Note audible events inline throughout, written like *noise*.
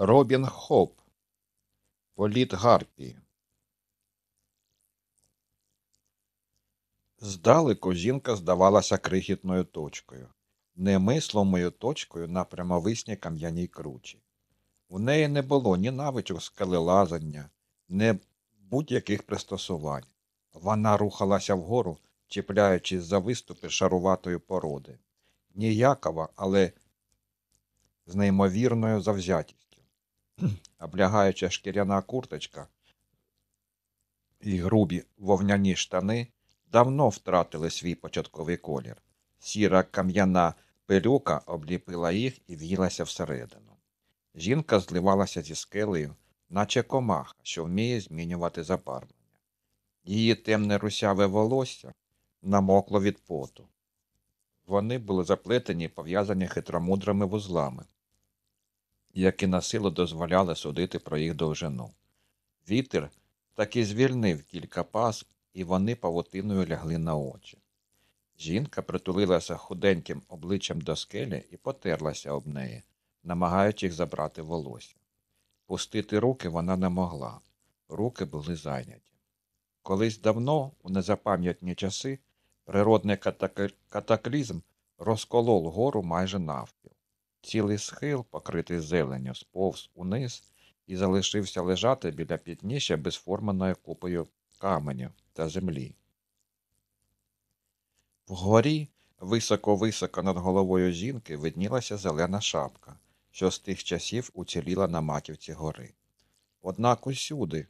Робін Хоп. Політ Гарпії. Здалеку жінка здавалася крихітною точкою, немисломою точкою на прямовисній кам'яній кручі. У неї не було ні навичок скелелазання, ні будь-яких пристосувань. Вона рухалася вгору, чіпляючись за виступи шаруватої породи. Ніякова, але з неймовірною завзятістю. Облягаюча шкіряна курточка і грубі вовняні штани давно втратили свій початковий колір. Сіра кам'яна пилюка обліпила їх і в'їлася всередину. Жінка зливалася зі скелею, наче комаха, що вміє змінювати забарвлення. Її темне русяве волосся намокло від поту. Вони були заплетені і пов'язані хитромудрими вузлами, які на силу дозволяли судити про їх довжину. Вітер таки звільнив кілька пас, і вони павутиною лягли на очі. Жінка притулилася худеньким обличчям до скелі і потерлася об неї, намагаючись забрати волосся. Пустити руки вона не могла, руки були зайняті. Колись давно, у незапам'ятні часи, природний катаклізм розколов гору майже навпіл. Цілий схил, покритий зеленню, сповз униз і залишився лежати біля пітніща безформеною купою каменю та землі. Вгорі, високо-високо над головою жінки, виднілася зелена шапка, що з тих часів уціліла на маківці гори. Однак усюди,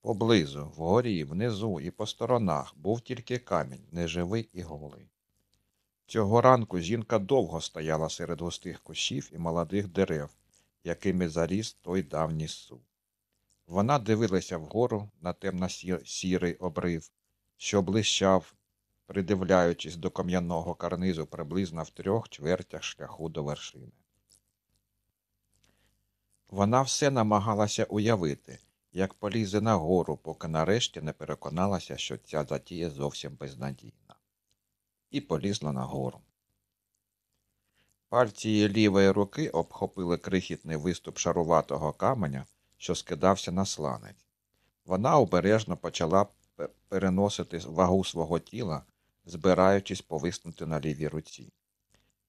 поблизу, вгорі, внизу і по сторонах був тільки камінь, неживий і голий. Цього ранку жінка довго стояла серед густих кущів і молодих дерев, якими заріс той давній сук. Вона дивилася вгору на темно-сірий обрив, що блищав, придивляючись до кам'яного карнизу приблизно в трьох чвертях шляху до вершини. Вона все намагалася уявити, як полізе нагору, поки нарешті не переконалася, що ця затія зовсім безнадійна, і полізла нагору. Пальці лівої руки обхопили крихітний виступ шаруватого каменя що скидався на сланець. Вона обережно почала переносити вагу свого тіла, збираючись повиснути на лівій руці.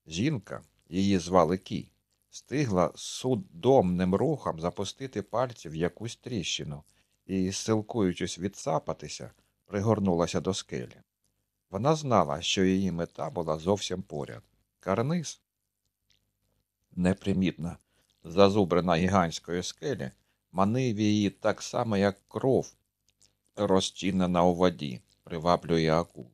Жінка, її звали Кі, стигла судомним рухом запустити пальці в якусь тріщину і, силкуючись відсапатися, пригорнулася до скелі. Вона знала, що її мета була зовсім поряд. Карниз, непримітна, зазубрена гігантської скелі, манив її так само, як кров, розчинена у воді, приваблює акулу.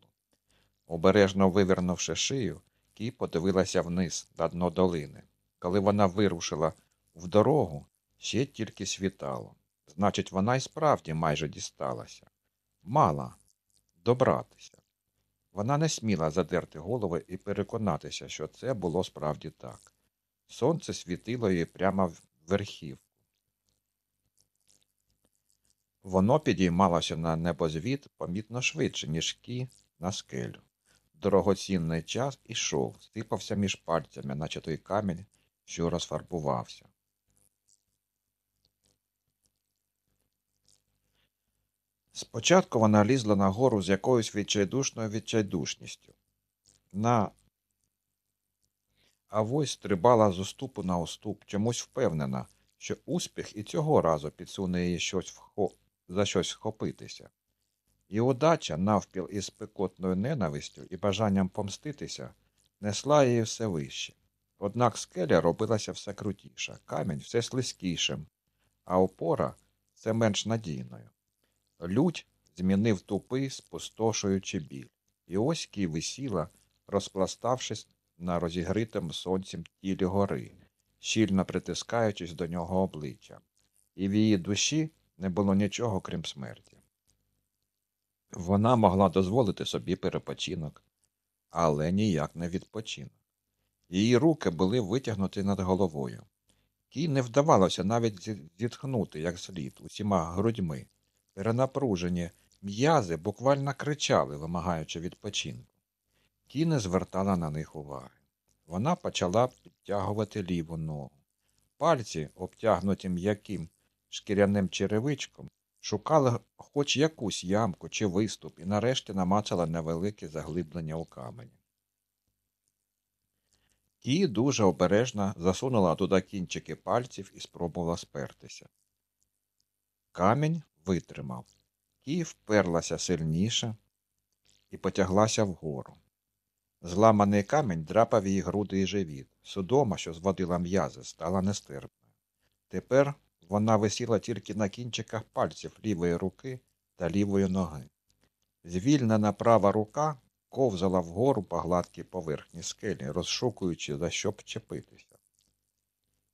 Обережно вивернувши шию, Кі подивилася вниз на дно долини. Коли вона вирушила в дорогу, ще тільки світало. Значить, вона й справді майже дісталася. Мала добратися. Вона не сміла задерти голови і переконатися, що це було справді так. Сонце світило їй прямо в верхів. Воно підіймалося на небозвід помітно швидше, ніж кі на скелю. Дорогоцінний час ішов, сипався між пальцями, наче той камінь, що розфарбувався. Спочатку вона лізла нагору з якоюсь відчайдушною відчайдушністю. На авось стрибала з уступу на уступ, чомусь впевнена, що успіх і цього разу підсуне її щось в за щось вхопитися. І удача, навпіл із пекотною ненавистю і бажанням помститися, несла її все вище. Однак скеля робилася все крутіша, камінь все слизькішим, а опора все менш надійною. Лють змінив тупий, спустошуючи біль, і ось кій висіла, розпластавшись на розігритим сонцем тілі гори, щільно притискаючись до нього обличчям, і в її душі не було нічого, крім смерті. Вона могла дозволити собі перепочинок, але ніяк не відпочинок. Її руки були витягнуті над головою. Кій не вдавалося навіть зітхнути як слід усіма грудьми. Перенапружені м'язи буквально кричали, вимагаючи відпочинку. Не звертала на них уваги. Вона почала підтягувати ліву ногу. пальці, обтягнуті м'яким шкіряним черевичком, шукали хоч якусь ямку чи виступ і нарешті намацали невелике заглиблення у камені. Кі дуже обережно засунула туди кінчики пальців і спробувала спертися. Камінь витримав. Кі вперлася сильніше і потяглася вгору. Зламаний камінь драпав її груди і живіт. Судома, що зводила м'язи, стала нестерпною. Тепер вона висіла тільки на кінчиках пальців лівої руки та лівої ноги. Звільнена права рука ковзала вгору по гладкій поверхні скелі, розшукуючи, за що вчепитися.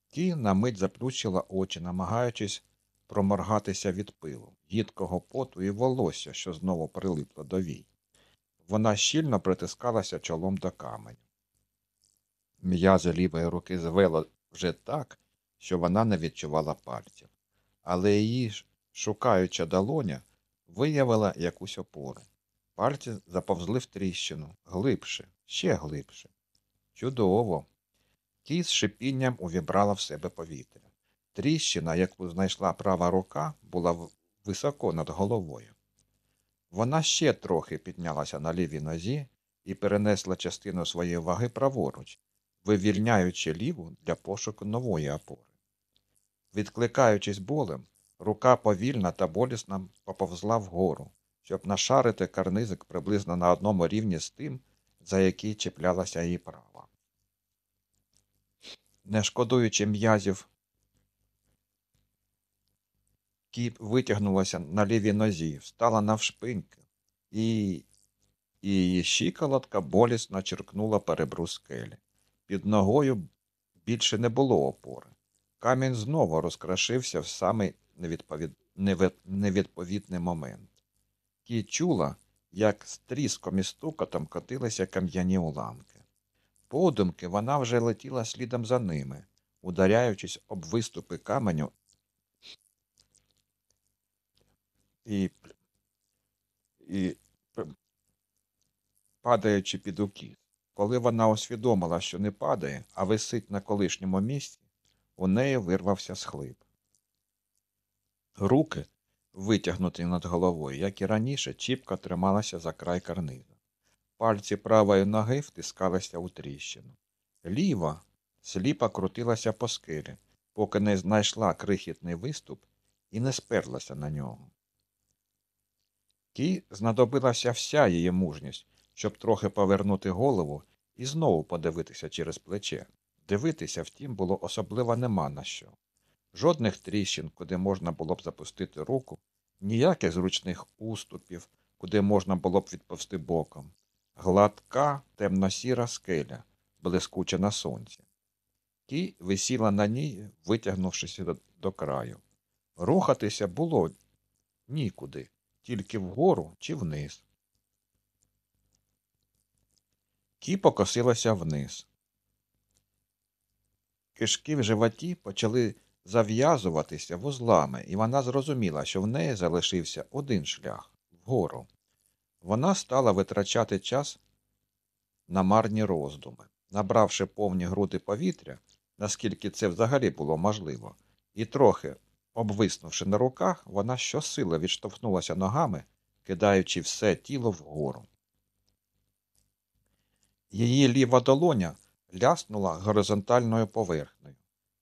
Ті на мить заплющила очі, намагаючись проморгатися від пилу, їдкого поту і волосся, що знову прилипло до вій. Вона щільно притискалася чолом до каменю. М'язи лівої руки звело вже так, що вона не відчувала пальців, але її шукаюча долоня виявила якусь опору. Пальці заповзли в тріщину, глибше, ще глибше. Чудово. Ті з шипінням увібрала в себе повітря. Тріщина, яку знайшла права рука, була високо над головою. Вона ще трохи піднялася на лівій нозі і перенесла частину своєї ваги праворуч, вивільняючи ліву для пошуку нової опори. Відкликаючись болем, рука повільно та болісно поповзла вгору, щоб нашарити карнизик приблизно на одному рівні з тим, за який чіплялася її права. Не шкодуючи м'язів, кіп витягнулася на лівій нозі, встала навшпиньки, і і її щиколотка болісно черкнула перебру скелі. Під ногою більше не було опори. Камінь знову розкрашився в самий невідповід... невідповідний момент. Ті чула, як з тріском і стукотом котилися кам'яні уламки. Подумки вона вже летіла слідом за ними, ударяючись об виступи каменю і, і падаючи під укіс. Коли вона усвідомила, що не падає, а висить на колишньому місці, у неї вирвався схлип. Руки, витягнуті над головою, як і раніше, чіпко трималася за край карниза. Пальці правої ноги втискалися у тріщину. Ліва сліпо крутилася по скелі, поки не знайшла крихітний виступ і не сперлася на нього. Ті знадобилася вся її мужність, щоб трохи повернути голову і знову подивитися через плече. Дивитися, втім, було особливо нема на що. Жодних тріщин, куди можна було б запустити руку, ніяких зручних уступів, куди можна було б відповсти боком. Гладка, темно-сіра скеля, блискуча на сонці. Ті висіла на ній, витягнувшись до, до краю. Рухатися було нікуди, тільки вгору чи вниз. Ті покосилася вниз. Кишки в животі почали зав'язуватися вузлами, і вона зрозуміла, що в неї залишився один шлях вгору. Вона стала витрачати час на марні роздуми, набравши повні груди повітря, наскільки це взагалі було можливо, і трохи, обвиснувши на руках, вона щосили відштовхнулася ногами, кидаючи все тіло вгору. Її ліва долоня ляснула горизонтальною поверхнею.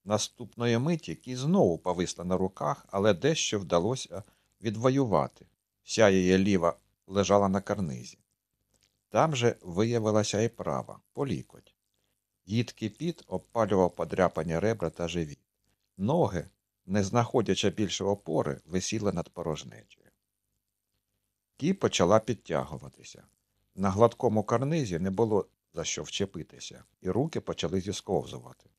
Наступної миті кій знову повисла на руках, але дещо вдалося відвоювати. Вся її ліва лежала на карнизі. Там же виявилася і права, по лікоть. Їдкий піт обпалював подряпані ребра та живіт. Ноги, не знаходячи більше опори, висіли над порожнечею. Кі почала підтягуватися. На гладкому карнизі не було за що вчепитися, і руки почали зісковзувати.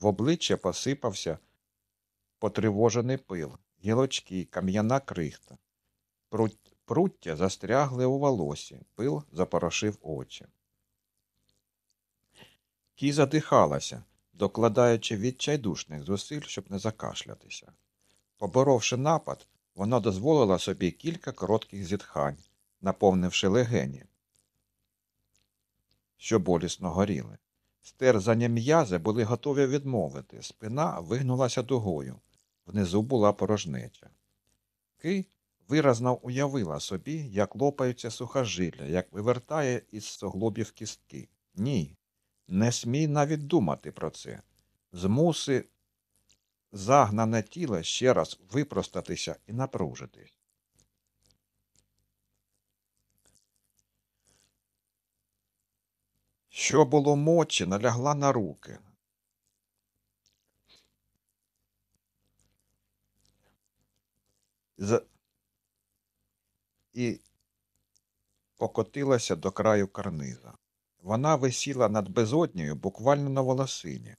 В обличчя посипався потривожений пил, гілочки, кам'яна крихта. Пруття застрягли у волосі, пил запорошив очі. Кі задихалася, докладаючи відчайдушних зусиль, щоб не закашлятися. Поборовши напад, вона дозволила собі кілька коротких зітхань, наповнивши легені, що болісно горіли. Стерзані м'язи були готові відмовити, спина вигнулася дугою. Внизу була порожнеча. Ки виразно уявила собі, як лопаються сухожилля, як вивертає із суглобів кістки. Ні, не смій навіть думати про це. Змуси загнане тіло ще раз випростатися і напружитись. Що було мочі, налягла на руки. З... І покотилася до краю карниза. Вона висіла над безоднею буквально на волосині.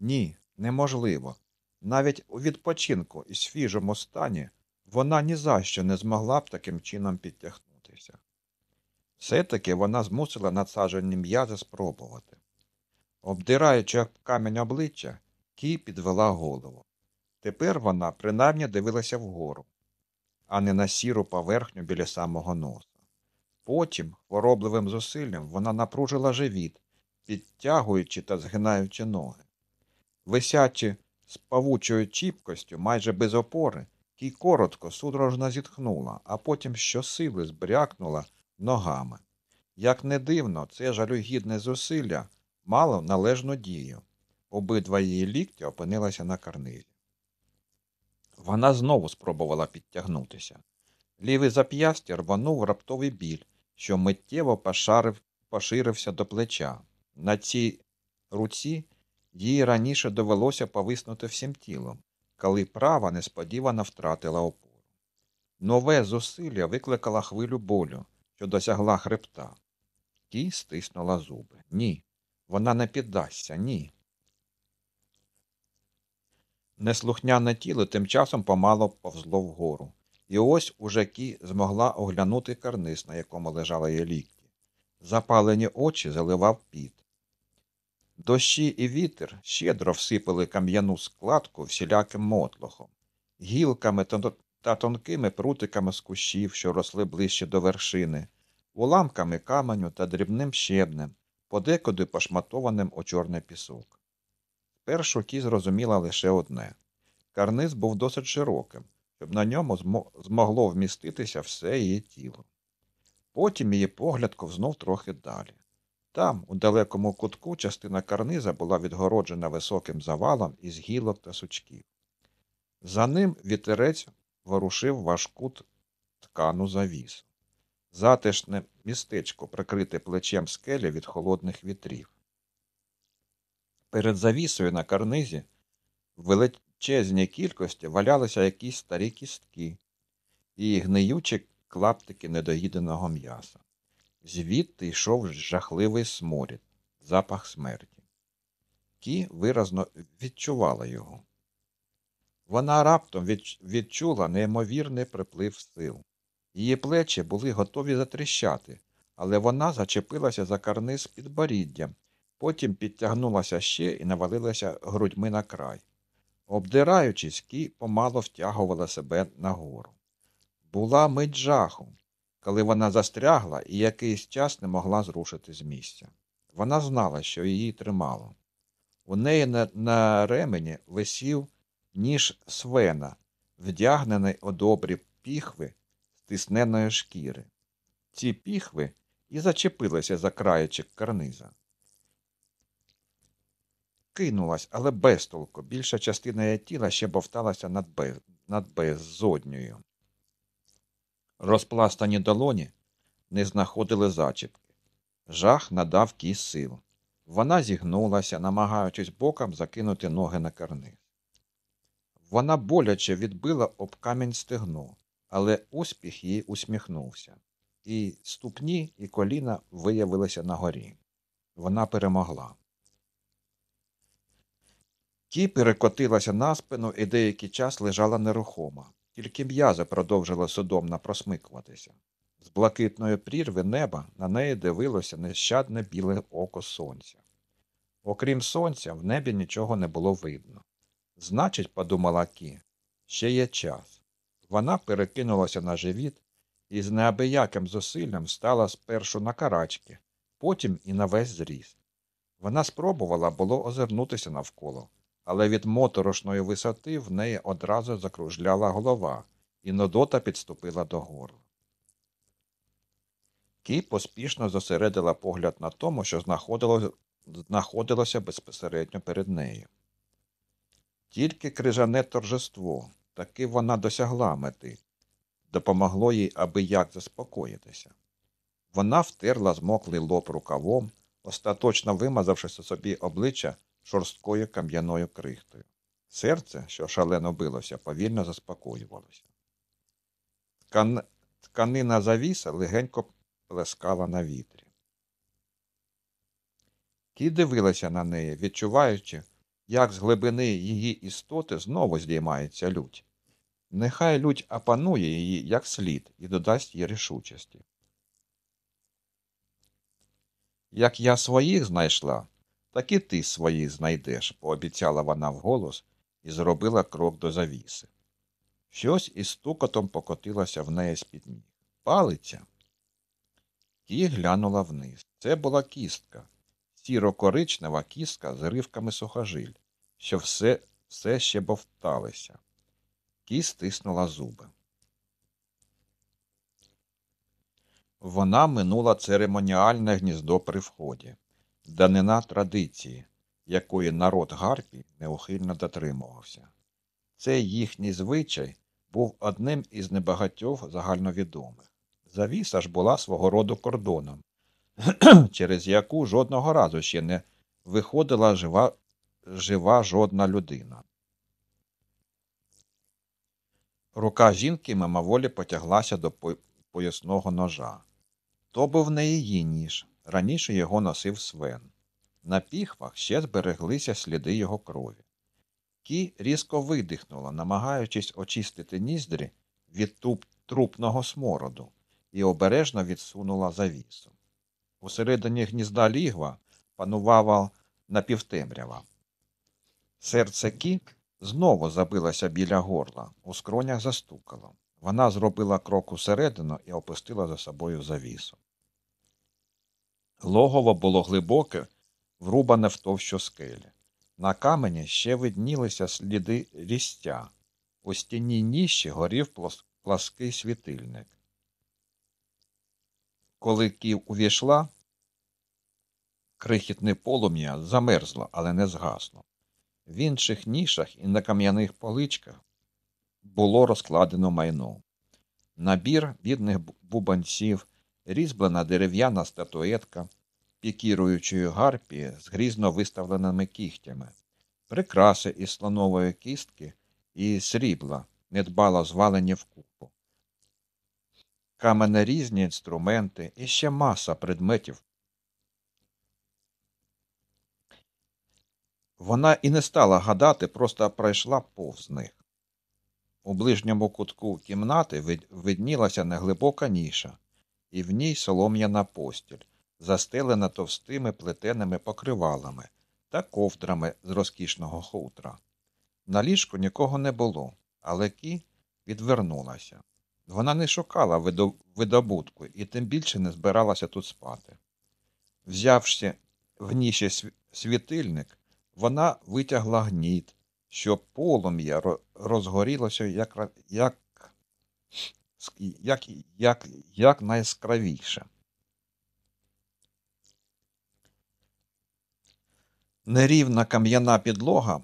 Ні, неможливо. Навіть у відпочинку і свіжому стані вона ні за що не змогла б таким чином підтягнутися. Все-таки вона змусила надсаджені м'язи спробувати. Обдираючи камінь обличчя, Кій підвела голову. Тепер вона принаймні дивилася вгору, а не на сіру поверхню біля самого носа. Потім, хворобливим зусиллям, вона напружила живіт, підтягуючи та згинаючи ноги. Висячи з павучою чіпкостю, майже без опори, Кій коротко, судорожно зітхнула, а потім щосили збрякнула ногами. Як не дивно, це жалюгідне зусилля мало належну дію. Обидва її лікті опинилися на карнизі. Вона знову спробувала підтягнутися. Лівий зап'ястя рванув раптовий біль, що миттєво пошарив, поширився до плеча. На цій руці їй раніше довелося повиснути всім тілом, коли права несподівано втратила опору. Нове зусилля викликало хвилю болю, що досягла хребта. Ті стиснула зуби. Ні, вона не піддасться, ні. Неслухняне тіло тим часом помало повзло вгору, і ось уже Кі змогла оглянути карниз, на якому лежала її лікті. Запалені очі заливав піт. Дощі і вітер щедро всипали кам'яну складку всіляким мотлохом, гілками та тонкими прутиками з кущів, що росли ближче до вершини, уламками каменю та дрібним щебнем, подекуди пошматованим у чорний пісок. Першу ті зрозуміла лише одне карниз був досить широким, щоб на ньому змогло вміститися все її тіло. Потім її погляд ковзнув трохи далі. Там, у далекому кутку, частина карниза була відгороджена високим завалом із гілок та сучків. За ним вітерець ворушив важку ткану завісу. Затишне містечко, прикрите плечем скелі від холодних вітрів. Перед завісою на карнизі величезній кількості валялися якісь старі кістки і гниючі клаптики недоїденого м'яса. Звідти йшов жахливий сморід, запах смерті. Кі виразно відчувала його. Вона раптом відчула неймовірний приплив сил. Її плечі були готові затріщати, але вона зачепилася за карниз під боріддям, потім підтягнулася ще і навалилася грудьми на край. Обдираючись, Кі помало втягувала себе нагору. Була мить жаху, коли вона застрягла і якийсь час не могла зрушити з місця. Вона знала, що її тримало. У неї на, на ремені висів ніж свена, вдягнений у добрі піхви стисненої шкіри. Ці піхви і зачепилися за краєчик карниза. Кинулась, але без толку. Більша частина її тіла ще бовталася над, без... над беззодньою. Розпластані долоні не знаходили зачіпки. Жах надав кіс сил. Вона зігнулася, намагаючись боком закинути ноги на карниз. Вона боляче відбила об камінь стегно, але успіх їй усміхнувся, і ступні і коліна виявилися на горі. Вона перемогла. Ті перекотилася на спину і деякий час лежала нерухомо, тільки м'язи продовжили судомно просмикуватися. З блакитної прірви неба на неї дивилося нещадне біле око сонця. Окрім сонця, в небі нічого не було видно. Значить, подумала Кі, ще є час. Вона перекинулася на живіт і з неабияким зусиллям стала спершу на карачки, потім і на весь зріст. Вона спробувала було озирнутися навколо, але від моторошної висоти в неї одразу закружляла голова, і Нодота підступила до горла. Кі поспішно зосередила погляд на тому, що знаходилося, знаходилося безпосередньо перед нею. Тільки крижане торжество, таки вона досягла мети, допомогло їй аби як заспокоїтися. Вона втерла змоклий лоб рукавом, остаточно вимазавши собі обличчя шорсткою кам'яною крихтою. Серце, що шалено билося, повільно заспокоювалося. Ткан... Тканина завіса легенько плескала на вітрі. Ті дивилася на неї, відчуваючи, як з глибини її істоти знову здіймається лють. Нехай лють опанує її як слід і додасть їй рішучості. Як я своїх знайшла, так і ти своїх знайдеш, пообіцяла вона вголос і зробила крок до завіси. Щось із стукотом покотилося в неї з під ніг. Палиця. Ті глянула вниз. Це була кістка, сіро-коричнева кістка з ривками сухожиль, що все все ще бовталися. Ті стиснула зуби. Вона минула церемоніальне гніздо при вході, данина традиції, якої народ Гарпі неухильно дотримувався. Цей їхній звичай був одним із небагатьох загальновідомих. Завіса ж була свого роду кордоном, *clears throat* через яку жодного разу ще не виходила жива, жива жодна людина. Рука жінки мимоволі потяглася до поясного ножа. То був не її ніж. Раніше його носив свен. На піхвах ще збереглися сліди його крові. Кі різко видихнула, намагаючись очистити ніздрі від туп трупного смороду, і обережно відсунула завісу. Усередині гнізда лігва панувала напівтемрява. Серце Кі знову забилося біля горла, у скронях застукало. Вона зробила крок усередину і опустила за собою завісу. Логово було глибоке, врубане в товщу скелі. На камені ще виднілися сліди рістя. У стіні ніщі горів плаский світильник. Коли ків увійшла, крихітне полум'я замерзло, але не згасло. В інших нішах і на кам'яних поличках було розкладено майно. Набір бідних бубанців, різьблена дерев'яна статуетка, пікіруючої гарпії з грізно виставленими кігтями, прикраси із слонової кістки і срібла, недбало звалені в купу. Каменерізні інструменти і ще маса предметів. Вона і не стала гадати, просто пройшла повз них. У ближньому кутку кімнати виднілася неглибока ніша, і в ній солом'яна постіль, застелена товстими плетеними покривалами та ковдрами з розкішного хутра. На ліжку нікого не було, але кі відвернулася. Вона не шукала видобутку і тим більше не збиралася тут спати. Взявши в ніші світильник, вона витягла гніт, що полум'я розгорілося як як, як, як, як найскравіше. Нерівна кам'яна підлога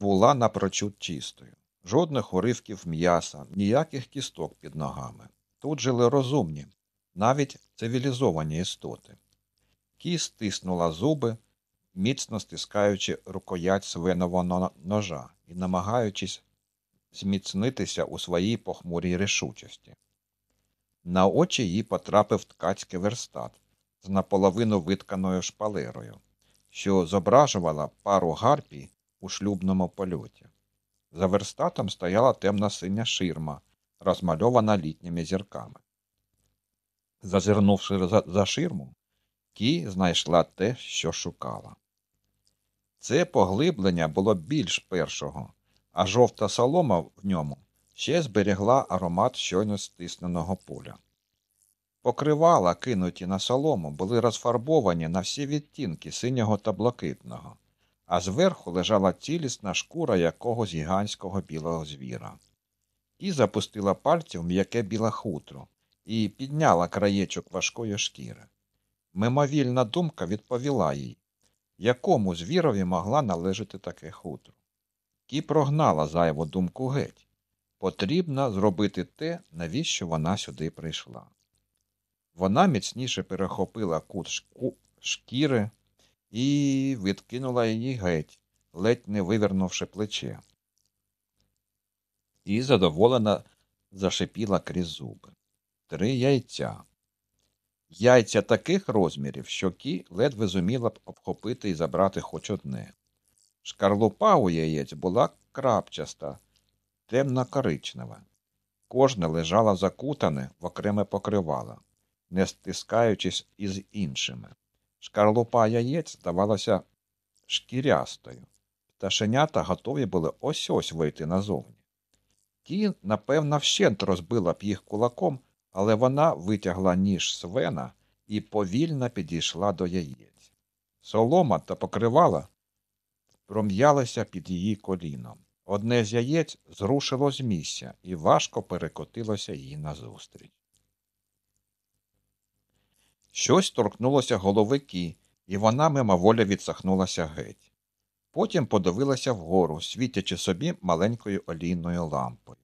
була напрочуд чистою. Жодних уривків м'яса, ніяких кісток під ногами. Тут жили розумні, навіть цивілізовані істоти. Кіс стиснула зуби, міцно стискаючи рукоять свинового ножа і намагаючись зміцнитися у своїй похмурій рішучості. На очі їй потрапив ткацький верстат з наполовину витканою шпалерою, що зображувала пару гарпій у шлюбному польоті. За верстатом стояла темна синя ширма, розмальована літніми зірками. Зазирнувши за, за ширму, Кі знайшла те, що шукала. Це поглиблення було більш першого, а жовта солома в ньому ще зберігла аромат щойно стисненого поля. Покривала, кинуті на солому, були розфарбовані на всі відтінки синього та блакитного, а зверху лежала цілісна шкура якогось гігантського білого звіра. І запустила пальці в м'яке біле хутро і підняла краєчок важкої шкіри. Мимовільна думка відповіла їй, якому звірові могла належати таке хутро. Кі прогнала зайву думку геть. Потрібно зробити те, навіщо вона сюди прийшла. Вона міцніше перехопила кут шку... шкіри і відкинула її геть, ледь не вивернувши плече. І задоволена зашипіла крізь зуби. Три яйця. Яйця таких розмірів, що кі ледве зуміла б обхопити і забрати хоч одне. Шкарлупа у яєць була крапчаста, темно коричнева. Кожне лежало закутане в окреме покривало, не стискаючись із іншими. Шкарлупа яєць здавалася шкірястою. Пташенята готові були ось ось вийти назовні. Ті, напевно, вщент розбила б їх кулаком, але вона витягла ніж свена і повільно підійшла до яєць. Солома та покривала пром'ялися під її коліном. Одне з яєць зрушило з місця і важко перекотилося їй назустріч. Щось торкнулося голови Кі, і вона мимоволі відсахнулася геть. Потім подивилася вгору, світячи собі маленькою олійною лампою.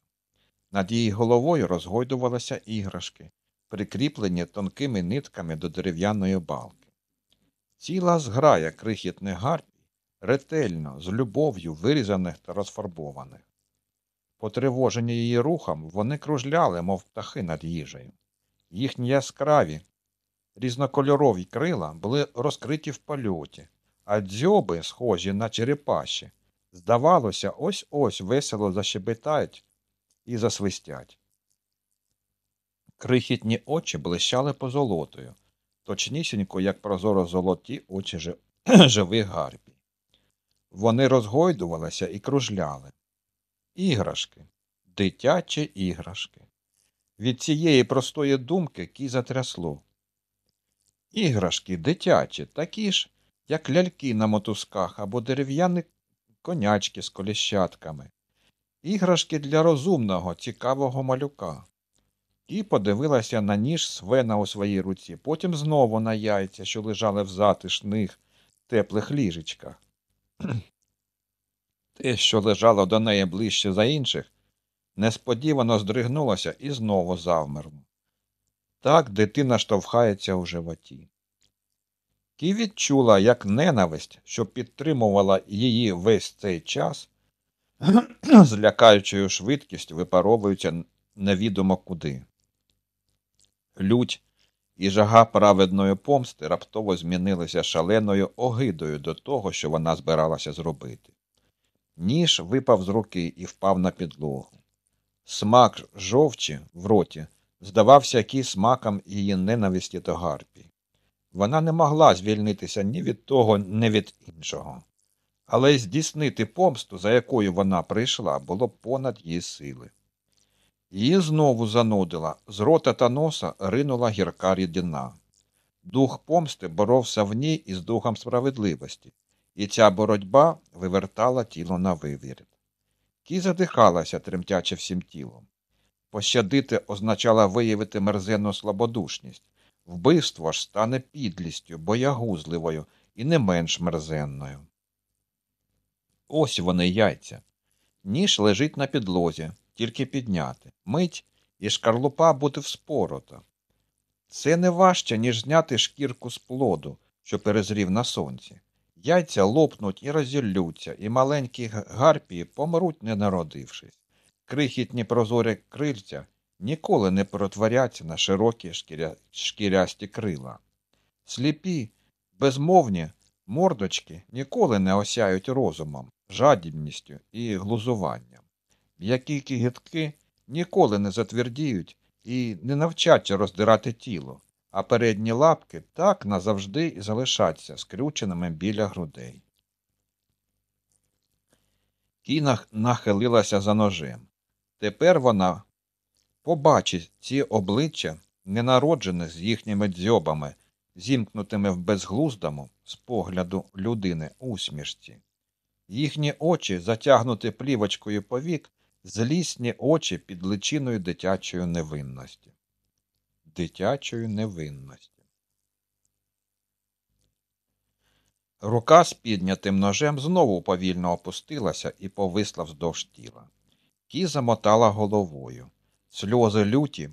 Над її головою розгойдувалися іграшки, прикріплені тонкими нитками до дерев'яної балки. Ціла зграя крихітних гарпій, ретельно, з любов'ю вирізаних та розфарбованих. Потривожені її рухом, вони кружляли, мов птахи над їжею. Їхні яскраві, різнокольорові крила були розкриті в польоті, а дзьоби, схожі на черепаші, здавалося, ось ось весело защебетають і засвистять. Крихітні очі блищали позолотою, точнісінько, як прозоро золоті очі *clears throat* живих гарпій. Вони розгойдувалися і кружляли. Іграшки, дитячі іграшки. Від цієї простої думки кі затрясло. Іграшки дитячі, такі ж, як ляльки на мотузках або дерев'яні конячки з коліщатками, іграшки для розумного, цікавого малюка. І подивилася на ніж свена у своїй руці, потім знову на яйця, що лежали в затишних, теплих ліжечках. Те, що лежало до неї ближче за інших, несподівано здригнулося і знову завмерло. Так дитина штовхається у животі. Кі відчула, як ненависть, що підтримувала її весь цей час, *clears throat* з лякаючою швидкістю випаровується невідомо куди. Лють і жага праведної помсти раптово змінилися шаленою огидою до того, що вона збиралася зробити. Ніж випав з руки і впав на підлогу. Смак жовчі в роті здавався кі смаком її ненависті до гарпі. Вона не могла звільнитися ні від того, ні від іншого. Але здійснити помсту, за якою вона прийшла, було понад її сили. Її знову занудила, з рота та носа ринула гірка рідина. Дух помсти боровся в ній із духом справедливості, і ця боротьба вивертала тіло на вивірт. Кі задихалася, тремтячи всім тілом. Пощадити означало виявити мерзенну слабодушність, вбивство ж стане підлістю, боягузливою і не менш мерзенною. Ось вони яйця. Ніж лежить на підлозі, тільки підняти. Мить і шкарлупа буде вспорота. Це не важче, ніж зняти шкірку з плоду, що перезрів на сонці. Яйця лопнуть і розіллються, і маленькі гарпії помруть, не народившись. Крихітні прозорі крильця ніколи не перетворяться на широкі шкіря... шкірясті крила. Сліпі, безмовні мордочки ніколи не осяють розумом, жадібністю і глузуванням. М'які кігітки ніколи не затвердіють і не навчаться роздирати тіло, а передні лапки так назавжди і залишаться скрюченими біля грудей. Кіна нахилилася за ножем. Тепер вона побачить ці обличчя ненароджених з їхніми дзьобами, зімкнутими в безглуздому з погляду людини усмішці. Їхні очі, затягнуті плівочкою повік, злісні очі під личиною дитячої невинності. Дитячої невинності. Рука з піднятим ножем знову повільно опустилася і повисла вздовж тіла. Кі замотала головою. Сльози люті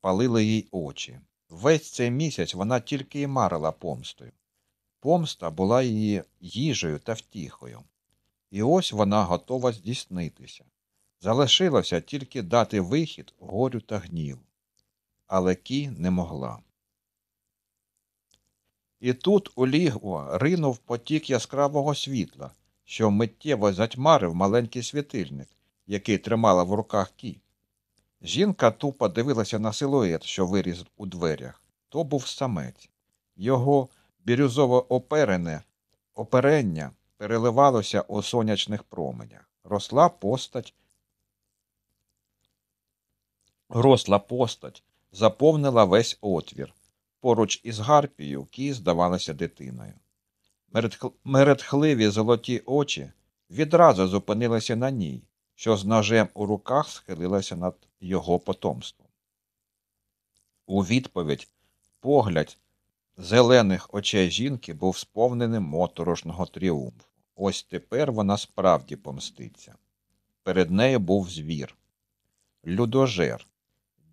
палили їй очі. Весь цей місяць вона тільки й марила помстою. Помста була її їжею та втіхою. І ось вона готова здійснитися. Залишилося тільки дати вихід горю та гніву. Але Кі не могла. І тут у лігво ринув потік яскравого світла, що миттєво затьмарив маленький світильник, який тримала в руках Кі. Жінка тупо дивилася на силует, що виріс у дверях. То був самець. Його бірюзово оперене оперення переливалося у сонячних променях. Росла постать. Росла постать заповнила весь отвір. Поруч із Гарпією Кі здавалася дитиною. Мередхливі золоті очі відразу зупинилися на ній, що з ножем у руках схилилася над його потомством. У відповідь погляд зелених очей жінки був сповнений моторошного тріумфу. Ось тепер вона справді помститься. Перед нею був звір, людожер,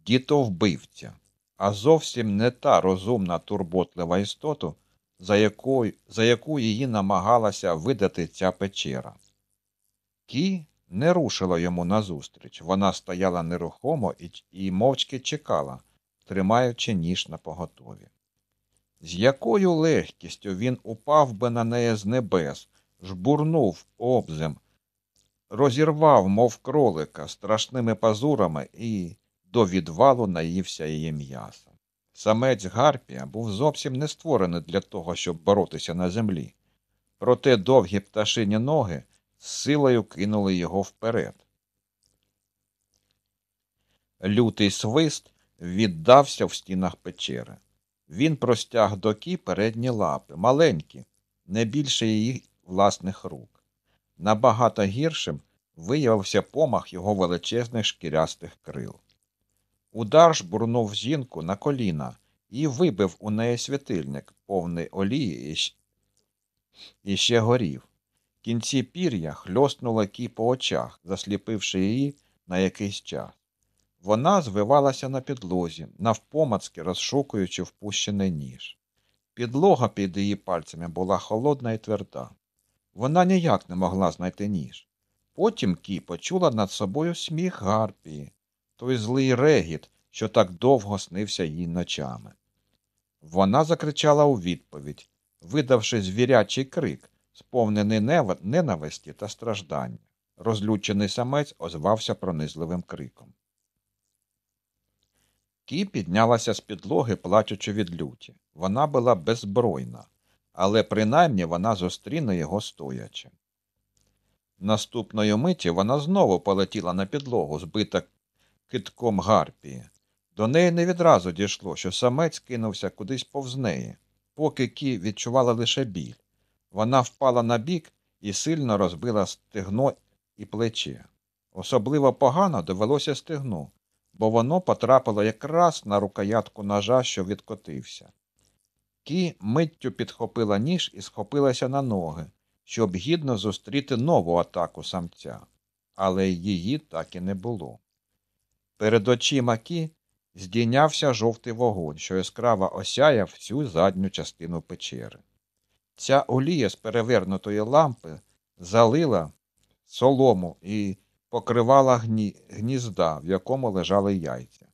дітовбивця, а зовсім не та розумна турботлива істота, за яку, за яку її намагалася видати ця печера. Кі не рушила йому назустріч. Вона стояла нерухомо і, і мовчки чекала, тримаючи ніж на поготові. З якою легкістю він упав би на неї з небес, жбурнув обзем, розірвав, мов кролика, страшними пазурами і до відвалу наївся її м'яса. Самець Гарпія був зовсім не створений для того, щоб боротися на землі. Проте довгі пташині ноги з силою кинули його вперед. Лютий свист віддався в стінах печери. Він простяг до кі передні лапи, маленькі, не більше її власних рук. Набагато гіршим виявився помах його величезних шкірястих крил. Удар жбурнув жінку на коліна і вибив у неї світильник, повний олії і ще горів. Кінці пір'я хльоснула кі по очах, засліпивши її на якийсь час. Вона звивалася на підлозі, навпомацки розшукуючи впущений ніж. Підлога під її пальцями була холодна і тверда. Вона ніяк не могла знайти ніж. Потім Кі почула над собою сміх Гарпії, той злий регіт, що так довго снився їй ночами. Вона закричала у відповідь, видавши звірячий крик, сповнений ненависті та страждання. Розлючений самець озвався пронизливим криком. Кі піднялася з підлоги, плачучи від люті. Вона була беззбройна, але принаймні вона зустріне його стоячи. Наступної миті вона знову полетіла на підлогу, збита китком гарпії. До неї не відразу дійшло, що самець кинувся кудись повз неї, поки Кі відчувала лише біль. Вона впала на бік і сильно розбила стегно і плече. Особливо погано довелося стегну, бо воно потрапило якраз на рукоятку ножа, що відкотився. Кі миттю підхопила ніж і схопилася на ноги, щоб гідно зустріти нову атаку самця, але її так і не було. Перед очима Кі здійнявся жовтий вогонь, що яскраво осяяв всю задню частину печери. Ця олія з перевернутої лампи залила солому і покривала гні... гнізда, в якому лежали яйця.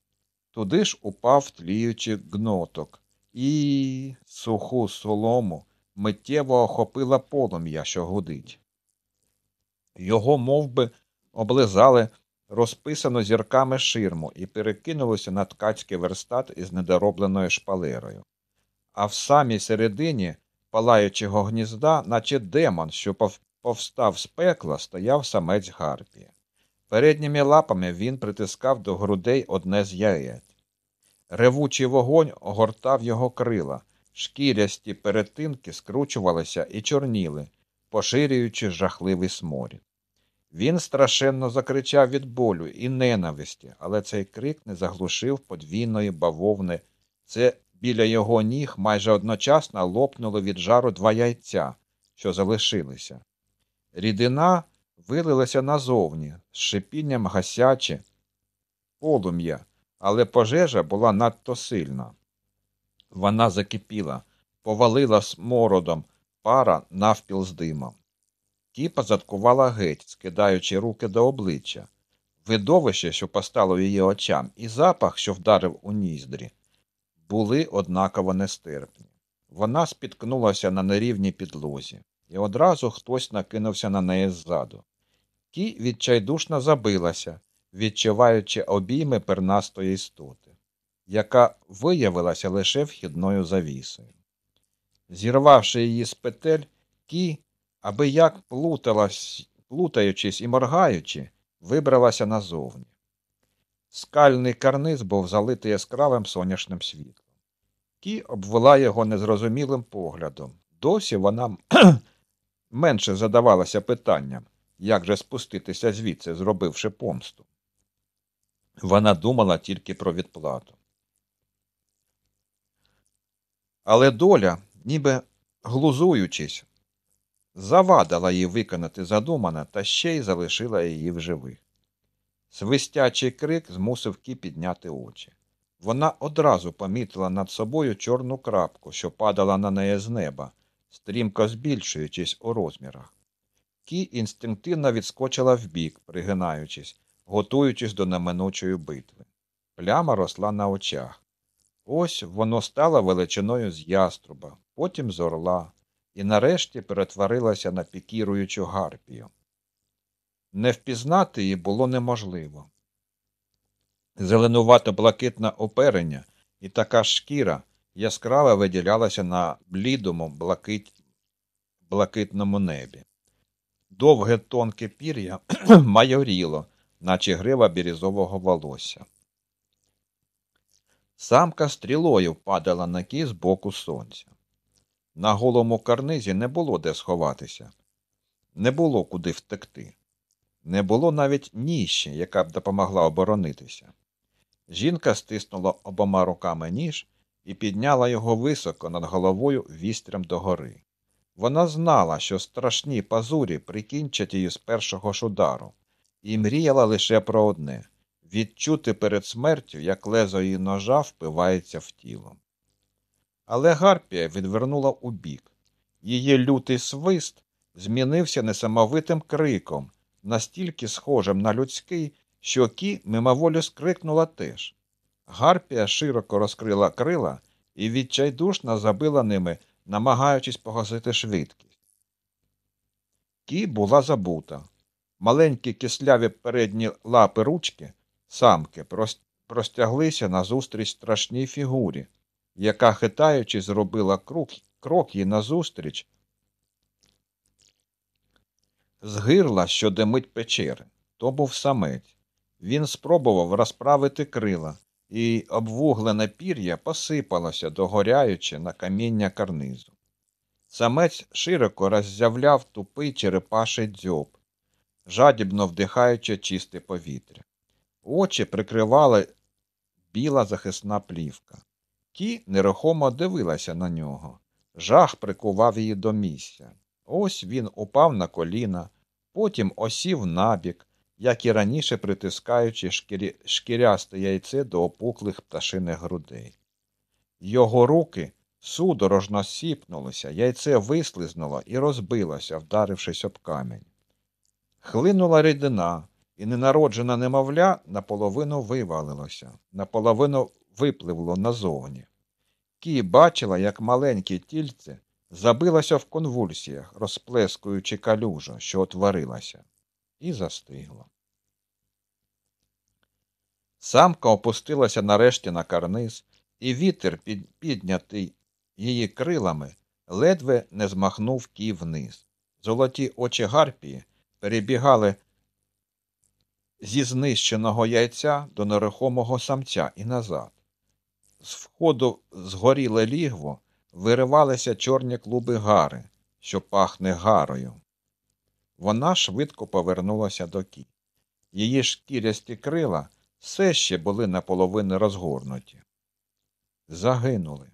Туди ж упав тліючий гноток, і суху солому миттєво охопила полум'я, що гудить. Його мов би, облизали розписано зірками ширму і перекинулося на ткацький верстат із недоробленою шпалерою. А в самій середині палаючого гнізда, наче демон, що повстав з пекла, стояв самець Гарпія. Передніми лапами він притискав до грудей одне з яєць. Ревучий вогонь огортав його крила, шкірясті перетинки скручувалися і чорніли, поширюючи жахливий сморід. Він страшенно закричав від болю і ненависті, але цей крик не заглушив подвійної бавовни. Це біля його ніг майже одночасно лопнуло від жару два яйця, що залишилися. Рідина вилилася назовні, з шипінням гасяче полум'я, але пожежа була надто сильна. Вона закипіла, повалила смородом пара навпіл з димом. Кіпа заткувала геть, скидаючи руки до обличчя. Видовище, що постало її очам, і запах, що вдарив у ніздрі, були однаково нестерпні. Вона спіткнулася на нерівній підлозі, і одразу хтось накинувся на неї ззаду. Кі відчайдушно забилася, відчуваючи обійми пернастої істоти, яка виявилася лише вхідною завісою. Зірвавши її з петель, Кі, аби як плуталась, плутаючись і моргаючи, вибралася назовні. Скальний карниз був залитий яскравим сонячним світлом. Кі обвела його незрозумілим поглядом. Досі вона *clears throat* менше задавалася питанням, як же спуститися звідси, зробивши помсту. Вона думала тільки про відплату. Але доля, ніби глузуючись, завадила їй виконати задумане та ще й залишила її в живих. Свистячий крик змусив Кі підняти очі. Вона одразу помітила над собою чорну крапку, що падала на неї з неба, стрімко збільшуючись у розмірах. Кі інстинктивно відскочила вбік, пригинаючись, готуючись до неминучої битви. Пляма росла на очах. Ось воно стало величиною з яструба, потім з орла, і нарешті перетворилося на пікіруючу гарпію. Не впізнати її було неможливо. Зеленувато блакитне оперення і така шкіра яскраво виділялася на блідому блакит... блакитному небі. Довге тонке пір'я *clears throat* майоріло, наче грива бірізового волосся. Самка стрілою падала на кі з боку сонця. На голому карнизі не було де сховатися, не було куди втекти, не було навіть ніщі, яка б допомогла оборонитися. Жінка стиснула обома руками ніж і підняла його високо над головою вістрям догори. Вона знала, що страшні пазурі прикінчать її з першого ж удару, і мріяла лише про одне відчути перед смертю, як лезо її ножа впивається в тіло. Але Гарпія відвернула убік. Її лютий свист змінився несамовитим криком, настільки схожим на людський, що кі мимоволі скрикнула теж. Гарпія широко розкрила крила і відчайдушно забила ними, намагаючись погасити швидкість. Кі була забута. Маленькі кисляві передні лапи ручки, самки, простяглися назустріч страшній фігурі, яка, хитаючи, зробила крок, крок їй назустріч з гирла, що димить печери. То був самець. Він спробував розправити крила, і обвуглене пір'я посипалося, догоряючи на каміння карнизу. Самець широко роззявляв тупий черепаший дзьоб, жадібно вдихаючи чисте повітря. Очі прикривала біла захисна плівка. Ті нерухомо дивилася на нього. Жах прикував її до місця. Ось він упав на коліна, потім осів набік, як і раніше притискаючи шкірі... шкірясте яйце до опуклих пташиних грудей. Його руки судорожно сіпнулися, яйце вислизнуло і розбилося, вдарившись об камінь. Хлинула рідина, і ненароджена немовля наполовину вивалилося, наполовину випливло назовні. Кі бачила, як маленьке тільце забилося в конвульсіях, розплескуючи калюжу, що отворилася, і застигла. Самка опустилася нарешті на карниз, і вітер, піднятий її крилами, ледве не змахнув кі вниз. Золоті очі Гарпії перебігали зі знищеного яйця до нерухомого самця і назад. З входу згоріле лігво виривалися чорні клуби гари, що пахне гарою. Вона швидко повернулася до кі. Її шкірясті крила все ще були наполовину розгорнуті. Загинули.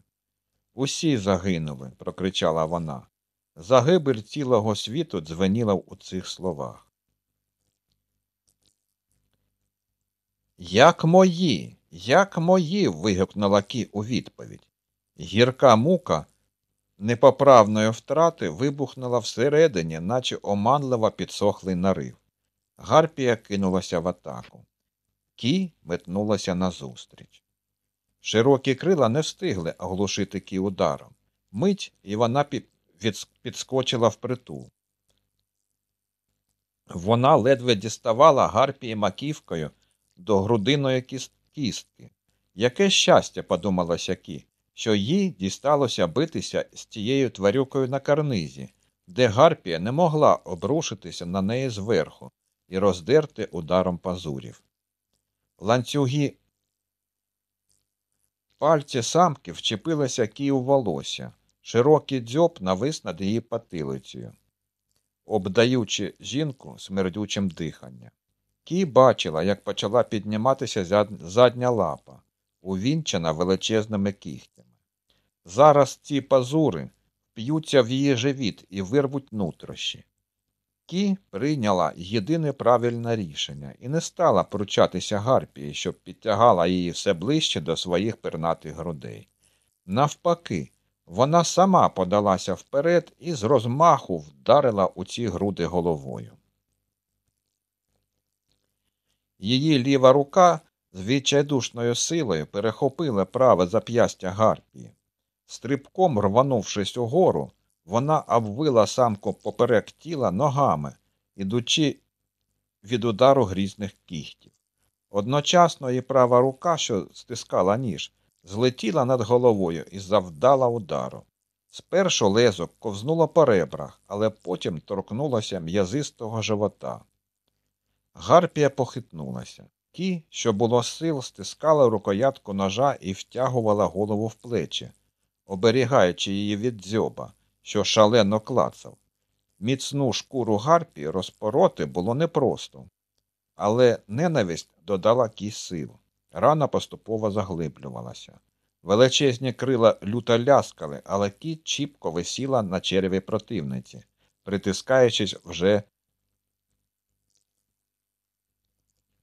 Усі загинули, прокричала вона. Загибель цілого світу дзвеніла у цих словах. Як мої, як мої. вигукнула Кі у відповідь. Гірка мука непоправної втрати вибухнула всередині, наче оманливо підсохлий нарив. Гарпія кинулася в атаку. Кі метнулася назустріч. Широкі крила не встигли оглушити кі ударом. Мить і вона підскочила впритул. Вона ледве діставала гарпії маківкою до грудиної кістки. Яке щастя, подумала Кі, що їй дісталося битися з тією тварюкою на карнизі, де гарпія не могла обрушитися на неї зверху і роздерти ударом пазурів. Ланцюги пальці самки вчепилися Кі у волосся, широкий дзьоб навис над її потилицею, обдаючи жінку смердючим диханням. Кі бачила, як почала підніматися задня лапа, увінчена величезними кігтями. Зараз ці пазури вп'ються в її живіт і вирвуть нутрощі. Кі прийняла єдине правильне рішення і не стала поручатися Гарпії, щоб підтягала її все ближче до своїх пернатих грудей. Навпаки, вона сама подалася вперед і з розмаху вдарила у ці груди головою. Її ліва рука з відчайдушною силою перехопила праве зап'ястя Гарпії. Стрибком рванувшись угору, вона обвила самку поперек тіла ногами, ідучи від удару грізних кігтів. Одночасно її права рука, що стискала ніж, злетіла над головою і завдала удару. Спершу лезо ковзнуло по ребрах, але потім торкнулося м'язистого живота. Гарпія похитнулася. Ті, що було сил, стискала рукоятку ножа і втягувала голову в плечі, оберігаючи її від дзьоба, що шалено клацав. Міцну шкуру гарпі розпороти було непросто, але ненависть додала кісь сил. Рана поступово заглиблювалася. Величезні крила люто ляскали, але кіт чіпко висіла на череві противниці, притискаючись вже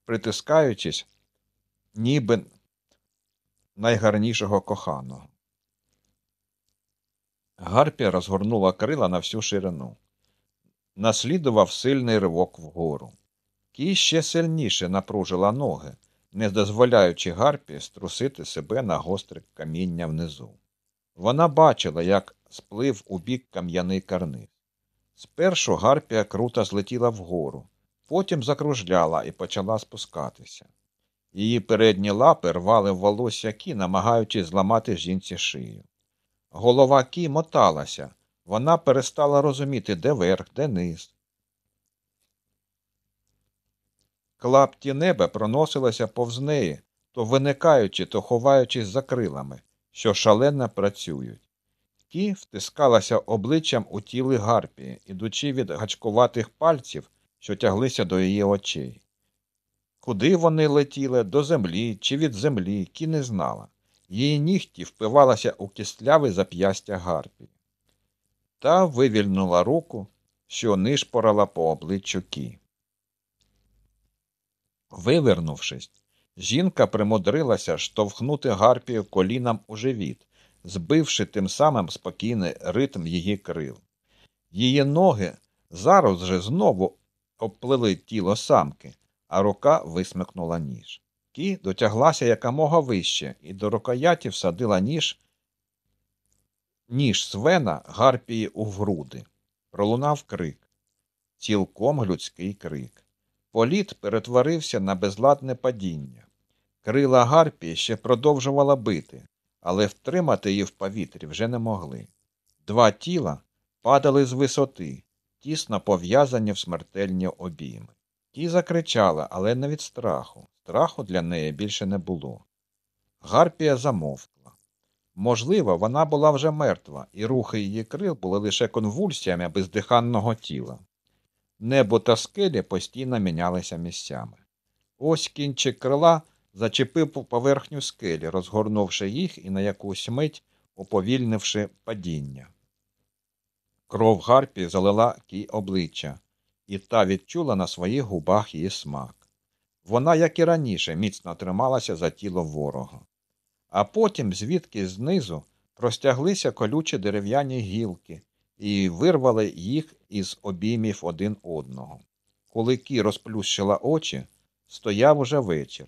притискаючись, ніби найгарнішого коханого. Гарпія розгорнула крила на всю ширину. Наслідував сильний ривок вгору. Кій ще сильніше напружила ноги, не дозволяючи Гарпі струсити себе на гостре каміння внизу. Вона бачила, як сплив у бік кам'яний карниз. Спершу Гарпія круто злетіла вгору, потім закружляла і почала спускатися. Її передні лапи рвали волосся кі, намагаючись зламати жінці шию. Голова кі моталася, вона перестала розуміти, де верх, де низ. Клапті неба проносилися повз неї, то виникаючи, то ховаючись за крилами, що шалено працюють. Кі втискалася обличчям у тіли гарпії, ідучи від гачкуватих пальців, що тяглися до її очей. Куди вони летіли, до землі чи від землі, кі не знала. Її нігті впивалися у кістляве зап'ястя гарпії. Та вивільнула руку, що нишпорала по обличчю кі. Вивернувшись, жінка примудрилася штовхнути гарпію колінам у живіт, збивши тим самим спокійний ритм її крил. Її ноги зараз же знову обплили тіло самки, а рука висмикнула ніж. Кі дотяглася якомога вище і до рукояті всадила ніж ніж свена гарпії у груди. Пролунав крик. Цілком людський крик. Політ перетворився на безладне падіння. Крила гарпії ще продовжувала бити, але втримати її в повітрі вже не могли. Два тіла падали з висоти, тісно пов'язані в смертельні обійми. Ті закричала, але не від страху. Страху для неї більше не було. Гарпія замовкла. Можливо, вона була вже мертва, і рухи її крил були лише конвульсіями бездиханного тіла. Небо та скелі постійно мінялися місцями. Ось кінчик крила зачепив поверхню скелі, розгорнувши їх і на якусь мить уповільнивши падіння. Кров Гарпі залила кій обличчя, і та відчула на своїх губах її смак. Вона, як і раніше, міцно трималася за тіло ворога. А потім, звідки знизу, простяглися колючі дерев'яні гілки і вирвали їх із обіймів один одного. Коли Кі розплющила очі, стояв уже вечір.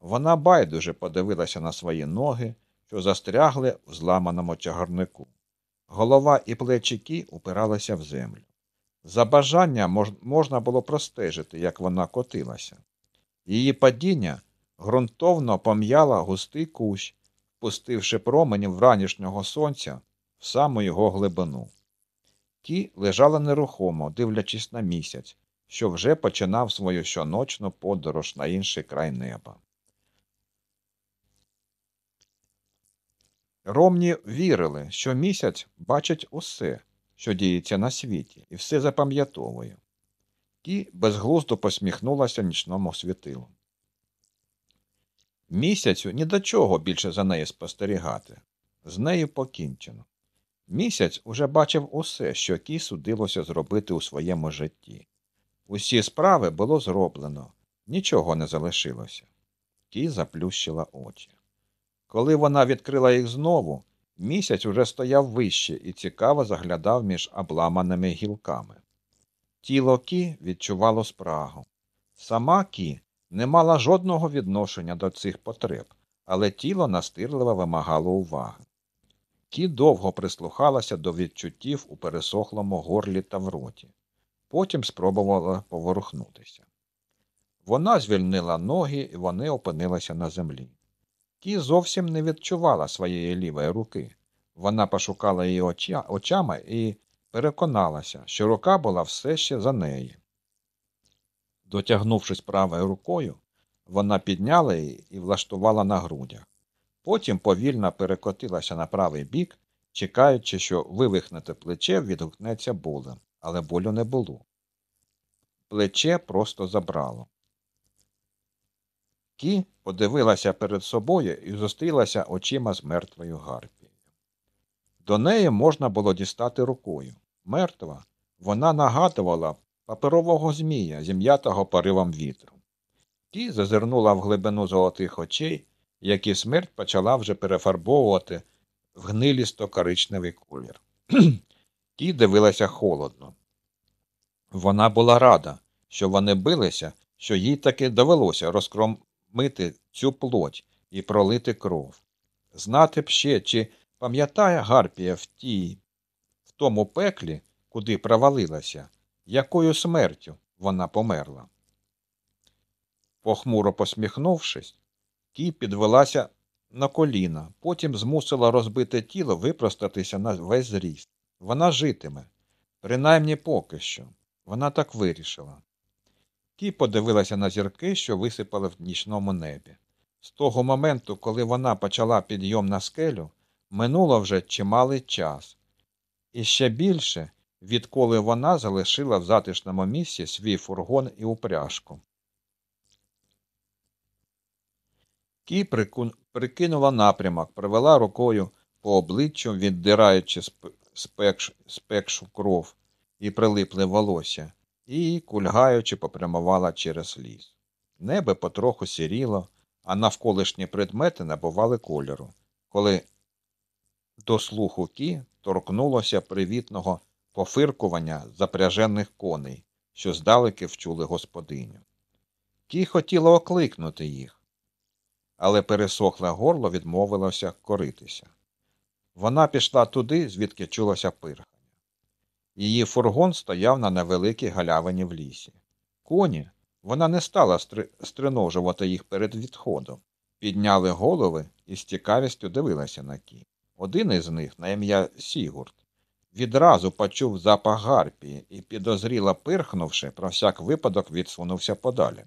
Вона байдуже подивилася на свої ноги, що застрягли в зламаному чагарнику. Голова і плечі Кі упиралися в землю. За бажання можна було простежити, як вона котилася. Її падіння ґрунтовно пом'яла густий кущ, впустивши промені вранішнього сонця в саму його глибину. Кі лежала нерухомо, дивлячись на місяць, що вже починав свою щоночну подорож на інший край неба. Ромні вірили, що місяць бачить усе, що діється на світі, і все запам'ятовує. Кі безглуздо посміхнулася нічному світилу. Місяцю ні до чого більше за нею спостерігати. З нею покінчено. Місяць уже бачив усе, що Кі судилося зробити у своєму житті. Усі справи було зроблено, нічого не залишилося. Кі заплющила очі. Коли вона відкрила їх знову, місяць уже стояв вище і цікаво заглядав між обламаними гілками. Тіло Кі відчувало спрагу. Сама Кі не мала жодного відношення до цих потреб, але тіло настирливо вимагало уваги. Кі довго прислухалася до відчуттів у пересохлому горлі та в роті. Потім спробувала поворухнутися. Вона звільнила ноги, і вони опинилися на землі. Кі зовсім не відчувала своєї лівої руки. Вона пошукала її оча, очами і переконалася, що рука була все ще за неї. Дотягнувшись правою рукою, вона підняла її і влаштувала на грудях. Потім повільно перекотилася на правий бік, чекаючи, що вивихнете плече відгукнеться болем, але болю не було. Плече просто забрало. Кі подивилася перед собою і зустрілася очима з мертвою Гарпією. До неї можна було дістати рукою. Мертва, вона нагадувала паперового змія, зім'ятого поривом вітру. Кі зазирнула в глибину золотих очей, які смерть почала вже перефарбовувати в гнилісто коричневий колір. *clears throat* Кі дивилася холодно. Вона була рада, що вони билися, що їй таки довелося розкромити цю плоть і пролити кров. Знати б ще, чи пам'ятає Гарпія в тій, в тому пеклі, куди провалилася, якою смертю вона померла. Похмуро посміхнувшись, Кі підвелася на коліна, потім змусила розбите тіло випростатися на весь зріст. Вона житиме, принаймні поки що. Вона так вирішила. Кі подивилася на зірки, що висипали в нічному небі. З того моменту, коли вона почала підйом на скелю, минуло вже чималий час. І ще більше, відколи вона залишила в затишному місці свій фургон і упряжку. Кі прикинула напрямок, привела рукою по обличчю, віддираючи спекш... спекшу кров і прилипле волосся, і, кульгаючи, попрямувала через ліс. Небо потроху сіріло, а навколишні предмети набували кольору, коли до слуху кі торкнулося привітного пофиркування запряжених коней, що здалеки вчули господиню. Кі хотіла окликнути їх але пересохле горло відмовилося коритися. Вона пішла туди, звідки чулося пирхання. Її фургон стояв на невеликій галявині в лісі. Коні вона не стала стри... стриножувати їх перед відходом, підняли голови і з цікавістю дивилася на кі. Один із них, на ім'я Сігурд, відразу почув запах гарпії і, підозріло пирхнувши, про всяк випадок відсунувся подалі.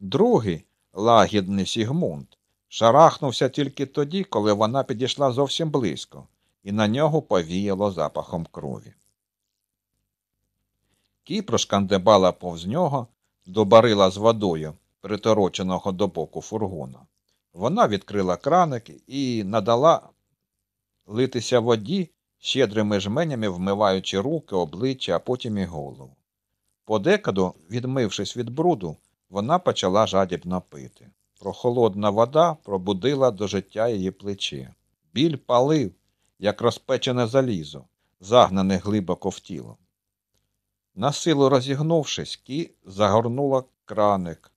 Другий лагідний Сігмунд, Шарахнувся тільки тоді, коли вона підійшла зовсім близько, і на нього повіяло запахом крові. Кій прошкандибала повз нього до барила з водою, притороченого до боку фургона. Вона відкрила краник і надала литися воді, щедрими жменями вмиваючи руки, обличчя, а потім і голову. Подекаду, відмившись від бруду, вона почала жадібно пити. Прохолодна вода пробудила до життя її плече. Біль палив, як розпечене залізо, загнане глибоко в тіло. На силу розігнувшись, кі загорнула краник.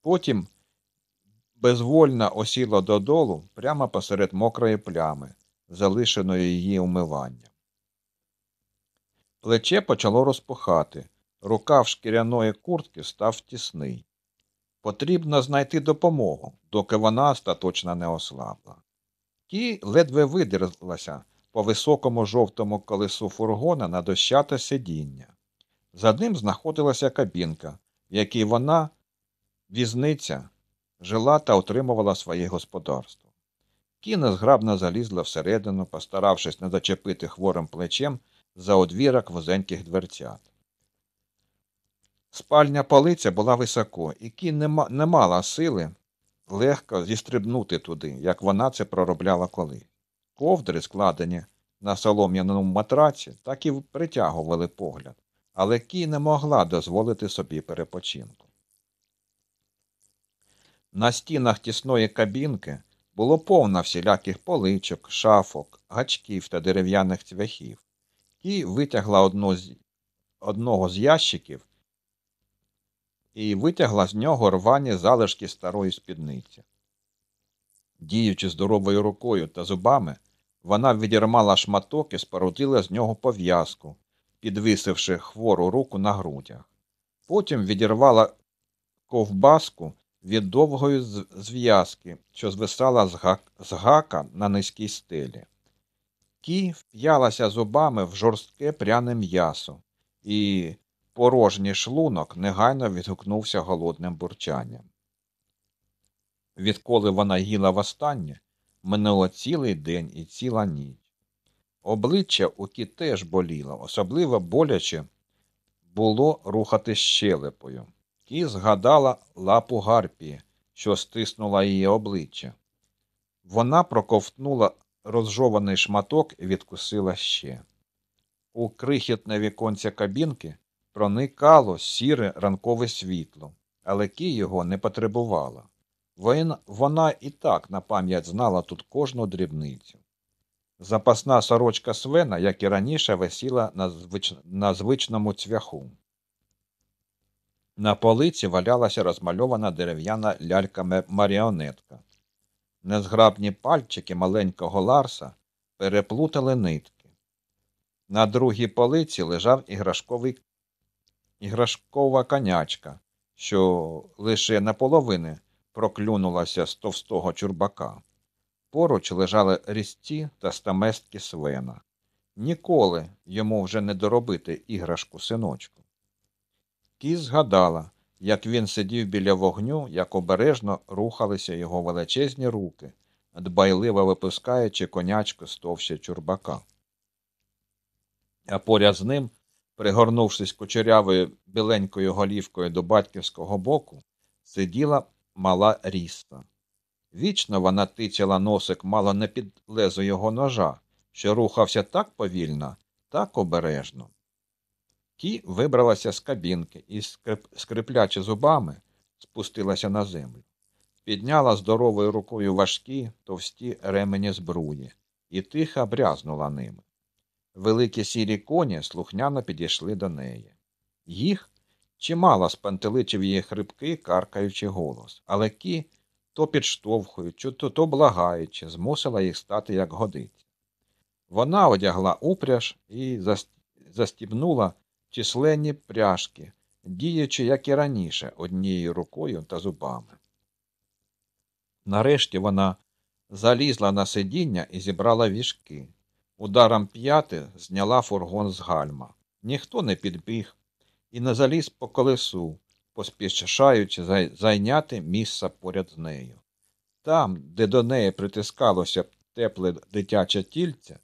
Потім безвольно осіла додолу прямо посеред мокрої плями, залишеної її умиванням. Плече почало розпухати, рукав шкіряної куртки став тісний. Потрібно знайти допомогу, доки вона остаточно не ослабла. Ті ледве видерлася по високому жовтому колесу фургона на дощате сидіння. За ним знаходилася кабінка, в якій вона, візниця, жила та отримувала своє господарство. Кіна зграбно залізла всередину, постаравшись не зачепити хворим плечем за одвірок вузеньких дверцят. Спальня полиця була високо, і кін не, мала сили легко зістрибнути туди, як вона це проробляла коли. Ковдри, складені на солом'яному матраці, так і притягували погляд, але Кі не могла дозволити собі перепочинку. На стінах тісної кабінки було повно всіляких поличок, шафок, гачків та дерев'яних цвяхів. Кі витягла одну з... одного з ящиків і витягла з нього рвані залишки старої спідниці. Діючи здоровою рукою та зубами, вона відірмала шматок і спорудила з нього пов'язку, підвисивши хвору руку на грудях. Потім відірвала ковбаску від довгої зв'язки, що звисала з, гак... з гака на низькій стелі. Кі вп'ялася зубами в жорстке пряне м'ясо, і порожній шлунок негайно відгукнувся голодним бурчанням. Відколи вона їла востаннє, минуло цілий день і ціла ніч. Обличчя у Кі теж боліло, особливо боляче було рухати щелепою. Кі згадала лапу Гарпії, що стиснула її обличчя. Вона проковтнула розжований шматок і відкусила ще. У крихітне віконця кабінки проникало сіре ранкове світло, але Кі його не потребувала. Вона і так на пам'ять знала тут кожну дрібницю. Запасна сорочка свена, як і раніше, висіла на, звич... на звичному цвяху. На полиці валялася розмальована дерев'яна лялька маріонетка. Незграбні пальчики маленького Ларса переплутали нитки. На другій полиці лежав іграшковий... іграшкова конячка, що лише наполовини проклюнулася з товстого чурбака. Поруч лежали різці та стаместки свена. Ніколи йому вже не доробити іграшку синочку. Кіс згадала, як він сидів біля вогню, як обережно рухалися його величезні руки, дбайливо випускаючи конячку з товща чурбака. А поряд з ним, пригорнувшись кучерявою біленькою голівкою до батьківського боку, сиділа мала ріста. Вічно вона тицяла носик мало не під лезо його ножа, що рухався так повільно, так обережно. Кі вибралася з кабінки і, скрип... скриплячи зубами, спустилася на землю. Підняла здоровою рукою важкі, товсті ремені збруї і тихо брязнула ними. Великі сірі коні слухняно підійшли до неї. Їх чимало спантеличив її хрипкий, каркаючи голос, але кі, то підштовхуючи, то, то благаючи, змусила їх стати, як годиться. Вона одягла упряж і застібнула численні пряжки, діючи, як і раніше, однією рукою та зубами. Нарешті вона залізла на сидіння і зібрала віжки. Ударом п'яти зняла фургон з гальма. Ніхто не підбіг і не заліз по колесу, поспішаючи зайняти місце поряд з нею. Там, де до неї притискалося тепле дитяче тільце,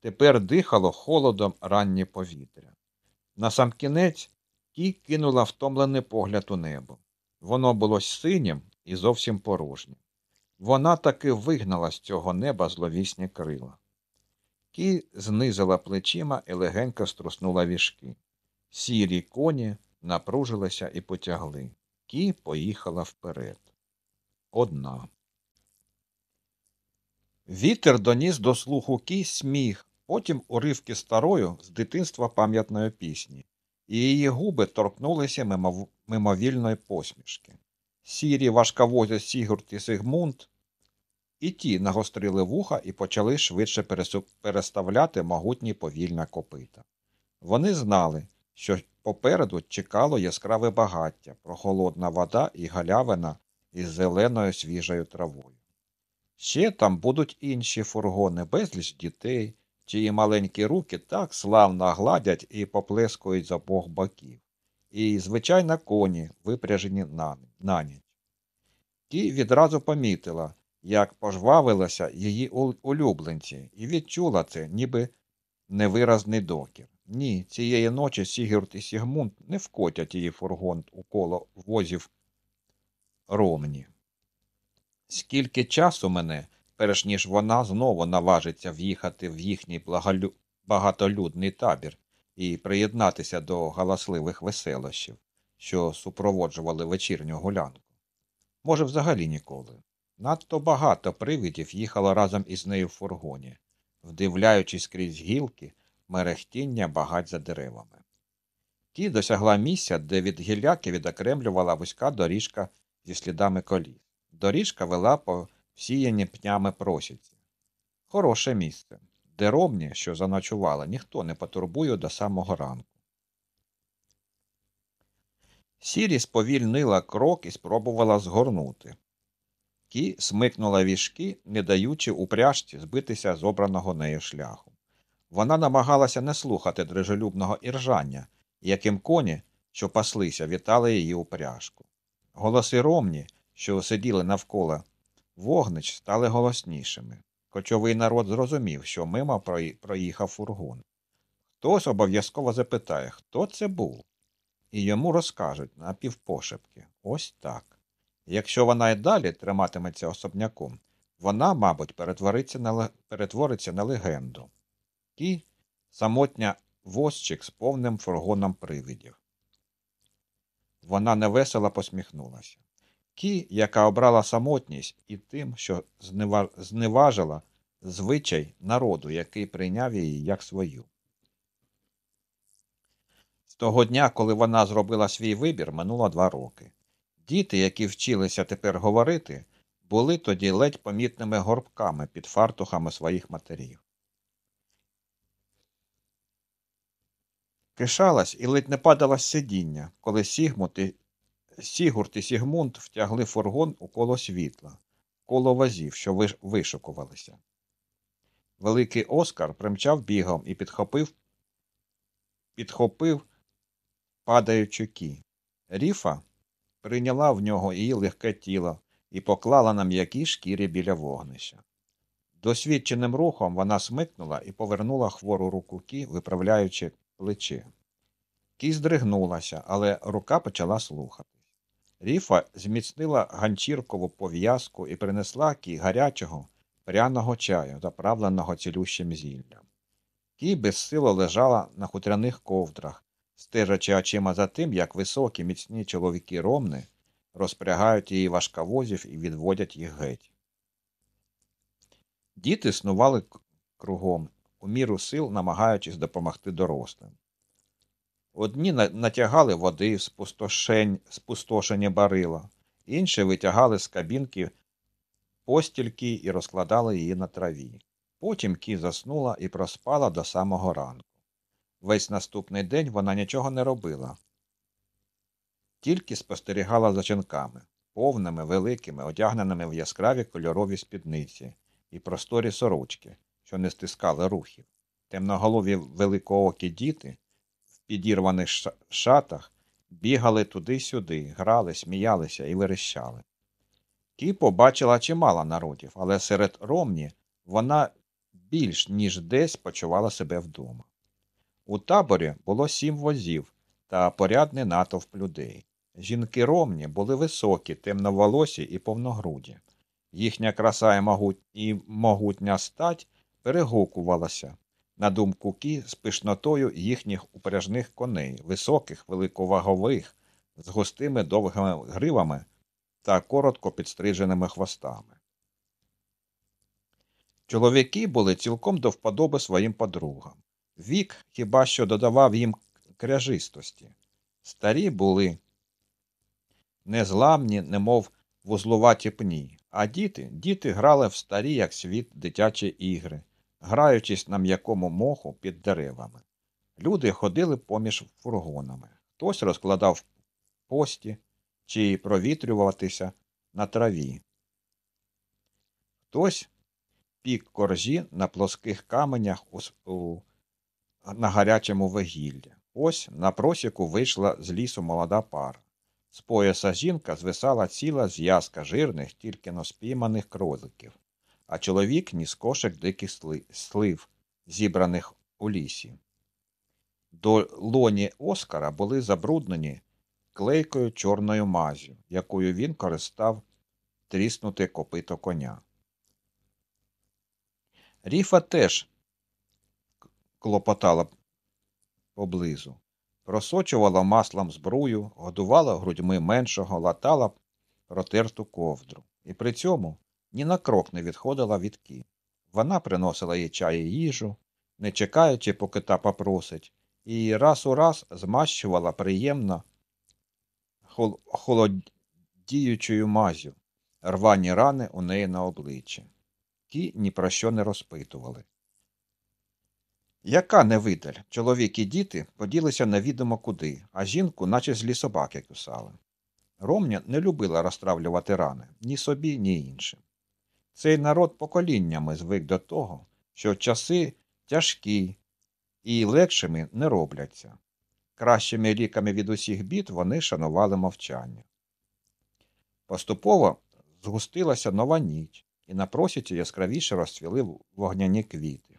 тепер дихало холодом раннє повітря. Насамкінець Ті кинула втомлений погляд у небо. Воно було синім і зовсім порожнім. Вона таки вигнала з цього неба зловісні крила. Кі знизила плечима і легенько струснула вішки. Сірі коні напружилися і потягли. Кі поїхала вперед. Одна. Вітер доніс до слуху Кі сміх, потім уривки старою з дитинства пам'ятної пісні, і її губи торкнулися мимов... мимовільної посмішки. Сірі важковозі Сігурд і Сигмунд і ті нагострили вуха і почали швидше пересу... переставляти могутні повільне копита. Вони знали, що попереду чекало яскраве багаття, прохолодна вода і галявина із зеленою свіжою травою. Ще там будуть інші фургони, безліч дітей, чиї маленькі руки так славно гладять і поплескують з обох боків, і, звичайно, коні, випряжені на, ніч. Ті відразу помітила, як пожвавилися її улюбленці, і відчула це, ніби невиразний докір. Ні, цієї ночі Сігурд і Сігмунд не вкотять її фургон у коло возів ромні. Скільки часу мене, перш ніж вона знову наважиться в'їхати в їхній благолю... багатолюдний табір і приєднатися до галасливих веселощів, що супроводжували вечірню гулянку. Може, взагалі ніколи. Надто багато привидів їхало разом із нею в фургоні, вдивляючись крізь гілки мерехтіння багать за деревами. Ті досягла місця, де від гілляки відокремлювала вузька доріжка зі слідами коліс. Доріжка вела по всіяні пнями просіці. Хороше місце, де ромні, що заночувала, ніхто не потурбує до самого ранку. Сірі сповільнила крок і спробувала згорнути. Кі смикнула вішки, не даючи упряжці збитися з обраного нею шляху. Вона намагалася не слухати дрежелюбного іржання, яким коні, що паслися, вітали її упряжку. Голоси ромні, що сиділи навколо вогнич, стали голоснішими. Кочовий народ зрозумів, що мимо проїхав фургон. Хтось обов'язково запитає, хто це був, і йому розкажуть напівпошепки ось так. Якщо вона й далі триматиметься особняком, вона, мабуть, перетвориться на перетвориться на легенду. І самотня возчик з повним фургоном привидів. Вона невесело посміхнулася. Кі, яка обрала самотність і тим, що зневажила звичай народу, який прийняв її як свою. З того дня, коли вона зробила свій вибір, минуло два роки. Діти, які вчилися тепер говорити, були тоді ледь помітними горбками під фартухами своїх матерів. Кишалась і ледь не падала з сидіння, коли Сігмут і Сігурд і Сігмунд втягли фургон у коло світла, коло вазів, що вишукувалися. Великий Оскар примчав бігом і підхопив, підхопив падаючу кі. Ріфа прийняла в нього її легке тіло і поклала на м'якій шкірі біля вогнища. Досвідченим рухом вона смикнула і повернула хвору руку кі, виправляючи плече. Кі здригнулася, але рука почала слухати. Ріфа зміцнила ганчіркову пов'язку і принесла кій гарячого, пряного чаю, заправленого цілющим зіллям. Кій безсило лежала на хутряних ковдрах, стежачи очима за тим, як високі міцні чоловіки ромни розпрягають її важковозів і відводять їх геть. Діти снували кругом, у міру сил намагаючись допомогти дорослим. Одні натягали води спустошення барила, інші витягали з кабінки постільки і розкладали її на траві. Потім кі заснула і проспала до самого ранку. Весь наступний день вона нічого не робила, тільки спостерігала за жінками, повними, великими, одягненими в яскраві кольорові спідниці і просторі сорочки, що не стискали рухів. Темноголові великоокі діти в підірваних шатах бігали туди-сюди, грали, сміялися і верещали. Кі побачила чимало народів, але серед ромні вона більш ніж десь почувала себе вдома. У таборі було сім возів та порядний натовп людей. Жінки ромні були високі, темноволосі і повногруді. Їхня краса і, могут... і могутня стать перегукувалася на думку кі з пишнотою їхніх упряжних коней, високих, великовагових, з густими довгими гривами та коротко підстриженими хвостами. Чоловіки були цілком до вподоби своїм подругам. Вік хіба що додавав їм кряжистості. Старі були незламні, немов вузлуваті пні, а діти діти грали в старі, як світ, дитячі ігри, граючись на м'якому моху під деревами. Люди ходили поміж фургонами. Хтось розкладав пості чи провітрюватися на траві. Хтось пік коржі на плоских каменях у, на гарячому вугіллі. Ось на просіку вийшла з лісу молода пара. З пояса жінка звисала ціла зв'язка жирних, тільки но спійманих кроликів, а чоловік ніс кошик диких слив, зібраних у лісі. До лоні Оскара були забруднені клейкою чорною мазю, якою він користав тріснути копито коня. Ріфа теж клопотала поблизу, просочувала маслом збрую, годувала грудьми меншого, латала протерту ковдру, і при цьому ні на крок не відходила від кі. Вона приносила їй чай і їжу, не чекаючи, поки та попросить, і раз у раз змащувала приємно холодіючою мазю, рвані рани у неї на обличчі. Ті ні про що не розпитували. Яка невидаль? Чоловік і діти поділися невідомо куди, а жінку, наче з лісобаки кусали. Ромня не любила розтравлювати рани ні собі, ні іншим. Цей народ поколіннями звик до того, що часи тяжкі і легшими не робляться. Кращими ліками від усіх бід вони шанували мовчання. Поступово згустилася нова ніч, і на просіці яскравіше розцвіли вогняні квіти.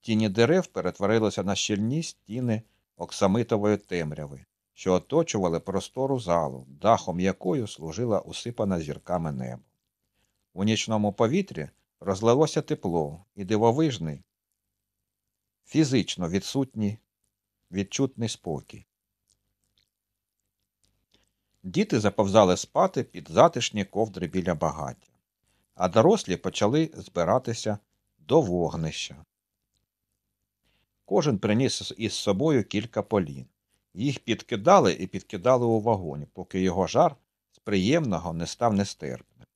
Тіні дерев перетворилися на щільні стіни оксамитової темряви, що оточували простору залу, дахом якою служила усипана зірками небо. У нічному повітрі розлилося тепло і дивовижний, фізично відсутній відчутний спокій. Діти заповзали спати під затишні ковдри біля багаття, а дорослі почали збиратися до вогнища. Кожен приніс із собою кілька полін. Їх підкидали і підкидали у вогонь, поки його жар з приємного не став нестерпним.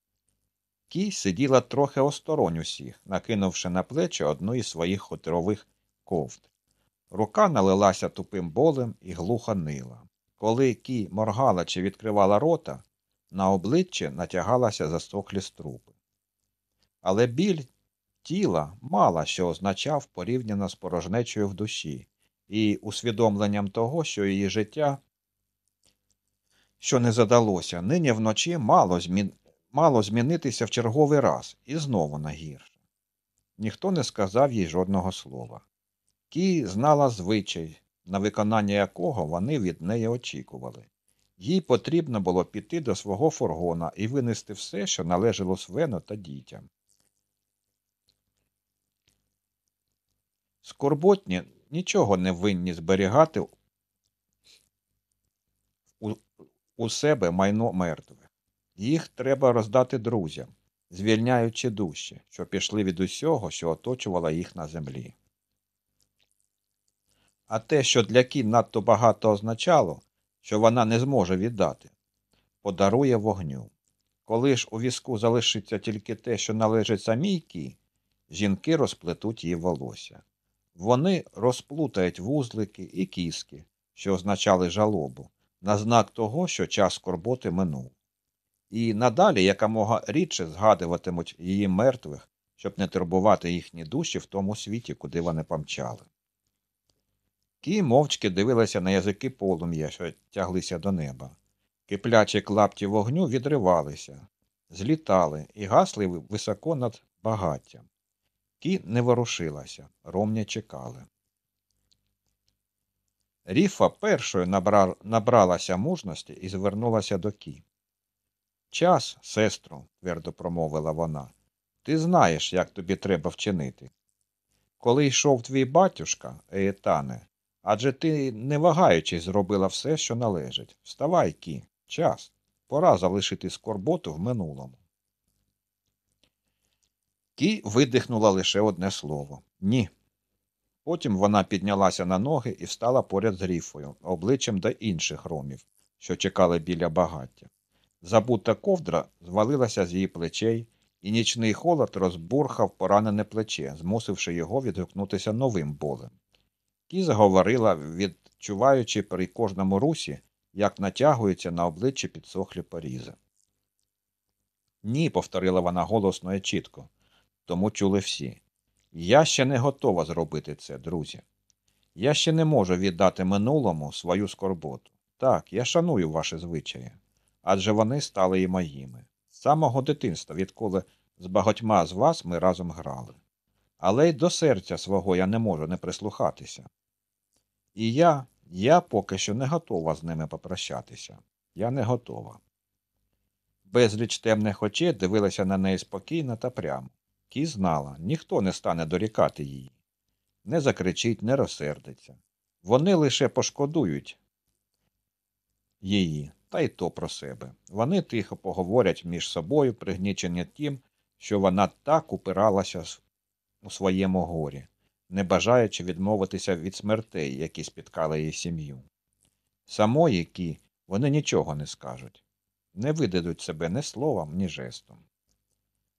Кій сиділа трохи осторонь усіх, накинувши на плечі одну із своїх хуторових ковд. Рука налилася тупим болем і глухо нила. Коли Кі моргала чи відкривала рота, на обличчі натягалася засохлі струпи. Але біль тіла мало що означав порівняно з порожнечою в душі і усвідомленням того, що її життя, що не задалося, нині вночі мало, змін... мало змінитися в черговий раз і знову на гірше. Ніхто не сказав їй жодного слова. Кі знала звичай, на виконання якого вони від неї очікували. Їй потрібно було піти до свого фургона і винести все, що належало свену та дітям. Скорботні нічого не винні зберігати у, у себе майно мертве. Їх треба роздати друзям, звільняючи душі, що пішли від усього, що оточувало їх на землі. А те, що для Кі надто багато означало, що вона не зможе віддати, подарує вогню. Коли ж у візку залишиться тільки те, що належить самій Кі, жінки розплетуть її волосся. Вони розплутають вузлики і кіски, що означали жалобу, на знак того, що час скорботи минув. І надалі якомога рідше згадуватимуть її мертвих, щоб не турбувати їхні душі в тому світі, куди вони помчали. Ті мовчки дивилися на язики полум'я, що тяглися до неба. Киплячі клапті вогню відривалися, злітали і гасли високо над багаттям. Кі не ворушилася, ромня чекали. Ріфа першою набра... набралася мужності і звернулася до Кі. Час, сестру, твердо промовила вона, ти знаєш, як тобі треба вчинити. Коли йшов твій батюшка, Еетане, адже ти, не вагаючись, зробила все, що належить. Вставай, Кі, час. Пора залишити скорботу в минулому. Кі видихнула лише одне слово ні. Потім вона піднялася на ноги і встала поряд з ріфою, обличчям до інших ромів, що чекали біля багаття. Забута ковдра звалилася з її плечей, і нічний холод розбурхав поранене плече, змусивши його відгукнутися новим болем. Кі заговорила, відчуваючи при кожному русі, як натягуються на обличчі підсохлі порізи. Ні, повторила вона голосно і чітко, тому чули всі. Я ще не готова зробити це, друзі. Я ще не можу віддати минулому свою скорботу. Так, я шаную ваші звичаї, адже вони стали і моїми. З самого дитинства, відколи з багатьма з вас ми разом грали. Але й до серця свого я не можу не прислухатися. І я, я поки що не готова з ними попрощатися. Я не готова. Безліч темних очей дивилися на неї спокійно та прямо. Кі знала, ніхто не стане дорікати її. Не закричить, не розсердиться. Вони лише пошкодують її, та й то про себе. Вони тихо поговорять між собою, пригнічені тим, що вона так упиралася у своєму горі, не бажаючи відмовитися від смертей, які спіткали її сім'ю. Самої Кі вони нічого не скажуть, не видадуть себе ні словом, ні жестом.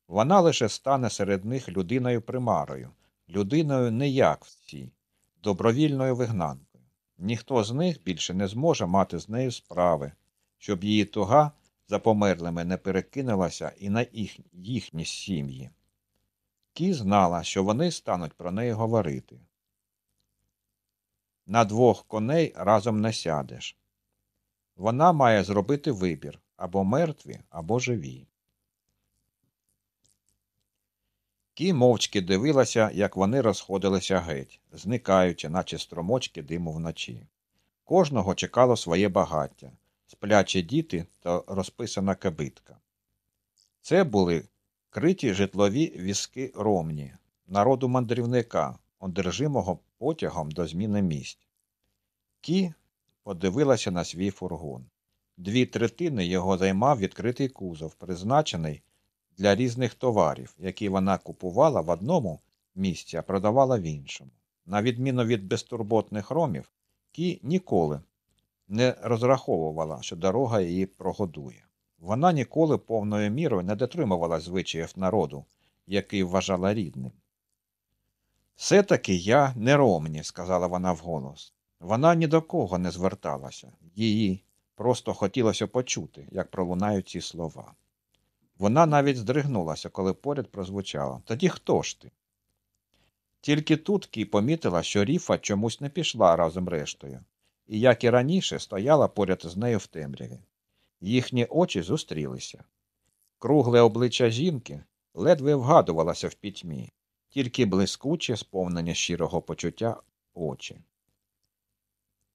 Вона лише стане серед них людиною примарою, людиною не як всі, добровільною вигнанкою. Ніхто з них більше не зможе мати з нею справи, щоб її туга за померлими не перекинулася і на їх, їхні сім'ї. Кі знала, що вони стануть про неї говорити. На двох коней разом не сядеш. Вона має зробити вибір або мертві, або живі. Кі мовчки дивилася, як вони розходилися геть, зникаючи, наче струмочки диму вночі. Кожного чекало своє багаття, сплячі діти та розписана кабитка. Це були криті житлові візки ромні, народу мандрівника, одержимого потягом до зміни місць. Кі подивилася на свій фургон. Дві третини його займав відкритий кузов, призначений для різних товарів, які вона купувала в одному місці, а продавала в іншому. На відміну від безтурботних ромів, Кі ніколи не розраховувала, що дорога її прогодує. Вона ніколи повною мірою не дотримувала звичаїв народу, який вважала рідним. Все таки я не ромні, сказала вона вголос. Вона ні до кого не зверталася, її просто хотілося почути, як пролунають ці слова. Вона навіть здригнулася, коли поряд прозвучала. Тоді хто ж ти? Тільки тут Кі помітила, що Ріфа чомусь не пішла разом рештою, і, як і раніше, стояла поряд з нею в темряві. Їхні очі зустрілися. Кругле обличчя жінки ледве вгадувалося в пітьмі, тільки блискуче, сповнені щирого почуття очі.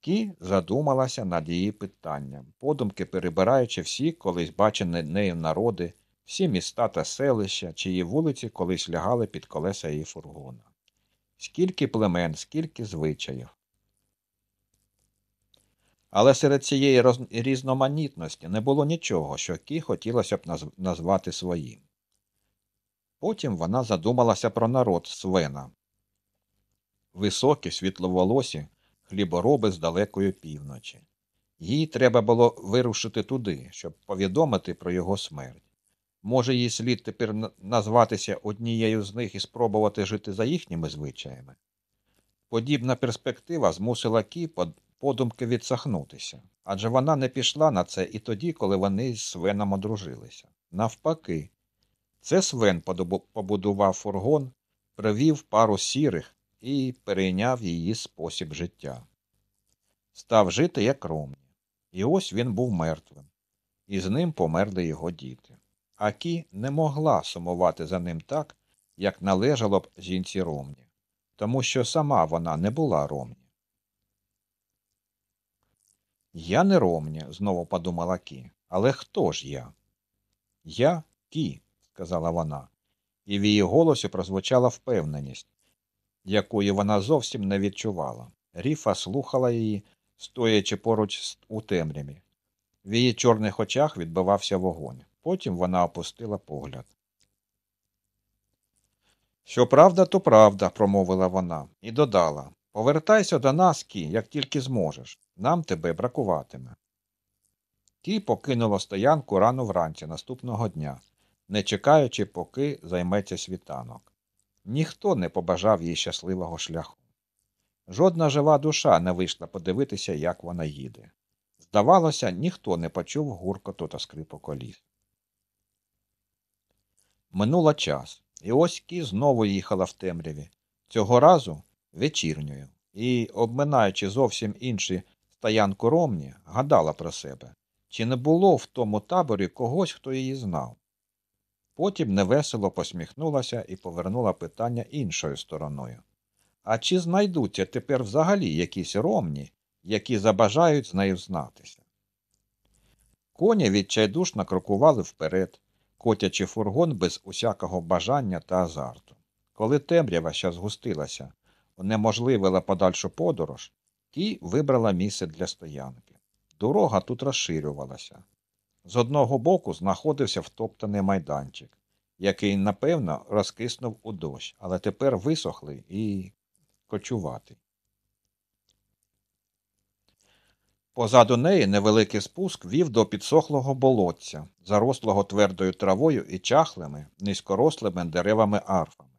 Кі задумалася над її питанням, подумки перебираючи всі колись бачені нею народи, всі міста та селища, чиї вулиці колись лягали під колеса її фургона. Скільки племен, скільки звичаїв. Але серед цієї роз... різноманітності не було нічого, що Кі хотілося б наз... назвати своїм. Потім вона задумалася про народ Свена. Високі, світловолосі, хлібороби з далекої півночі. Їй треба було вирушити туди, щоб повідомити про його смерть. Може, їй слід тепер назватися однією з них і спробувати жити за їхніми звичаями. Подібна перспектива змусила Кі подумки відсахнутися, адже вона не пішла на це і тоді, коли вони з Свеном одружилися. Навпаки, це Свен побудував фургон, привів пару сірих і перейняв її спосіб життя. Став жити як ромні. І ось він був мертвим, і з ним померли його діти. а Кі не могла сумувати за ним так, як належало б жінці Ромні, тому що сама вона не була Ромні. Я не Ромні, знову подумала Кі. Але хто ж я? Я Кі, сказала вона, і в її голосі прозвучала впевненість, якої вона зовсім не відчувала. Ріфа слухала її, стоячи поруч у темряві. В її чорних очах відбивався вогонь. Потім вона опустила погляд. Що правда, то правда, промовила вона, і додала Повертайся до нас, Кі, як тільки зможеш. Нам тебе бракуватиме. Кі покинула стоянку рано вранці наступного дня, не чекаючи, поки займеться світанок. Ніхто не побажав їй щасливого шляху. Жодна жива душа не вийшла подивитися, як вона їде. Здавалося, ніхто не почув гуркоту та скрипу коліс. Минуло час, і ось Кі знову їхала в темряві, цього разу вечірньою, і, обминаючи зовсім інші стоянку ромні, гадала про себе, чи не було в тому таборі когось, хто її знав. Потім невесело посміхнулася і повернула питання іншою стороною. А чи знайдуться тепер взагалі якісь ромні, які забажають з нею знатися? Коні відчайдушно крокували вперед, котячи фургон без усякого бажання та азарту. Коли темрява ще згустилася, унеможливила подальшу подорож, Ті вибрала місце для стоянки. Дорога тут розширювалася. З одного боку знаходився втоптаний майданчик, який, напевно, розкиснув у дощ, але тепер висохлий і кочуватий. Позаду неї невеликий спуск вів до підсохлого болотця, зарослого твердою травою і чахлими, низькорослими деревами арфами.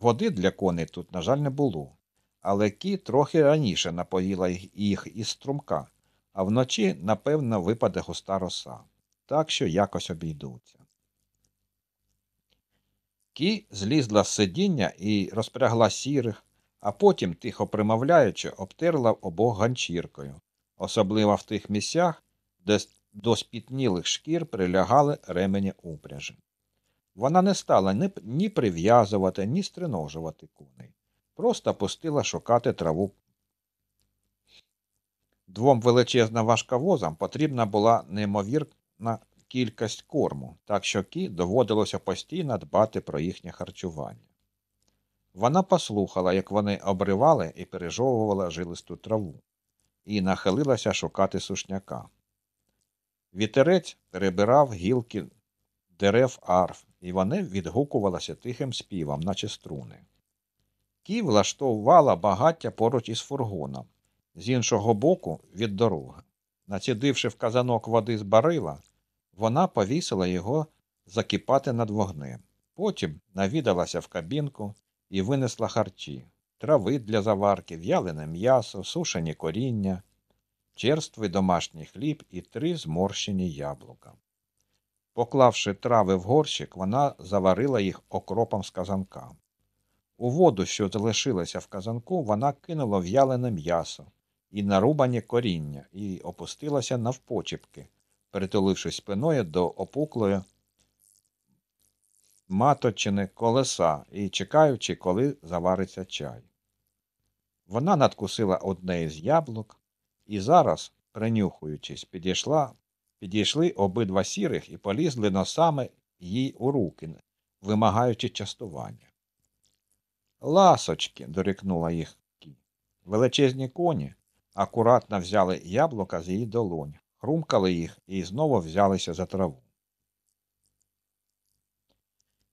Води для коней тут, на жаль, не було, але кі трохи раніше напоїла їх із струмка, а вночі, напевно, випаде густа роса, так що якось обійдуться. Кі злізла з сидіння і розпрягла сірих, а потім, тихо примовляючи, обтерла обох ганчіркою, особливо в тих місцях, де до спітнілих шкір прилягали ремені упряжі. Вона не стала ні, прив'язувати, ні стриножувати коней, просто пустила шукати траву. Двом величезним важковозам потрібна була неймовірна кількість корму, так що кі доводилося постійно дбати про їхнє харчування. Вона послухала, як вони обривали і пережовували жилисту траву, і нахилилася шукати сушняка. Вітерець перебирав гілки дерев арф, і вони відгукувалися тихим співом, наче струни. Кі влаштовувала багаття поруч із фургоном, з іншого боку від дороги. Націдивши в казанок води з барила, вона повісила його закипати над вогнем. Потім навідалася в кабінку і винесла харчі, трави для заварки, в'ялене м'ясо, сушені коріння, черствий домашній хліб і три зморщені яблука. Поклавши трави в горщик, вона заварила їх окропом з казанка. У воду, що залишилася в казанку, вона кинула в'ялене м'ясо і нарубані коріння і опустилася навпочіпки, притулившись спиною до опуклої маточини колеса і чекаючи, коли завариться чай. Вона надкусила одне із яблук і зараз, принюхуючись, підійшла, підійшли обидва сірих і полізли носами їй у руки, вимагаючи частування. Ласочки, дорікнула їх кі. Величезні коні акуратно взяли яблука з її долонь, хрумкали їх і знову взялися за траву.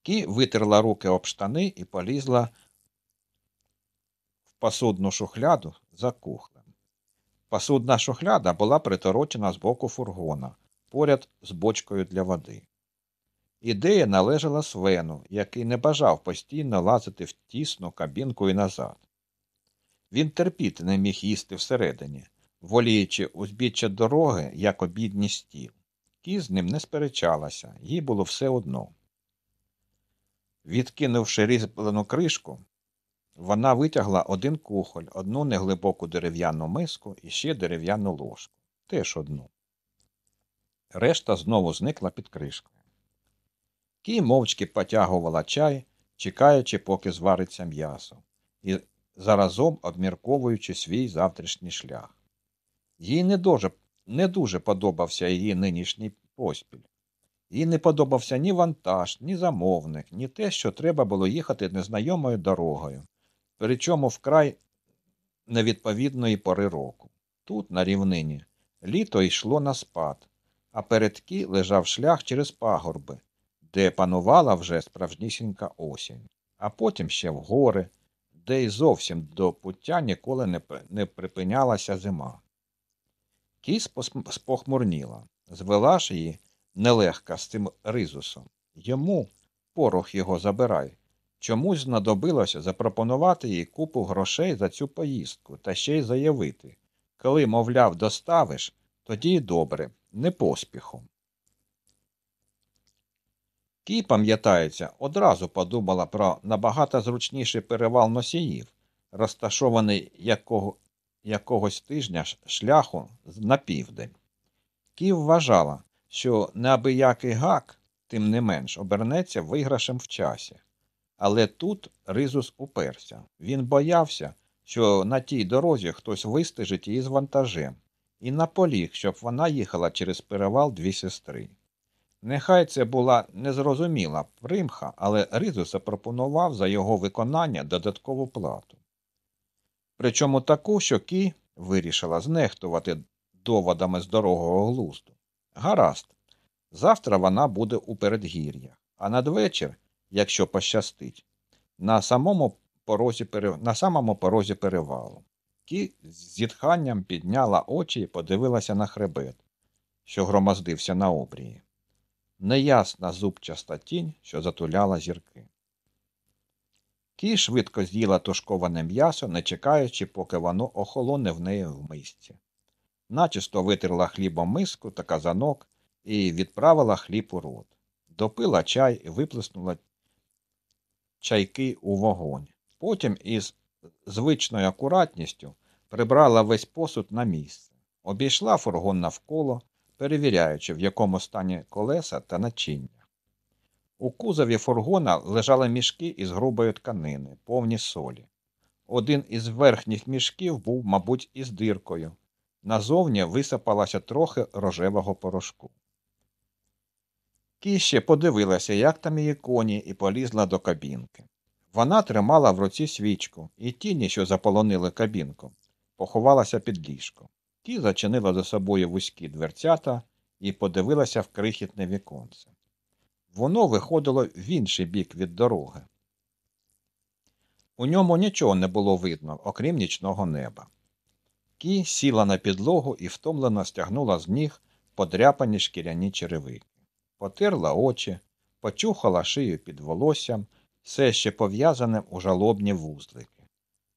Кі витерла руки об штани і полізла в посудну шухляду за кухлем. Посудна шухляда була приторочена з боку фургона, поряд з бочкою для води. Ідея належала Свену, який не бажав постійно лазити в тісну кабінку і назад. Він терпіти не міг їсти всередині, воліючи узбіччя дороги, як обідній стіл. Кі з ним не сперечалася, їй було все одно. Відкинувши різьблену кришку, вона витягла один кухоль, одну неглибоку дерев'яну миску і ще дерев'яну ложку. Теж одну. Решта знову зникла під кришкою. Кій мовчки потягувала чай, чекаючи, поки звариться м'ясо, і заразом обмірковуючи свій завтрашній шлях. Їй не дуже, не дуже подобався її нинішній поспіль. Їй не подобався ні вантаж, ні замовник, ні те, що треба було їхати незнайомою дорогою, причому вкрай невідповідної пори року. Тут, на рівнині, літо йшло на спад, а перед кі лежав шлях через пагорби, де панувала вже справжнісінька осінь, а потім ще в гори, де й зовсім до пуття ніколи не, не припинялася зима. Кіс спохмурніла, звела ж її нелегка з цим ризусом. Йому порох його забирай. Чомусь знадобилося запропонувати їй купу грошей за цю поїздку та ще й заявити коли, мовляв, доставиш, тоді й добре, не поспіхом. Кій, пам'ятається, одразу подумала про набагато зручніший перевал носіїв, розташований якого, якогось тижня шляху на південь. Кій вважала, що неабиякий гак, тим не менш, обернеться виграшем в часі. Але тут Ризус уперся. Він боявся, що на тій дорозі хтось вистежить її з вантажем, і наполіг, щоб вона їхала через перевал дві сестри. Нехай це була незрозуміла примха, але Ризус запропонував за його виконання додаткову плату. Причому таку, що Кі вирішила знехтувати доводами здорового глузду. Гаразд, завтра вона буде у передгір'ях, а надвечір, якщо пощастить, на самому порозі на самому порозі перевалу. Кі з зітханням підняла очі і подивилася на хребет, що громоздився на обрії. Неясна зубчаста тінь, що затуляла зірки. Кі швидко з'їла тушковане м'ясо, не чекаючи, поки воно охолоне в неї в мисці. Начисто витерла хлібом миску та казанок і відправила хліб у рот. Допила чай і виплеснула чайки у вогонь. Потім із звичною акуратністю прибрала весь посуд на місце, обійшла фургон навколо, перевіряючи, в якому стані колеса та начиння. У кузові фургона лежали мішки із грубої тканини, повні солі. Один із верхніх мішків був, мабуть, із диркою. Назовні висипалося трохи рожевого порошку. Кіще подивилася, як там її коні, і полізла до кабінки. Вона тримала в руці свічку, і тіні, що заполонили кабінку, поховалася під ліжком. Ті зачинила за собою вузькі дверцята і подивилася в крихітне віконце. Воно виходило в інший бік від дороги. У ньому нічого не було видно, окрім нічного неба. Кі сіла на підлогу і втомлено стягнула з ніг подряпані шкіряні черевики, потерла очі, почухала шию під волоссям все ще пов'язаним у жалобні вузлики.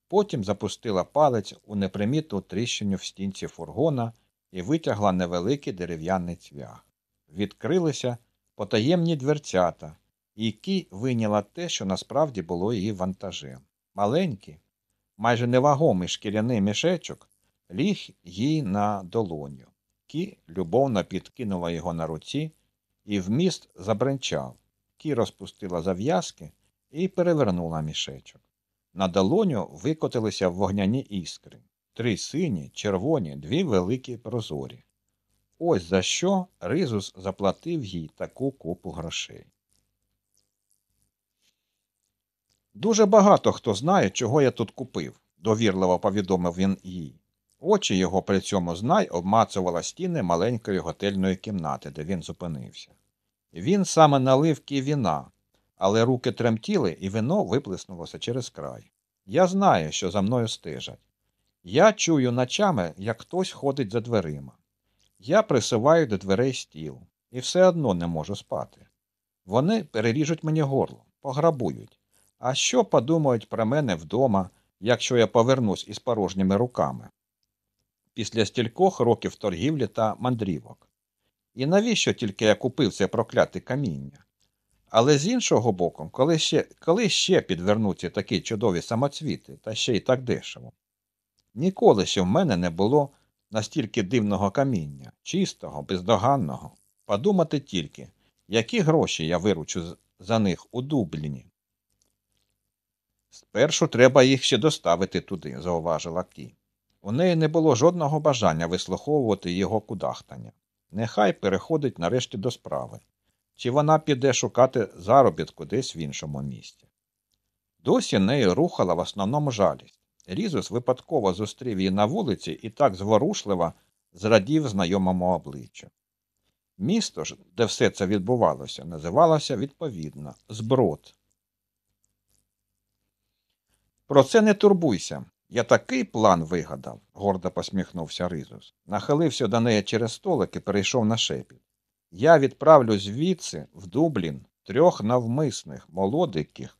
Потім запустила палець у непримітну тріщину в стінці фургона і витягла невеликий дерев'яний цвях. Відкрилися потаємні дверцята, і Кі вийняла те, що насправді було її вантажем. Маленький, майже невагомий шкіряний мішечок ліг їй на долоню. Кі любовно підкинула його на руці, і вміст забринчав. Кі розпустила зав'язки і перевернула мішечок. На долоню викотилися вогняні іскри три сині, червоні, дві великі прозорі. Ось за що Ризус заплатив їй таку купу грошей. Дуже багато хто знає, чого я тут купив, довірливо повідомив він їй. Очі його при цьому знай обмацувала стіни маленької готельної кімнати, де він зупинився. Він саме налив віна, але руки тремтіли, і вино виплеснулося через край. Я знаю, що за мною стежать. Я чую ночами, як хтось ходить за дверима. Я присуваю до дверей стіл і все одно не можу спати. Вони переріжуть мені горло, пограбують. А що подумають про мене вдома, якщо я повернусь із порожніми руками? Після стількох років торгівлі та мандрівок. І навіщо тільки я купив це прокляте каміння? Але з іншого боку, коли ще коли ще підвернуться такі чудові самоцвіти, та ще й так дешево. Ніколи ще в мене не було настільки дивного каміння, чистого, бездоганного. Подумати тільки, Які гроші я виручу за них у Дубліні? Спершу треба їх ще доставити туди, зауважила Кі. У неї не було жодного бажання вислуховувати його кудахтання. Нехай переходить нарешті до справи. Чи вона піде шукати заробітку десь в іншому місті? Досі нею рухала в основному жалість. Різус випадково зустрів її на вулиці і так зворушливо зрадів знайомому обличчю. Місто ж, де все це відбувалося, називалося відповідно Зброд. Про це не турбуйся. Я такий план вигадав, гордо посміхнувся Ризус. Нахилився до неї через столик і перейшов на шепіт. Я відправлю звідси в Дублін трьох навмисних молодиких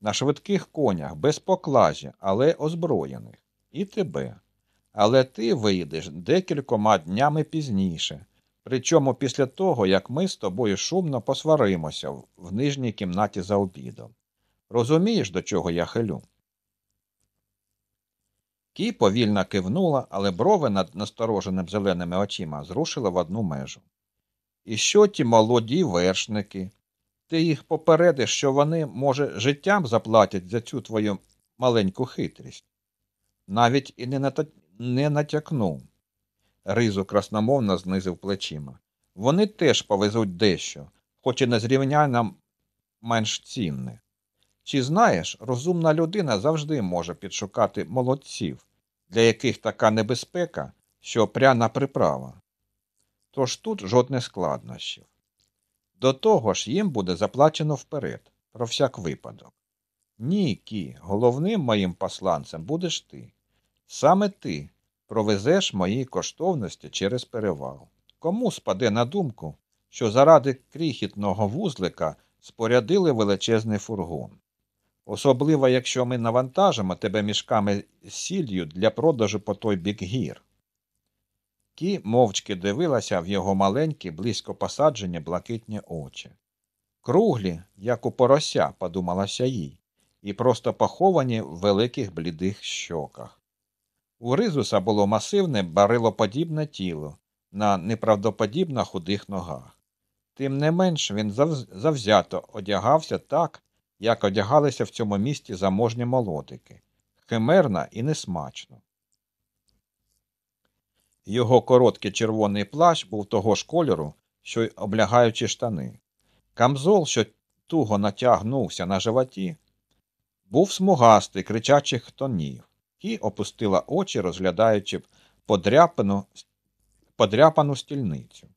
на швидких конях, без поклажі, але озброєних, і тебе. Але ти вийдеш декількома днями пізніше, причому після того, як ми з тобою шумно посваримося в нижній кімнаті за обідом. Розумієш, до чого я хилю? Кі повільно кивнула, але брови над настороженим зеленими очима зрушили в одну межу. І що ті молоді вершники? Ти їх попередиш, що вони, може, життям заплатять за цю твою маленьку хитрість? Навіть і не, нат... не натякнув. Ризу красномовно знизив плечима. Вони теж повезуть дещо, хоч і не незрівняно менш цінне. Чи знаєш, розумна людина завжди може підшукати молодців, для яких така небезпека, що пряна приправа. Тож тут жодних складнощів. До того ж їм буде заплачено вперед, про всяк випадок. Ні, Кі, головним моїм посланцем будеш ти. Саме ти провезеш мої коштовності через перевал. Кому спаде на думку, що заради кріхітного вузлика спорядили величезний фургон? Особливо, якщо ми навантажимо тебе мішками з сіллю для продажу по той бік гір. Кі мовчки дивилася в його маленькі, близько посаджені блакитні очі. Круглі, як у порося, подумалася їй, і просто поховані в великих блідих щоках. У Ризуса було масивне барилоподібне тіло на неправдоподібно худих ногах. Тим не менш він завзято одягався так, як одягалися в цьому місті заможні молодики, химерно і несмачно. Його короткий червоний плащ був того ж кольору, що й облягаючі штани. Камзол, що туго натягнувся на животі, був смугастий, кричачих тонів, і опустила очі, розглядаючи подряпану, подряпану стільницю.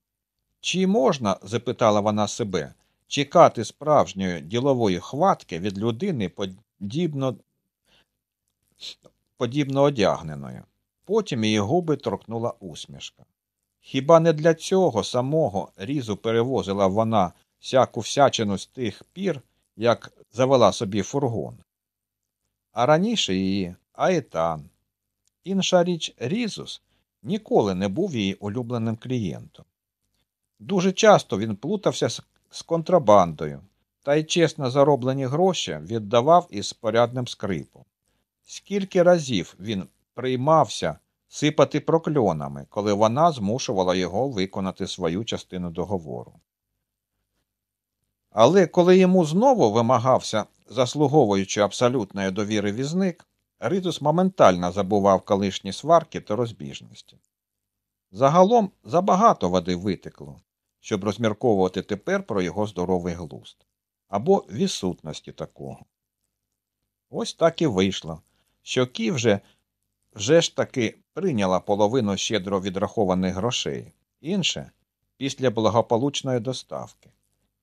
Чи можна, запитала вона себе, чекати справжньої ділової хватки від людини подібно, подібно одягненої? Потім її губи торкнула усмішка. Хіба не для цього самого різу перевозила вона всяку всячину з тих пір, як завела собі фургон? А раніше її Аетан. Інша річ Різус ніколи не був її улюбленим клієнтом. Дуже часто він плутався з контрабандою та й чесно зароблені гроші віддавав із порядним скрипом. Скільки разів він приймався сипати прокльонами, коли вона змушувала його виконати свою частину договору. Але коли йому знову вимагався, заслуговуючи абсолютної довіри візник, Ритус моментально забував колишні сварки та розбіжності. Загалом забагато води витекло, щоб розмірковувати тепер про його здоровий глузд або відсутності такого. Ось так і вийшло, що Кі вже вже ж таки прийняла половину щедро відрахованих грошей, інше після благополучної доставки.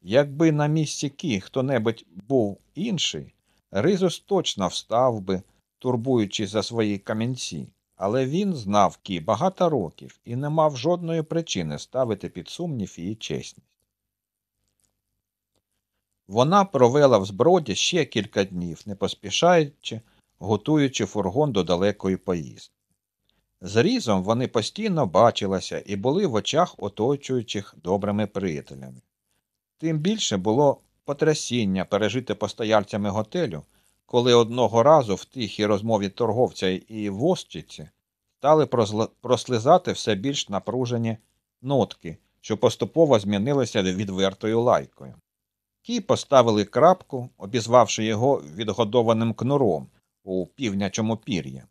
Якби на місці Кі хто небудь був інший, Ризус точно встав би, турбуючись за свої камінці, але він знав Кі багато років і не мав жодної причини ставити під сумнів її чесність. Вона провела в зброді ще кілька днів, не поспішаючи готуючи фургон до далекої поїздки. З різом вони постійно бачилися і були в очах оточуючих добрими приятелями. Тим більше було потрясіння пережити постояльцями готелю, коли одного разу в тихій розмові торговця і возчиці стали прослизати все більш напружені нотки, що поступово змінилися відвертою лайкою. Ті поставили крапку, обізвавши його відгодованим кнуром у півнячому пір'ї.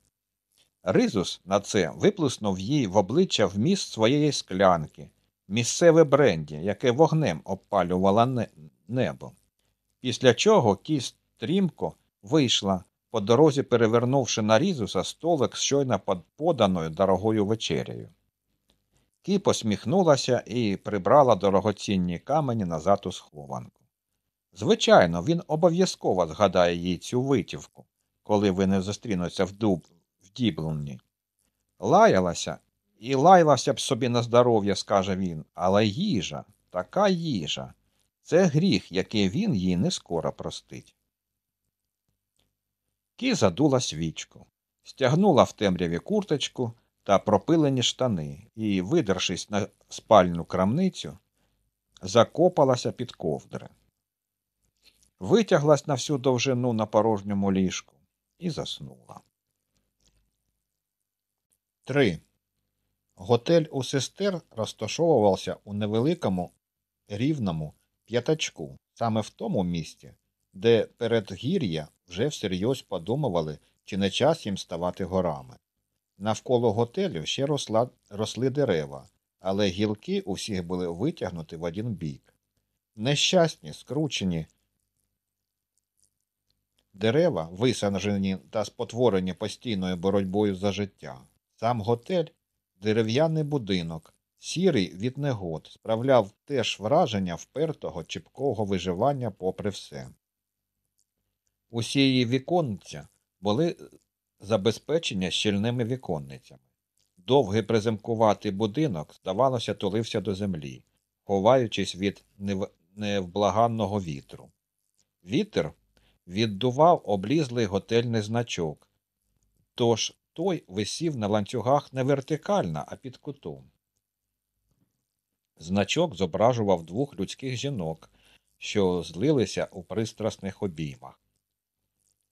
Ризус на це виплеснув їй в обличчя вміст своєї склянки, місцеве бренді, яке вогнем обпалювало небо. Після чого кість стрімко вийшла, по дорозі перевернувши на різуса столик з щойно поданою дорогою вечерею. Кі посміхнулася і прибрала дорогоцінні камені назад у схованку. Звичайно, він обов'язково згадає їй цю витівку, коли вони зустрінуться в дуб в Діблуні. Лаялася і лаялася б собі на здоров'я, скаже він, але їжа, така їжа. Це гріх, який він їй не скоро простить. Кі задула свічку, стягнула в темряві курточку та пропилені штани і, видершись на спальну крамницю, закопалася під ковдри. Витяглась на всю довжину на порожньому ліжку і заснула. 3. Готель у сестер розташовувався у невеликому рівному п'ятачку, саме в тому місці, де передгір'я вже всерйоз подумували, чи не час їм ставати горами. Навколо готелю ще росла, росли дерева, але гілки у всіх були витягнуті в один бік. Нещасні, скручені дерева, висаджені та спотворені постійною боротьбою за життя. Сам готель, дерев'яний будинок, сірий від негод, справляв теж враження впертого чіпкого виживання попри все. Усі її віконця були забезпечені щільними віконницями. Довгий приземкуватий будинок, здавалося, тулився до землі, ховаючись від невблаганного вітру. Вітер віддував облізлий готельний значок, тож той висів на ланцюгах не вертикально, а під кутом. Значок зображував двох людських жінок, що злилися у пристрасних обіймах.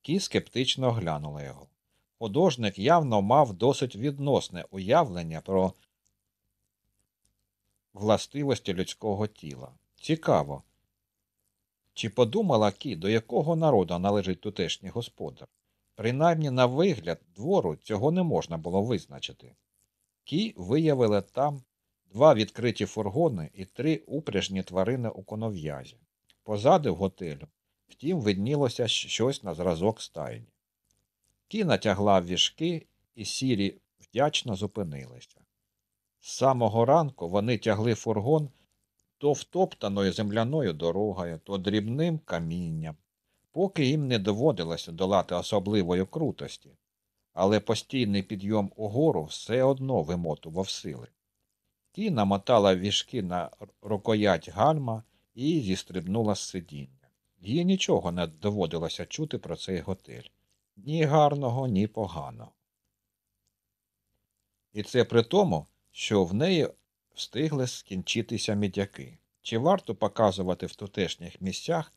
Кі скептично оглянула його. Художник явно мав досить відносне уявлення про властивості людського тіла. Цікаво. Чи подумала Кі, до якого народу належить тутешній господар? Принаймні, на вигляд двору цього не можна було визначити. Кі виявили там два відкриті фургони і три упряжні тварини у конов'язі. Позаду готелю, втім, виднілося щось на зразок стайні. Кі натягла віжки, і сірі вдячно зупинилися. З самого ранку вони тягли фургон то втоптаною земляною дорогою, то дрібним камінням, поки їм не доводилося долати особливої крутості, але постійний підйом угору все одно вимотував сили. Ті намотала віжки на рукоять гальма і зістрибнула з сидіння. Їй нічого не доводилося чути про цей готель ні гарного, ні поганого. І це при тому, що в неї встигли скінчитися мідяки. Чи варто показувати в тутешніх місцях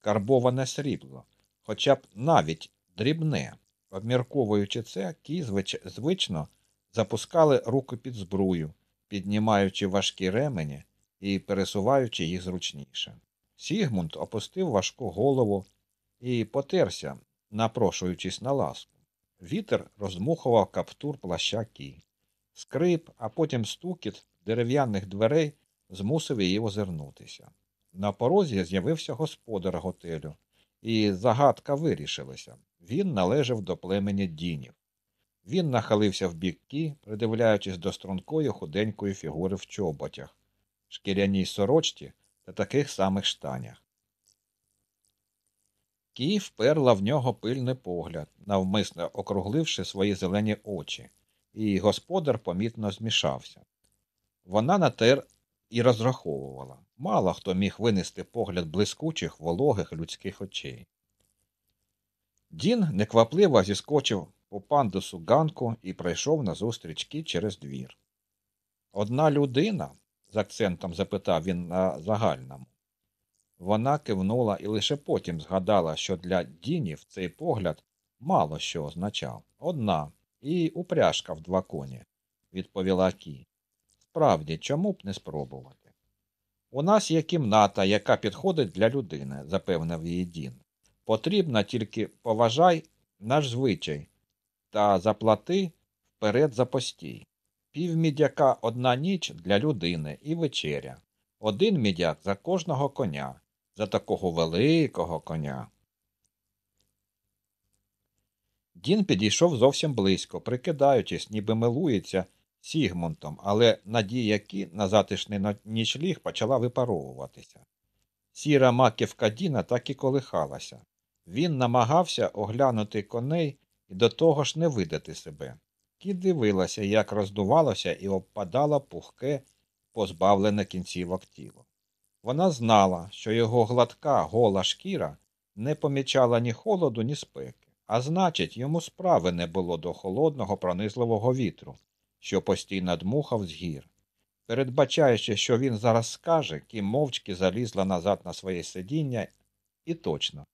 карбоване срібло, хоча б навіть дрібне, обмірковуючи це, кі звично запускали руки під збрую, піднімаючи важкі ремені і пересуваючи їх зручніше. Сігмунд опустив важку голову і потерся, напрошуючись на ласку. Вітер роздмухував каптур плаща кі. Скрип, а потім стукіт дерев'яних дверей змусив її озирнутися. На порозі з'явився господар готелю, і загадка вирішилася. Він належав до племені Дінів. Він нахилився в бік кі, придивляючись до стрункої худенької фігури в чоботях, шкіряній сорочці та таких самих штанях. Кі вперла в нього пильний погляд, навмисно округливши свої зелені очі, і господар помітно змішався. Вона на тер і розраховувала. Мало хто міг винести погляд блискучих, вологих людських очей. Дін неквапливо зіскочив по пандусу ганку і пройшов назустріч Кі через двір. Одна людина? З акцентом запитав він на загальному. Вона кивнула і лише потім згадала, що для Дінів цей погляд мало що означав. Одна і упряжка в два коні, відповіла Кі. Справді, чому б не спробувати? У нас є кімната, яка підходить для людини, запевнив її Дін. Потрібно тільки поважай наш звичай та заплати вперед за постій. Пів мідяка одна ніч для людини і вечеря. Один мідяк за кожного коня, за такого великого коня. Дін підійшов зовсім близько, прикидаючись, ніби милується Сігмунтом, але надія Кі на затишний нічліг почала випаровуватися. Сіра маківка Діна так і колихалася. Він намагався оглянути коней і до того ж не видати себе. Кі дивилася, як роздувалося і обпадало пухке, позбавлене кінцівок тіло. Вона знала, що його гладка гола шкіра не помічала ні холоду, ні спеки, а значить, йому справи не було до холодного пронизливого вітру, що постійно дмухав з гір. Передбачаючи, що він зараз скаже, Кім мовчки залізла назад на своє сидіння, і точно.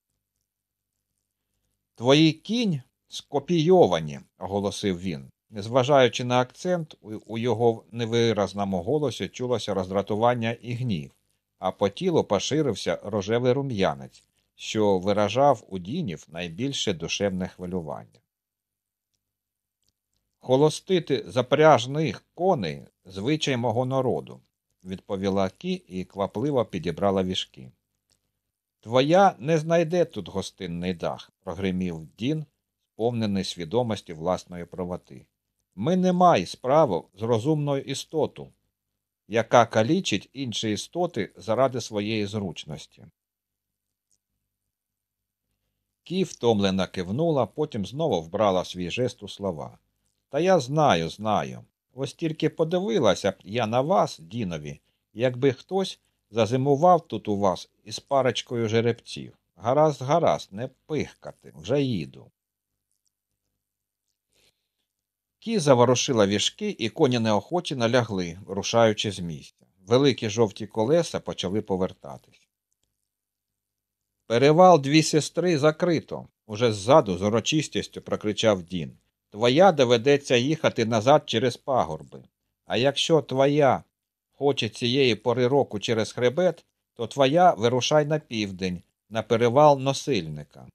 Твої кінь скопійовані, оголосив він. Незважаючи на акцент, у його невиразному голосі чулося роздратування і гнів, а по тілу поширився рожевий рум'янець, що виражав у Дінів найбільше душевне хвилювання. Холостити запряжних коней звичай мого народу, відповіла Кі і квапливо підібрала вішки. Твоя не знайде тут гостинний дах, прогримів Дін, сповнений свідомості власної правоти. Ми не маємо справу з розумною істоту, яка калічить інші істоти заради своєї зручності. Кі втомлено кивнула, потім знову вбрала свій жест у слова. Та я знаю, знаю. Ось тільки подивилася б я на вас, Дінові, якби хтось зазимував тут у вас із парочкою жеребців. Гаразд, гаразд, не пихкати, вже їду. Кі заворушила вішки, і коні неохочі налягли, рушаючи з місця. Великі жовті колеса почали повертатись. Перевал дві сестри закрито, уже ззаду з урочистістю прокричав Дін. Твоя доведеться їхати назад через пагорби. А якщо твоя хоче цієї пори року через хребет, то твоя вирушай на південь, на перевал носильника.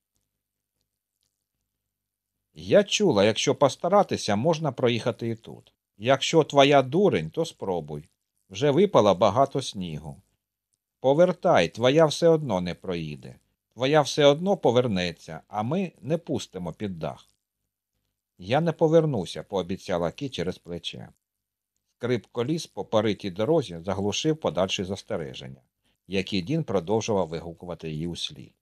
Я чула, якщо постаратися, можна проїхати і тут. Якщо твоя дурень, то спробуй. Вже випало багато снігу. Повертай, твоя все одно не проїде. Твоя все одно повернеться, а ми не пустимо під дах. Я не повернуся, пообіцяла Кі через плече. Скрип коліс по паритій дорозі заглушив подальші застереження, які Дін продовжував вигукувати її услід.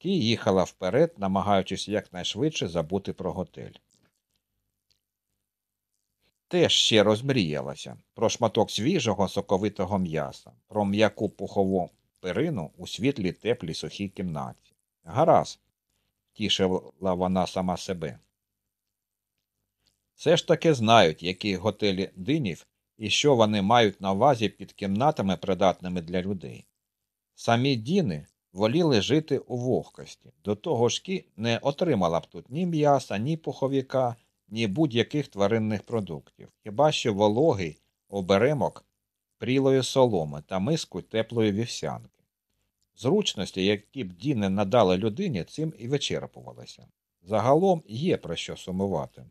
Кі їхала вперед, намагаючись якнайшвидше забути про готель. Теж ще розмріялася про шматок свіжого соковитого м'яса, про м'яку пухову перину у світлій теплій сухій кімнаті. Гаразд, тішила вона сама себе. Все ж таки знають, які готелі динів і що вони мають на увазі під кімнатами, придатними для людей. Самі Діни воліли жити у вогкості, до того ж кі не отримала б тут ні м'яса, ні пуховіка, ні будь-яких тваринних продуктів, хіба що вологий оберемок прілої соломи та миску теплої вівсянки. Зручності, які б Діни надали людині, цим і вичерпувалися. Загалом є про що сумувати.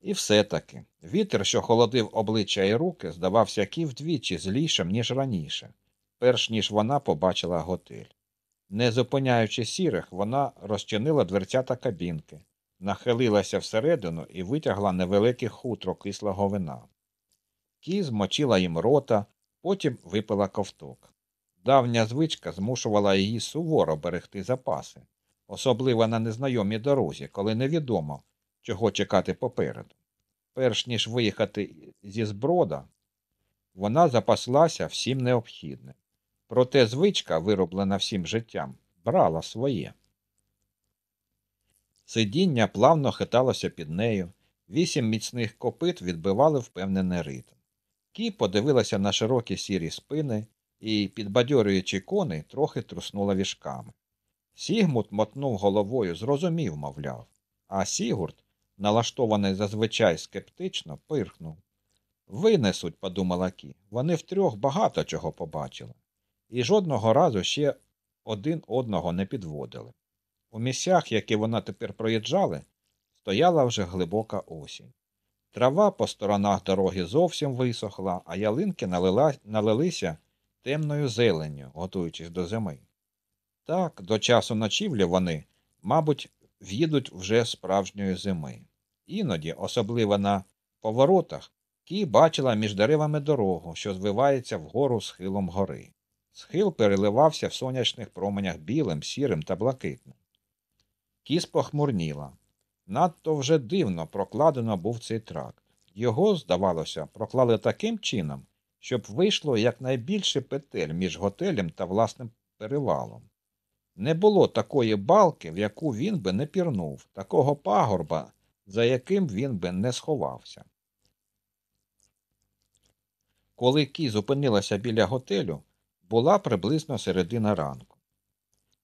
І все таки вітер, що холодив обличчя і руки, здавався Кі вдвічі злішим, ніж раніше, перш ніж вона побачила готель. Не зупиняючи сірих, вона розчинила дверцята кабінки, нахилилася всередину і витягла невелике хутро кислого вина. Кі змочила їм рота, потім випила ковток. Давня звичка змушувала її суворо берегти запаси, особливо на незнайомій дорозі, коли невідомо, чого чекати попереду. Перш ніж виїхати зі зброда, вона запаслася всім необхідним. Проте звичка, вироблена всім життям, брала своє. Сидіння плавно хиталося під нею, вісім міцних копит відбивали впевнений ритм. Кі подивилася на широкі сірі спини і, підбадьорюючи коней, трохи труснула вішками. Сігмут мотнув головою, зрозумів, мовляв, а Сігурд налаштований зазвичай скептично, пирхнув. Винесуть, подумала Кі. Вони втрьох багато чого побачили. І жодного разу ще один одного не підводили. У місцях, які вона тепер проїжджали, стояла вже глибока осінь. Трава по сторонах дороги зовсім висохла, а ялинки налила, налилися темною зеленню, готуючись до зими. Так, до часу ночівлі вони, мабуть, в'їдуть вже справжньої зими. Іноді, особливо на поворотах, Кі бачила між деревами дорогу, що звивається вгору схилом гори. Схил переливався в сонячних променях білим, сірим та блакитним. Кіс похмурніла. Надто вже дивно прокладено був цей тракт. Його, здавалося, проклали таким чином, щоб вийшло якнайбільше петель між готелем та власним перевалом. Не було такої балки, в яку він би не пірнув, такого пагорба, за яким він би не сховався. Коли Кі зупинилася біля готелю, була приблизно середина ранку.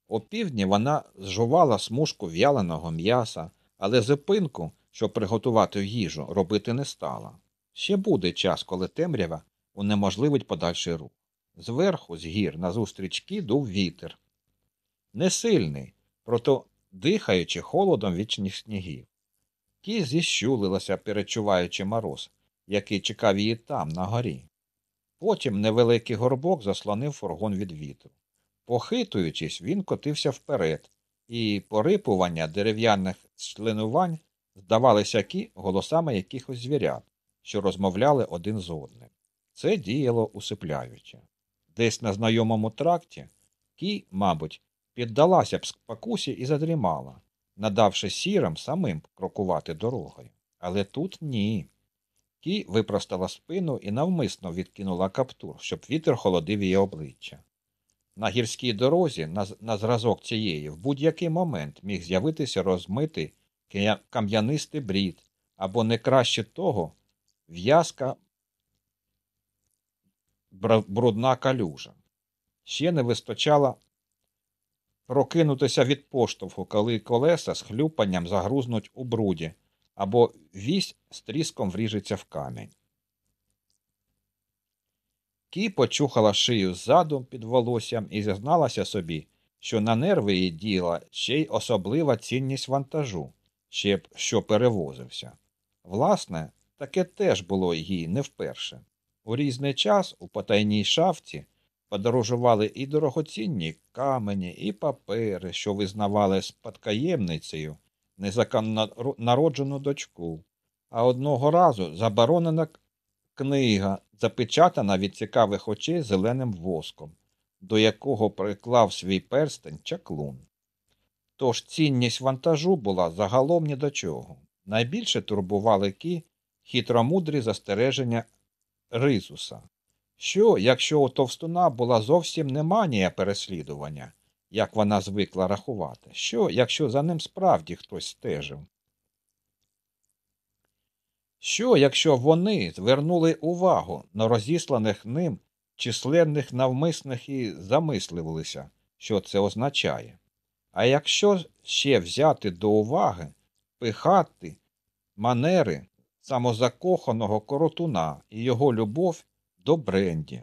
О півдні вона зжувала смужку в'яленого м'яса, але зупинку, щоб приготувати їжу, робити не стала. Ще буде час, коли темрява унеможливить подальший рух. Зверху, з гір, назустріч дув вітер. Не сильний, прото дихаючи холодом вічних снігів. Кі зіщулилася, перечуваючи мороз, який чекав її там, на горі. Потім невеликий горбок заслонив фургон від вітру. Похитуючись, він котився вперед, і порипування дерев'яних членувань здавалися кі голосами якихось звірят, що розмовляли один з одним. Це діяло усипляюче. Десь на знайомому тракті кі, мабуть, піддалася б спокусі і задрімала, надавши сірим самим крокувати дорогою. Але тут ні. Кі випростала спину і навмисно відкинула каптур, щоб вітер холодив її обличчя. На гірській дорозі, на, на зразок цієї, в будь-який момент міг з'явитися розмитий кам'янистий брід, або не краще того в'язка брудна калюжа. Ще не вистачало прокинутися від поштовху, коли колеса з хлюпанням загрузнуть у бруді, або вісь з тріском вріжеться в камінь. Кі почухала шию ззаду під волоссям і зізналася собі, що на нерви її діла ще й особлива цінність вантажу, ще б що перевозився. Власне, таке теж було їй не вперше. У різний час у потайній шафті подорожували і дорогоцінні камені, і папери, що визнавали спадкоємницею незаконно народжену дочку, а одного разу заборонена книга, запечатана від цікавих очей зеленим воском, до якого приклав свій перстень чаклун. Тож цінність вантажу була загалом ні до чого. Найбільше турбували кі хитромудрі застереження Ризуса. Що, якщо у товстуна була зовсім не манія переслідування, як вона звикла рахувати, що, якщо за ним справді хтось стежив? Що, якщо вони звернули увагу на розісланих ним численних навмисних і замисливалися, що це означає? А якщо ще взяти до уваги пихати манери самозакоханого коротуна і його любов до бренді.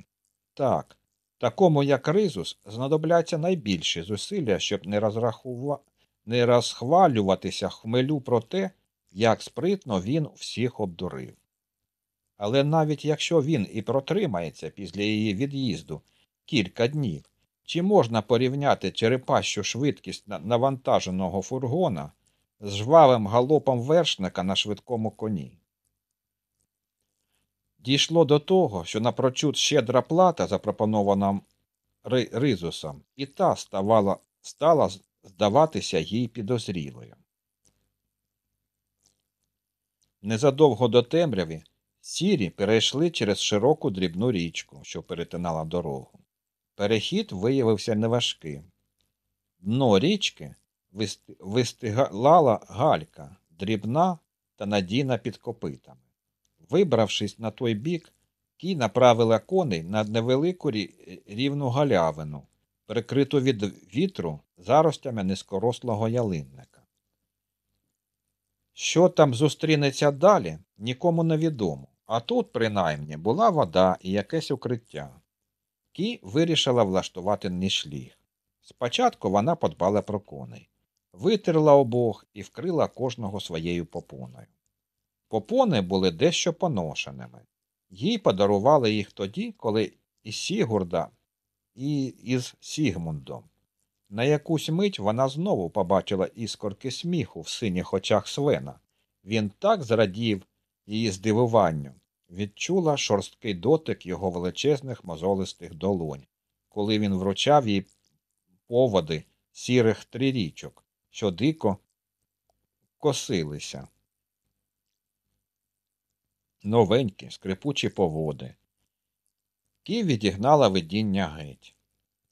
Так, такому як Ризус знадобляться найбільші зусилля, щоб не розрахува... не розхвалюватися хмелю про те, як спритно він всіх обдурив. Але навіть якщо він і протримається після її від'їзду кілька днів, чи можна порівняти черепащу швидкість навантаженого фургона з жвавим галопом вершника на швидкому коні? Дійшло до того, що напрочуд щедра плата, запропонована Ризусом, і та ставала, стала здаватися їй підозрілою. Незадовго до темряві сірі перейшли через широку дрібну річку, що перетинала дорогу. Перехід виявився неважким. Дно річки вистигала галька, дрібна та надійна під копитами. Вибравшись на той бік, кій направила коней над невелику рівну галявину, прикриту від вітру заростями низькорослого ялинника. Що там зустрінеться далі, нікому не відомо, А тут, принаймні, була вода і якесь укриття. Кі вирішила влаштувати нішліг. Спочатку вона подбала про коней, витерла обох і вкрила кожного своєю попоною. Попони були дещо поношеними. Їй подарували їх тоді, коли із Сігурда і із Сігмундом. На якусь мить вона знову побачила іскорки сміху в синіх очах Свена. Він так зрадів її здивуванню, відчула шорсткий дотик його величезних мозолистих долонь, коли він вручав їй поводи сірих трирічок, що дико косилися. Новенькі, скрипучі поводи. Кі відігнала видіння геть.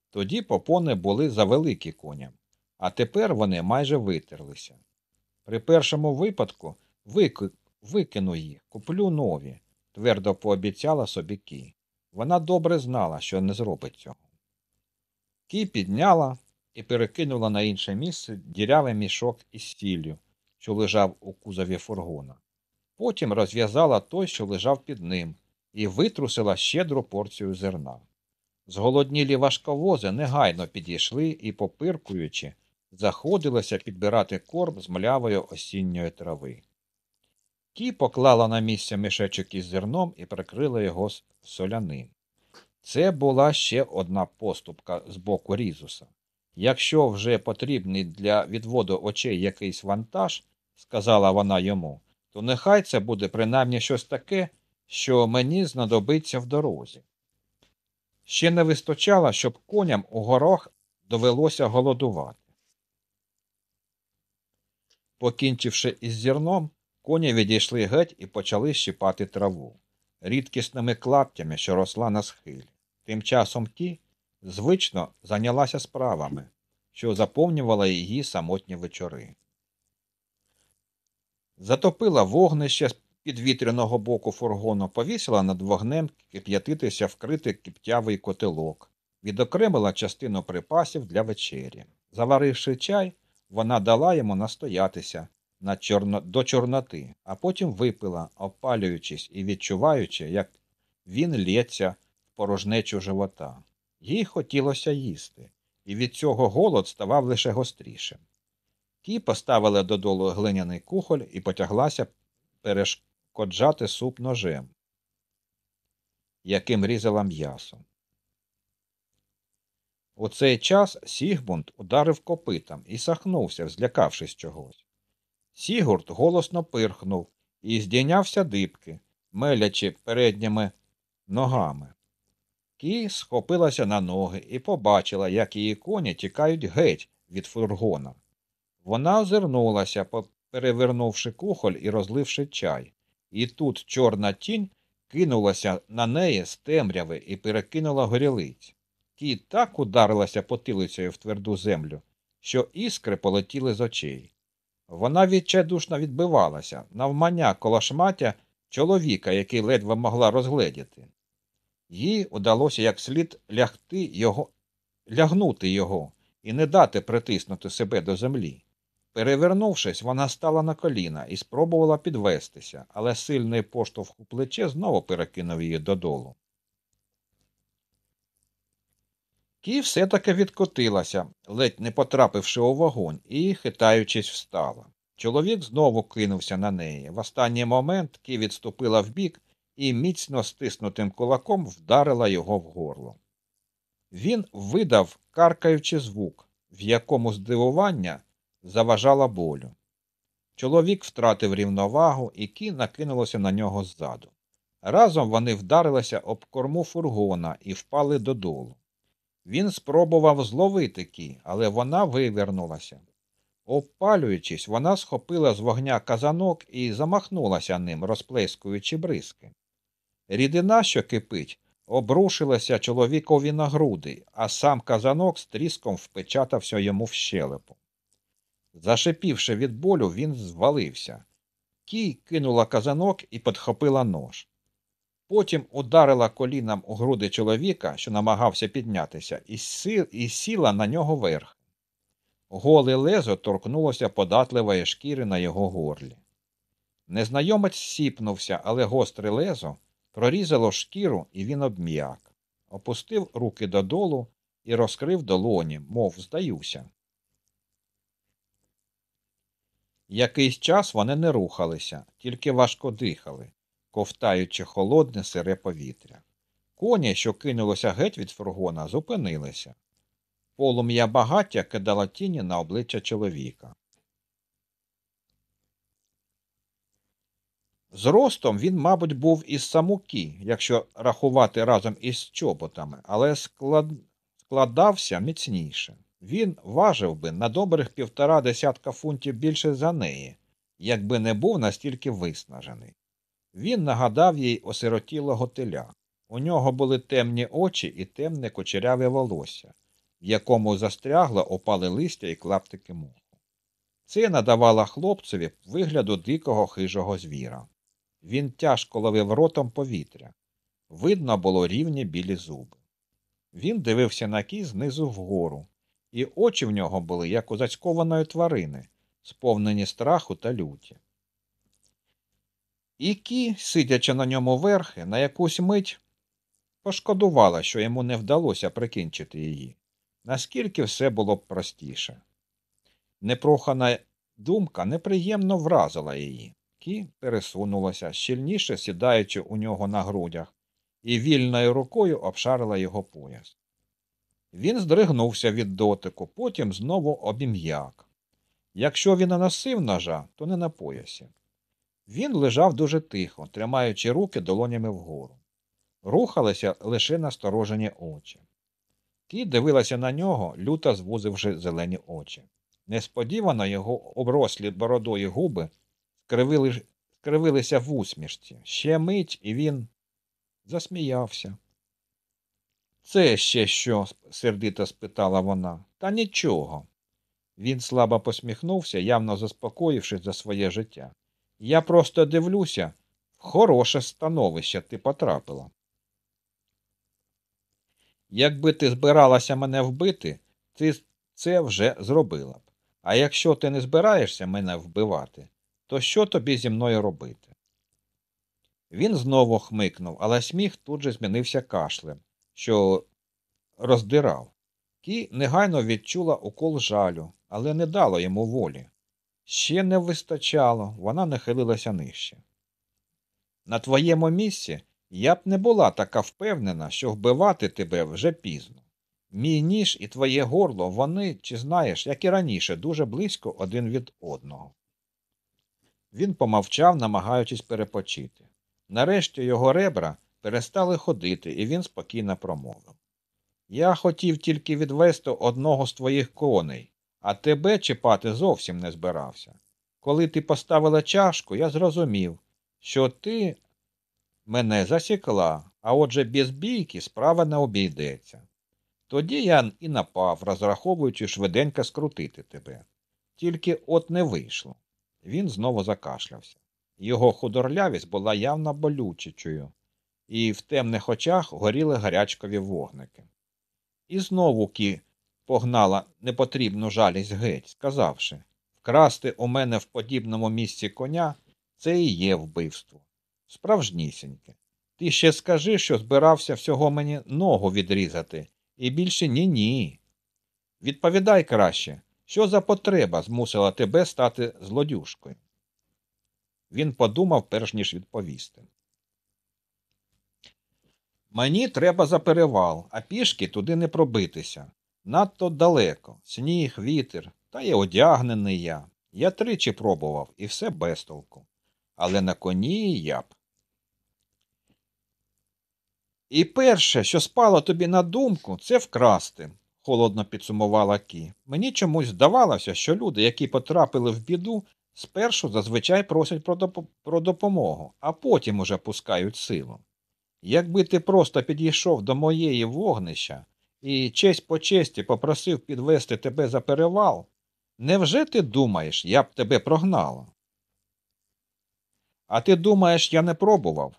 Тоді попони були завеликі коням, а тепер вони майже витерлися. При першому випадку вики... викину їх, куплю нові, твердо пообіцяла собі Кі. Вона добре знала, що не зробить цього. Кі підняла і перекинула на інше місце дірявий мішок із сіллю, що лежав у кузові фургона. Потім розв'язала той, що лежав під ним, і витрусила щедру порцію зерна. Зголоднілі важковози негайно підійшли і, попиркуючи, заходилися підбирати корм з млявої осінньої трави. Ті поклала на місце мішечок із зерном і прикрила його соляним. Це була ще одна поступка з боку різуса. Якщо вже потрібний для відводу очей якийсь вантаж, сказала вона йому, то нехай це буде принаймні щось таке, що мені знадобиться в дорозі. Ще не вистачало, щоб коням у горах довелося голодувати. Покінчивши із зерном, коні відійшли геть і почали щипати траву рідкісними клаптями, що росла на схилі. Тим часом ті звично зайнялася справами, що заповнювала її самотні вечори. Затопила вогнище з підвітряного боку фургону, повісила над вогнем кип'ятитися вкритий киптявий котелок, відокремила частину припасів для вечері. Заваривши чай, вона дала йому настоятися на чорно... до чорноти, а потім випила, опалюючись і відчуваючи, як він лється в порожнечу живота. Їй хотілося їсти, і від цього голод ставав лише гострішим. Ті поставила додолу глиняний кухоль і потяглася перешкоджати суп ножем, яким різала м'ясо. У цей час Сігмунд ударив копитом і сахнувся, злякавшись чогось. Сігурд голосно пирхнув і здійнявся дибки, мелячи передніми ногами. Кі схопилася на ноги і побачила, як її коні тікають геть від фургона. Вона озирнулася, перевернувши кухоль і розливши чай, і тут чорна тінь кинулася на неї з темряви і перекинула горілиць. Ті так ударилася потилицею в тверду землю, що іскри полетіли з очей. Вона відчайдушно відбивалася, навмання колошматя чоловіка, який ледве могла розгледіти. Їй удалося як слід лягти його, лягнути його і не дати притиснути себе до землі. Перевернувшись, вона стала на коліна і спробувала підвестися, але сильний поштовх у плече знову перекинув її додолу. Кі все таки відкотилася, ледь не потрапивши у вогонь, і, хитаючись, встала. Чоловік знову кинувся на неї. В останній момент Кі відступила вбік і міцно стиснутим кулаком вдарила його в горло. Він видав каркаючи звук, в якому здивування заважала болю. Чоловік втратив рівновагу, і Кі накинулося на нього ззаду. Разом вони вдарилися об корму фургона і впали додолу. Він спробував зловити Кі, але вона вивернулася. Обпалюючись, вона схопила з вогня казанок і замахнулася ним, розплескуючи бризки. Рідина, що кипить, обрушилася чоловікові на груди, а сам казанок з тріском впечатався йому в щелепу. Зашипівши від болю, він звалився. Кій кинула казанок і підхопила нож. Потім ударила коліном у груди чоловіка, що намагався піднятися, і, сіла на нього верх. Голе лезо торкнулося податливої шкіри на його горлі. Незнайомець сіпнувся, але гостре лезо прорізало шкіру, і він обм'як, опустив руки додолу і розкрив долоні, мов здаюся. Якийсь час вони не рухалися, тільки важко дихали, ковтаючи холодне сире повітря. Коні, що кинулося геть від фургона, зупинилися. Полум'я багаття кидало тіні на обличчя чоловіка. Зростом він, мабуть, був із самуки, якщо рахувати разом із чоботами, але склад... складався міцніше. Він важив би на добрих півтора десятка фунтів більше за неї, якби не був настільки виснажений. Він нагадав їй осиротілого теля. У нього були темні очі і темне кучеряве волосся, в якому застрягло опали листя і клаптики муху. Це надавало хлопцеві вигляду дикого хижого звіра. Він тяжко ловив ротом повітря. Видно було рівні білі зуби. Він дивився на кі знизу вгору, і очі в нього були, як у зацькованої тварини, сповнені страху та люті. І кі, сидячи на ньому верхи, на якусь мить пошкодувала, що йому не вдалося прикінчити її, наскільки все було б простіше. Непрохана думка неприємно вразила її. Кі пересунулася, щільніше сідаючи у нього на грудях, і вільною рукою обшарила його пояс. Він здригнувся від дотику, потім знову обім'як. Якщо він наносив ножа, то не на поясі. Він лежав дуже тихо, тримаючи руки долонями вгору. Рухалися лише насторожені очі. Ті дивилася на нього, люто звузивши зелені очі. Несподівано його оброслі бородої губи скривили, скривилися в усмішці. Ще мить, і він засміявся. Це ще що? сердито спитала вона. Та нічого. Він слабо посміхнувся, явно заспокоївшись за своє життя. Я просто дивлюся, в хороше становище ти потрапила. Якби ти збиралася мене вбити, ти це вже зробила б. А якщо ти не збираєшся мене вбивати, то що тобі зі мною робити? Він знову хмикнув, але сміх тут же змінився кашлем, що роздирав. Кі негайно відчула укол жалю, але не дало йому волі. Ще не вистачало, вона нахилилася нижче. На твоєму місці я б не була така впевнена, що вбивати тебе вже пізно. Мій ніж і твоє горло, вони, чи знаєш, як і раніше, дуже близько один від одного. Він помовчав, намагаючись перепочити. Нарешті його ребра перестали ходити, і він спокійно промовив. Я хотів тільки відвести одного з твоїх коней, а тебе чіпати зовсім не збирався. Коли ти поставила чашку, я зрозумів, що ти мене засікла, а отже без бійки справа не обійдеться. Тоді я і напав, розраховуючи швиденько скрутити тебе. Тільки от не вийшло. Він знову закашлявся. Його худорлявість була явно болючичою, і в темних очах горіли гарячкові вогники. І знову кі погнала непотрібну жалість геть, сказавши вкрасти у мене в подібному місці коня це і є вбивство. Справжнісіньке. Ти ще скажи, що збирався всього мені ногу відрізати, і більше ні ні. Відповідай краще, що за потреба змусила тебе стати злодюшкою? Він подумав, перш ніж відповісти. Мені треба за перевал, а пішки туди не пробитися. Надто далеко. Сніг, вітер, та й одягнений я. Я тричі пробував і все без толку. Але на коні я б. І перше, що спало тобі на думку, це вкрасти, холодно підсумувала Кі. Мені чомусь здавалося, що люди, які потрапили в біду, спершу зазвичай просять про допомогу, а потім уже пускають силу. Якби ти просто підійшов до моєї вогнища і честь по честі попросив підвести тебе за перевал, невже ти думаєш, я б тебе прогнала? А ти думаєш, я не пробував?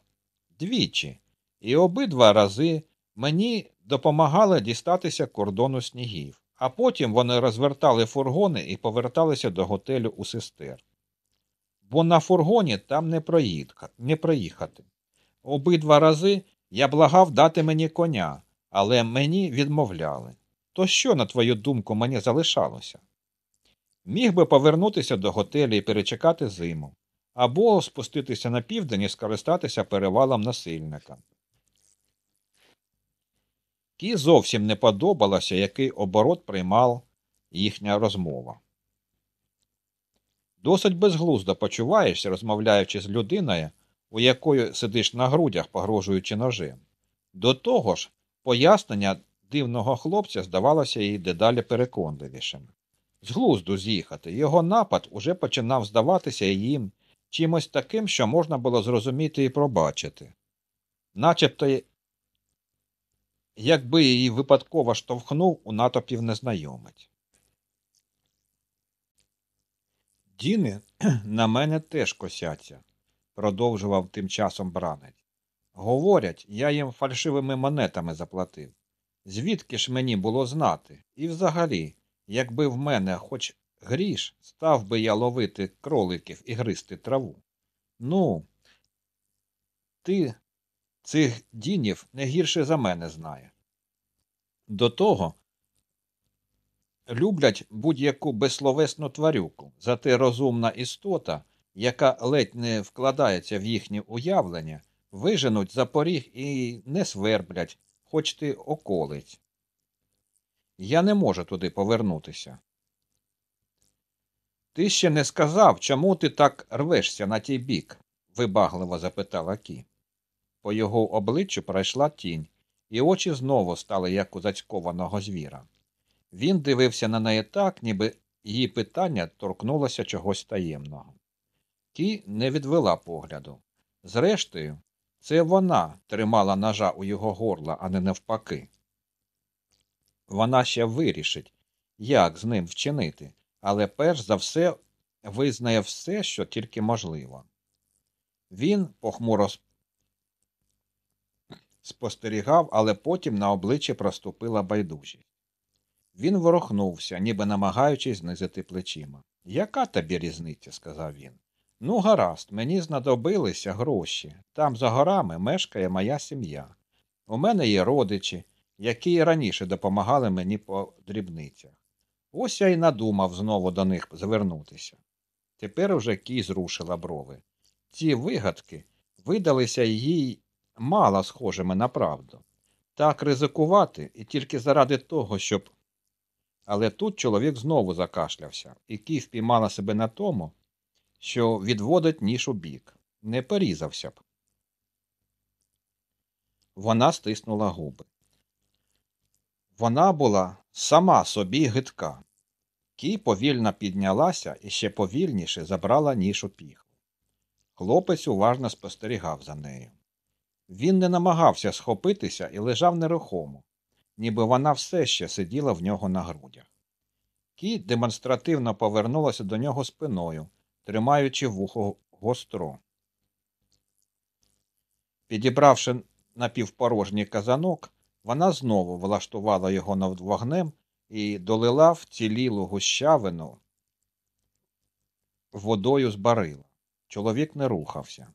Двічі. І обидва рази мені допомагали дістатися кордону снігів, а потім вони розвертали фургони і поверталися до готелю у сестер. бо на фургоні там не, проїхати. Обидва рази я благав дати мені коня, але мені відмовляли. То що, на твою думку, мені залишалося? Міг би повернутися до готелю і перечекати зиму, або спуститися на південь і скористатися перевалом насильника. Кі зовсім не подобалося, який оборот приймав їхня розмова. Досить безглуздо почуваєшся, розмовляючи з людиною, у якої сидиш на грудях, погрожуючи ножем. До того ж, пояснення дивного хлопця здавалося їй дедалі переконливішим. З глузду з'їхати, його напад уже починав здаватися їм чимось таким, що можна було зрозуміти і пробачити. Начебто, якби її випадково штовхнув у натопів незнайомець. Діни *clears throat* на мене теж косяться, продовжував тим часом бранець. Говорять, я їм фальшивими монетами заплатив. Звідки ж мені було знати? І взагалі, якби в мене хоч гріш, став би я ловити кроликів і гризти траву. Ну, ти цих дінів не гірше за мене знає. До того люблять будь-яку безсловесну тварюку, зате розумна істота, яка ледь не вкладається в їхнє уявлення, виженуть за поріг і не сверблять, хоч ти околиць. Я не можу туди повернутися. Ти ще не сказав, чому ти так рвешся на тій бік? вибагливо запитала Кі. По його обличчю пройшла тінь, і очі знову стали як у зацькованого звіра. Він дивився на неї так, ніби її питання торкнулося чогось таємного. Кі не відвела погляду. Зрештою, це вона тримала ножа у його горла, а не навпаки. Вона ще вирішить, як з ним вчинити, але перш за все визнає все, що тільки можливо. Він похмуро спостерігав, але потім на обличчі проступила байдужість. Він ворохнувся, ніби намагаючись знизити плечима. Яка тобі різниця? сказав він. Ну, гаразд, мені знадобилися гроші. Там за горами мешкає моя сім'я. У мене є родичі, які й раніше допомагали мені по дрібницях. Ось я й надумав знову до них звернутися. Тепер уже кій зрушила брови. Ці вигадки видалися їй мало схожими на правду. Так ризикувати і тільки заради того, щоб. Але тут чоловік знову закашлявся, і Кі впіймала себе на тому, що відводить ніж у бік. Не порізався б. Вона стиснула губи. Вона була сама собі гидка. Кі повільно піднялася і ще повільніше забрала ніж у піхву. Хлопець уважно спостерігав за нею. Він не намагався схопитися і лежав нерухомо, ніби вона все ще сиділа в нього на грудях. Кі демонстративно повернулася до нього спиною, тримаючи вухо гостро. Підібравши напівпорожній казанок, вона знову влаштувала його над вогнем і долила вцілілу гущавину водою з барила. Чоловік не рухався.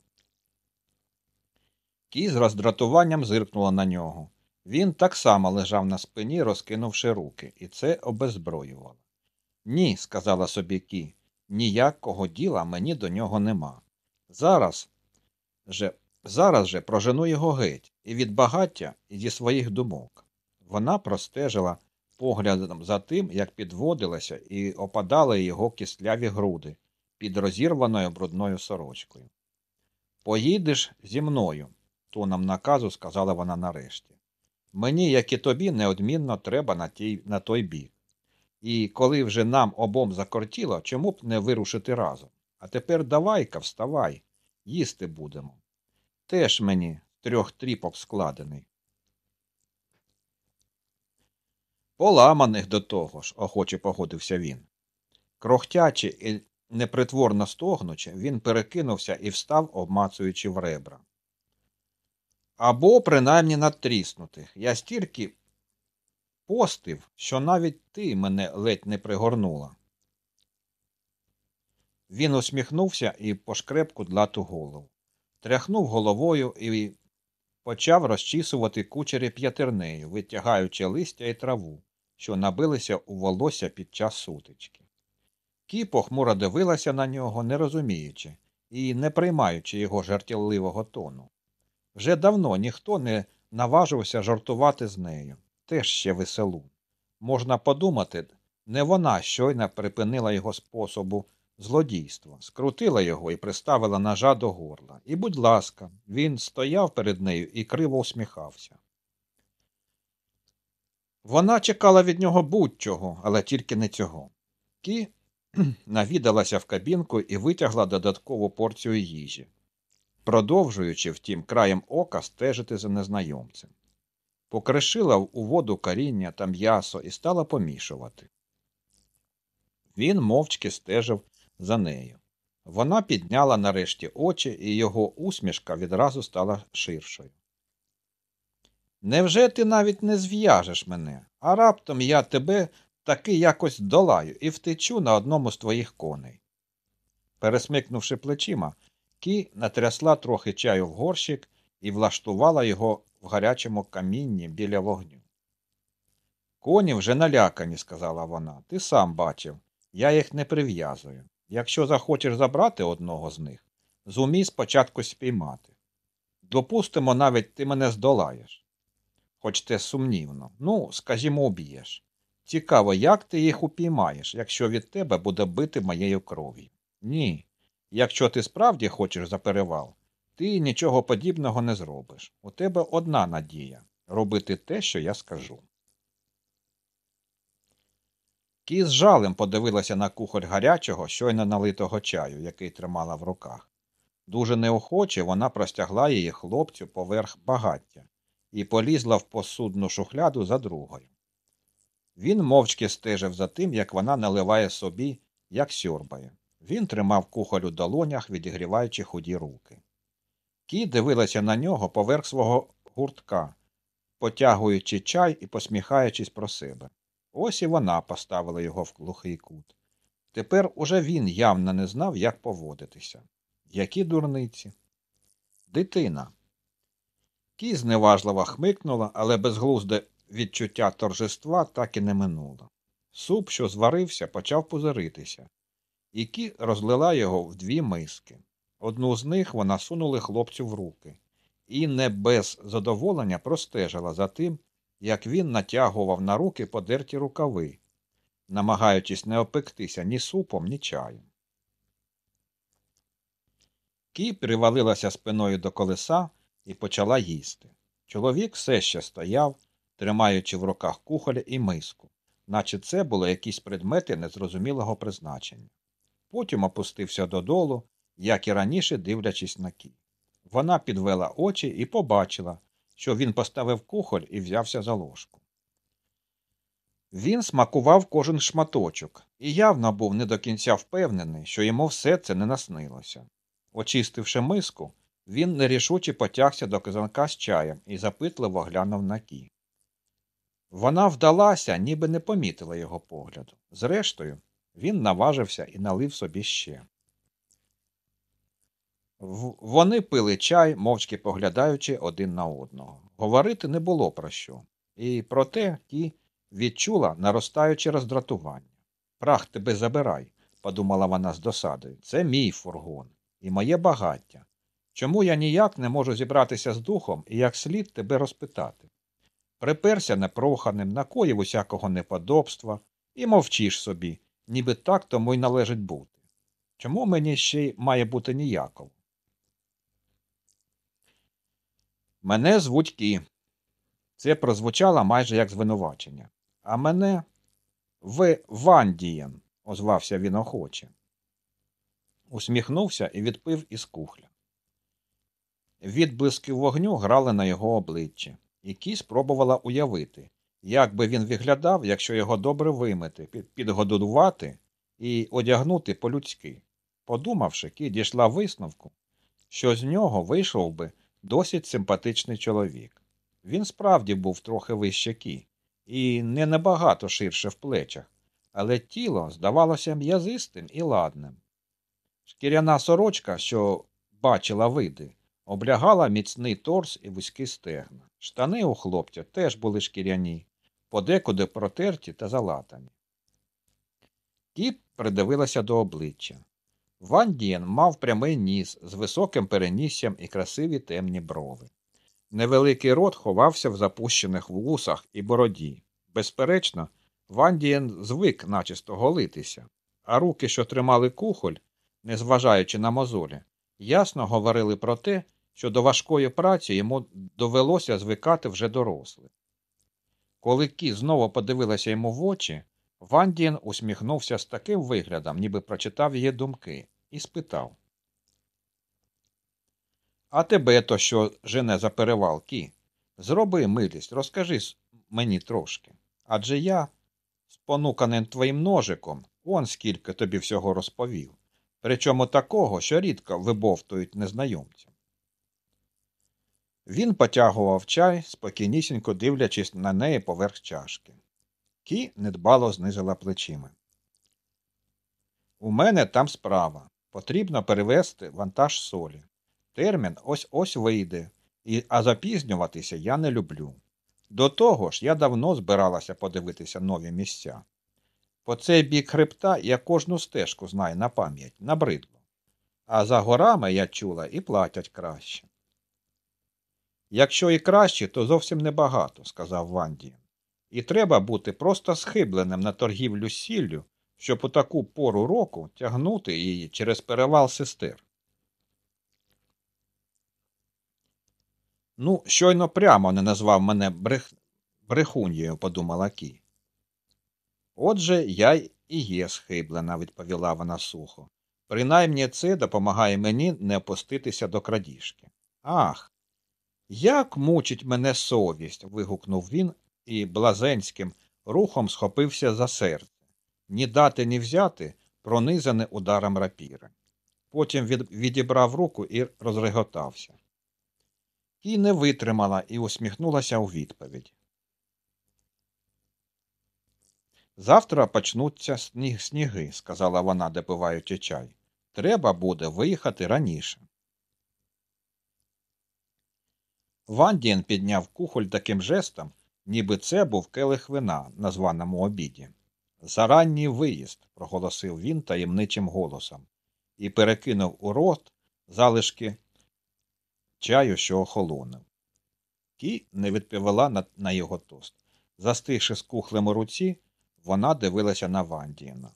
Кі з роздратуванням зиркнула на нього. Він так само лежав на спині, розкинувши руки, і це обезброювало. Ні, сказала собі Кі, ніякого діла мені до нього нема. Зараз же зараз же прожену його геть і від багаття, і зі своїх думок. Вона простежила поглядом за тим, як підводилася і опадали його кисляві груди під розірваною брудною сорочкою. Поїдеш зі мною, тоном наказу сказала вона нарешті. Мені, як і тобі, неодмінно треба на, тій, на той бік. І коли вже нам обом закортіло, чому б не вирушити разом? А тепер давай-ка, вставай, їсти будемо. Теж мені трьох тріпок складений. Поламаних до того ж, охоче погодився він. Крохтячи і непритворно стогнучи, він перекинувся і встав, обмацуючи в ребра. Або принаймні надтріснутих. Я стільки постив, що навіть ти мене ледь не пригорнула. Він усміхнувся і пошкреб кудлату голову. Тряхнув головою і почав розчісувати кучері п'ятернею, витягаючи листя і траву, що набилися у волосся під час сутички. Кі похмуро дивилася на нього, не розуміючи і не приймаючи його жартівливого тону. Вже давно ніхто не наважився жартувати з нею, теж ще веселу. Можна подумати, не вона щойно припинила його способу злодійства, скрутила його і приставила ножа до горла. І, будь ласка, він стояв перед нею і криво усміхався. Вона чекала від нього будь-чого, але тільки не цього. Кі *clears throat* навідалася в кабінку і витягла додаткову порцію їжі, продовжуючи, втім, краєм ока стежити за незнайомцем. Покришила у воду коріння та м'ясо і стала помішувати. Він мовчки стежив за нею. Вона підняла нарешті очі, і його усмішка відразу стала ширшою. Невже ти навіть не зв'яжеш мене, а раптом я тебе таки якось долаю і втечу на одному з твоїх коней. Пересмикнувши плечима, Кі натрясла трохи чаю в горщик і влаштувала його в гарячому камінні біля вогню. Коні вже налякані, сказала вона. Ти сам бачив. Я їх не прив'язую. Якщо захочеш забрати одного з них, зумій спочатку спіймати. Допустимо, навіть ти мене здолаєш. Хоч те сумнівно. Ну, скажімо, уб'єш. Цікаво, як ти їх упіймаєш, якщо від тебе буде бити моєю кров'ю. Ні. Якщо ти справді хочеш за перевал, ти нічого подібного не зробиш. У тебе одна надія робити те, що я скажу. Кі з жалем подивилася на кухоль гарячого, щойно налитого чаю, який тримала в руках. Дуже неохоче вона простягла її хлопцю поверх багаття і полізла в посудну шухляду за другою. Він мовчки стежив за тим, як вона наливає собі, як сьорбає. Він тримав кухоль у долонях, відігріваючи худі руки. Кі дивилася на нього поверх свого гуртка, потягуючи чай і посміхаючись про себе. Ось і вона поставила його в глухий кут. Тепер уже він явно не знав, як поводитися. Які дурниці? Дитина. Кі зневажливо хмикнула, але безглузде відчуття торжества так і не минуло. Суп, що зварився, почав пузиритися, і Кі розлила його в дві миски. Одну з них вона сунула хлопцю в руки, і не без задоволення простежила за тим, як він натягував на руки подерті рукави, намагаючись не опектися ні супом, ні чаєм. Кі привалилася спиною до колеса і почала їсти. Чоловік все ще стояв, тримаючи в руках кухоля і миску, наче це були якісь предмети незрозумілого призначення. Потім опустився додолу, як і раніше дивлячись на кі. Вона підвела очі і побачила, що він поставив кухоль і взявся за ложку. Він смакував кожен шматочок і явно був не до кінця впевнений, що йому все це не наснилося. Очистивши миску, він нерішуче потягся до казанка з чаєм і запитливо глянув на кі. Вона вдалася, ніби не помітила його погляду. Зрештою, він наважився і налив собі ще. Вони пили чай, мовчки поглядаючи один на одного. Говорити не було про що, і проте ті відчула наростаюче роздратування. Прах тебе забирай, подумала вона з досадою. Це мій фургон і моє багаття. Чому я ніяк не можу зібратися з духом і як слід тебе розпитати? Приперся непроханим, накоїв усякого неподобства і мовчиш собі, ніби так тому й належить бути. Чому мені ще й має бути ніяково? Мене звуть Кі. Це прозвучало майже як звинувачення. А мене В. Вандієн, озвався він охоче. Усміхнувся і відпив із кухля. Відблиски вогню грали на його обличчі, і Кі спробувала уявити, як би він виглядав, якщо його добре вимити, підгодувати і одягнути по-людськи. Подумавши, Кі дійшла висновку, що з нього вийшов би досить симпатичний чоловік. Він справді був трохи вище кі, і не набагато ширше в плечах, але тіло здавалося м'язистим і ладним. Шкіряна сорочка, що бачила види, облягала міцний торс і вузькі стегна. Штани у хлопця теж були шкіряні, подекуди протерті та залатані. Ті придивилася до обличчя. Ван Дієн мав прямий ніс з високим переніссям і красиві темні брови. Невеликий рот ховався в запущених вусах і бороді. Безперечно, Ван Дієн звик начисто голитися, а руки, що тримали кухоль, незважаючи на мозолі, ясно говорили про те, що до важкої праці йому довелося звикати вже дорослим. Коли Кі знову подивилася йому в очі, Вандін усміхнувся з таким виглядом, ніби прочитав її думки, і спитав. А тебе то що жене за перевал, Кі? Зроби милість, розкажи мені трошки. Адже я, спонуканим твоїм ножиком, он скільки тобі всього розповів, причому такого, що рідко вибовтують незнайомцям. Він потягував чай, спокійнісінько дивлячись на неї поверх чашки. Кі недбало знизила плечима. У мене там справа. Потрібно перевезти вантаж солі. Термін ось ось вийде, а запізнюватися я не люблю. До того ж, я давно збиралася подивитися нові місця. По цей бік хребта я кожну стежку знаю на пам'ять, набридло. А за горами я чула і платять краще. Якщо і краще, то зовсім небагато, сказав Ванді. І треба бути просто схибленим на торгівлю сіллю, щоб у таку пору року тягнути її через перевал сестер. Ну, щойно прямо не назвав мене брех... брехуньєю, подумала Кі. Отже, я і є схиблена, відповіла вона сухо. Принаймні це допомагає мені не опуститися до крадіжки. Ах, як мучить мене совість. вигукнув він і блазенським рухом схопився за серце. Ні дати, ні взяти, пронизане ударом рапіри. Потім від... відібрав руку і розреготався. І не витримала і усміхнулася у відповідь. Завтра почнуться сніг сніги, сказала вона, допиваючи чай. Треба буде виїхати раніше. Вандін підняв кухоль таким жестом, ніби це був келих вина на званому обіді. Заранній виїзд, проголосив він таємничим голосом, і перекинув у рот залишки чаю, що охолонув. Кі не відповіла на, на його тост. Застигши з кухлем у руці, вона дивилася на Вандіна.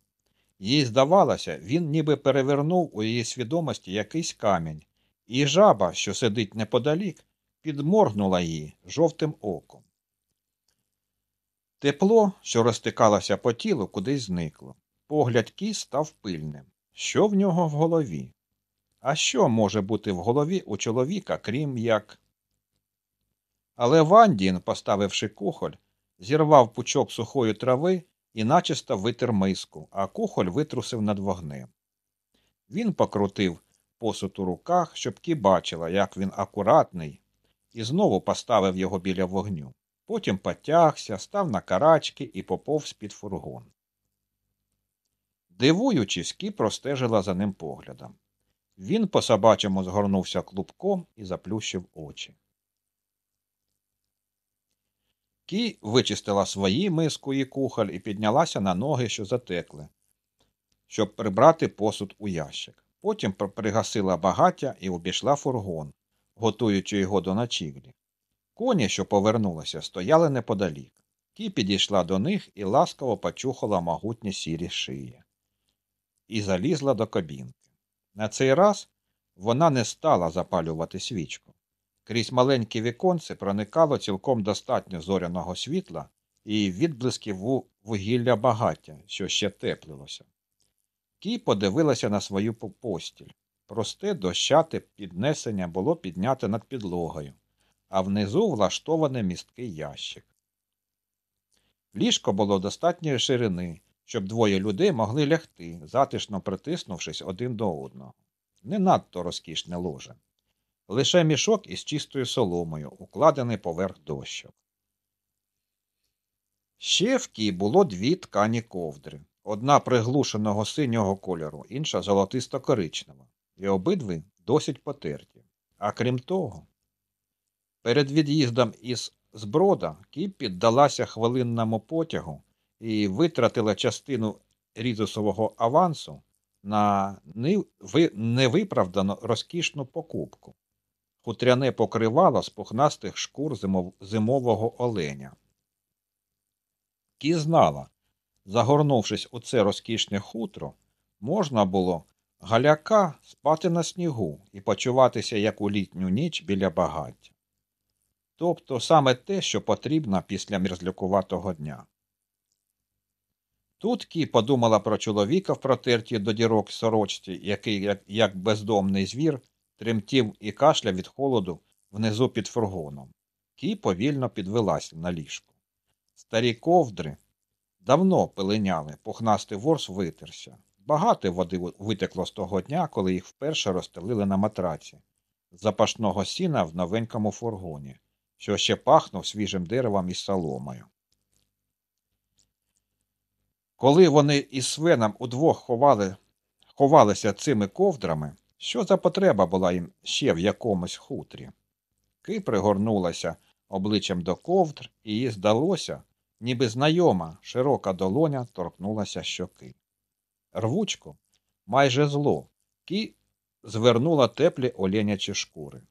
Їй здавалося, він ніби перевернув у її свідомості якийсь камінь, і жаба, що сидить неподалік, підморгнула її жовтим оком. Тепло, що розтикалося по тілу, кудись зникло. Погляд кіс став пильним. Що в нього в голові? А що може бути в голові у чоловіка, крім як. Але Вандін, поставивши кухоль, зірвав пучок сухої трави і начисто витер миску, а кухоль витрусив над вогнем. Він покрутив посуд у руках, щоб кі бачила, як він акуратний, і знову поставив його біля вогню. Потім потягся, став на карачки і поповз під фургон. Дивуючись, кі простежила за ним поглядом. Він по собачому згорнувся клубком і заплющив очі. Кі вичистила свої миску і кухоль і піднялася на ноги, що затекли, щоб прибрати посуд у ящик. Потім пригасила багаття і обійшла фургон, готуючи його до ночівлі. Коні, що повернулися, стояли неподалік. Кі підійшла до них і ласково почухала могутні сірі шиї. І залізла до кабінки. На цей раз вона не стала запалювати свічку. Крізь маленькі віконці проникало цілком достатньо зоряного світла і відблисків вугілля багаття, що ще теплилося. Кі подивилася на свою постіль. Просте дощате піднесення було підняте над підлогою, а внизу влаштований місткий ящик. Ліжко було достатньої ширини, щоб двоє людей могли лягти, затишно притиснувшись один до одного. Не надто розкішне ложе. Лише мішок із чистою соломою, укладений поверх дощок. Ще в кій було дві ткані ковдри. Одна приглушеного синього кольору, інша золотисто коричнева, і обидві досить потерті. А крім того, перед від'їздом із зброда Кіп піддалася хвилинному потягу і витратила частину різусового авансу на невиправдано розкішну покупку. Хутряне покривало з пухнастих шкур зимового оленя. Кі знала, загорнувшись у це розкішне хутро, можна було галяка спати на снігу і почуватися як у літню ніч біля багаття. Тобто саме те, що потрібно після мерзлякуватого дня. Тут Кі подумала про чоловіка в протертій до дірок сорочці, який, як, як бездомний звір, тремтів і кашляв від холоду внизу під фургоном. Кі повільно підвелась на ліжку. Старі ковдри давно пилиняли, пухнастий ворс витерся. Багато води витекло з того дня, коли їх вперше розстелили на матраці, запашного сіна в новенькому фургоні, що ще пахнув свіжим деревом і соломою. Коли вони із свеном удвох ховали, ховалися цими ковдрами, що за потреба була їм ще в якомусь хутрі? Ки пригорнулася обличчям до ковдр, і їй здалося, ніби знайома широка долоня торкнулася щоки. Рвучко, майже зло, ки звернула теплі оленячі шкури.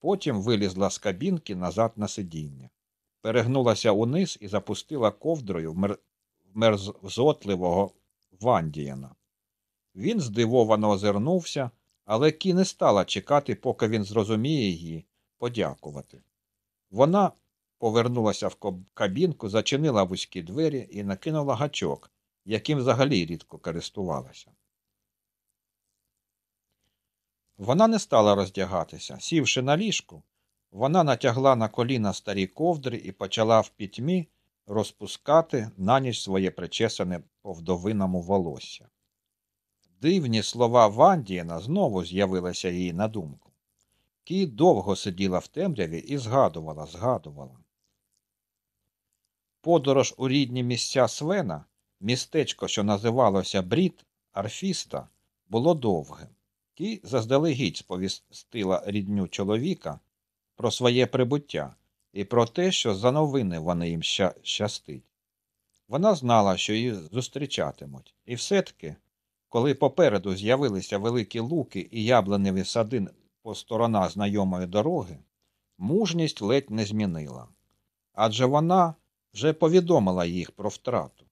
Потім вилізла з кабінки назад на сидіння, перегнулася униз і запустила ковдрою мер... мерзотливого Вандіяна. Він здивовано озирнувся, але Кі не стала чекати, поки він зрозуміє її подякувати. Вона повернулася в кабінку, зачинила вузькі двері і накинула гачок, яким взагалі рідко користувалася. Вона не стала роздягатися. Сівши на ліжку, вона натягла на коліна старі ковдри і почала в пітьмі розпускати на ніч своє причесане по вдовиному волосся. Дивні слова Вандієна знову з'явилися їй на думку. Кі довго сиділа в темряві і згадувала, згадувала. Подорож у рідні місця Свена, містечко, що називалося Брід, Арфіста, було довгим. Кі заздалегідь сповістила рідню чоловіка про своє прибуття і про те, що за новини вони їм ща щастить. Вона знала, що її зустрічатимуть, і все-таки, коли попереду з'явилися великі луки і яблуневі сади по сторонах знайомої дороги, мужність ледь не змінила. Адже вона вже повідомила їх про втрату.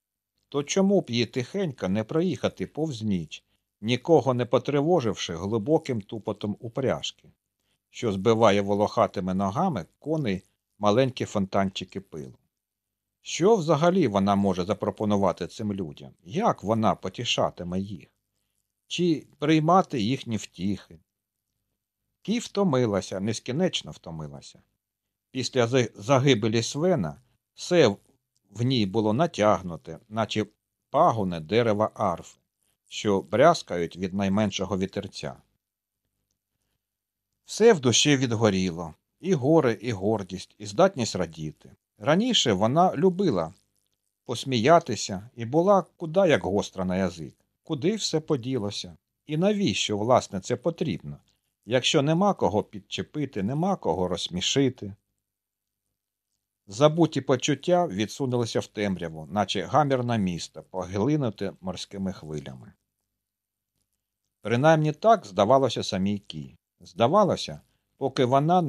То чому б їй тихенько не проїхати повз ніч, нікого не потривоживши глибоким тупотом упряжки, що збиває волохатими ногами коней маленькі фонтанчики пилу? Що взагалі вона може запропонувати цим людям? Як вона потішатиме їх? Чи приймати їхні втіхи? Кі втомилася, нескінечно втомилася. Після загибелі свена все в ній було натягнуте, наче пагони дерева арфи, що брязкають від найменшого вітерця. Все в душі відгоріло і горе, і гордість, і здатність радіти. Раніше вона любила посміятися і була куди як гостра на язик, куди все поділося. І навіщо, власне, це потрібно, якщо нема кого підчепити, нема кого розсмішити. Забуті почуття відсунулися в темряву, наче гамірне місто, поглинуте морськими хвилями. Принаймні так здавалося самій Кі. Здавалося, поки вона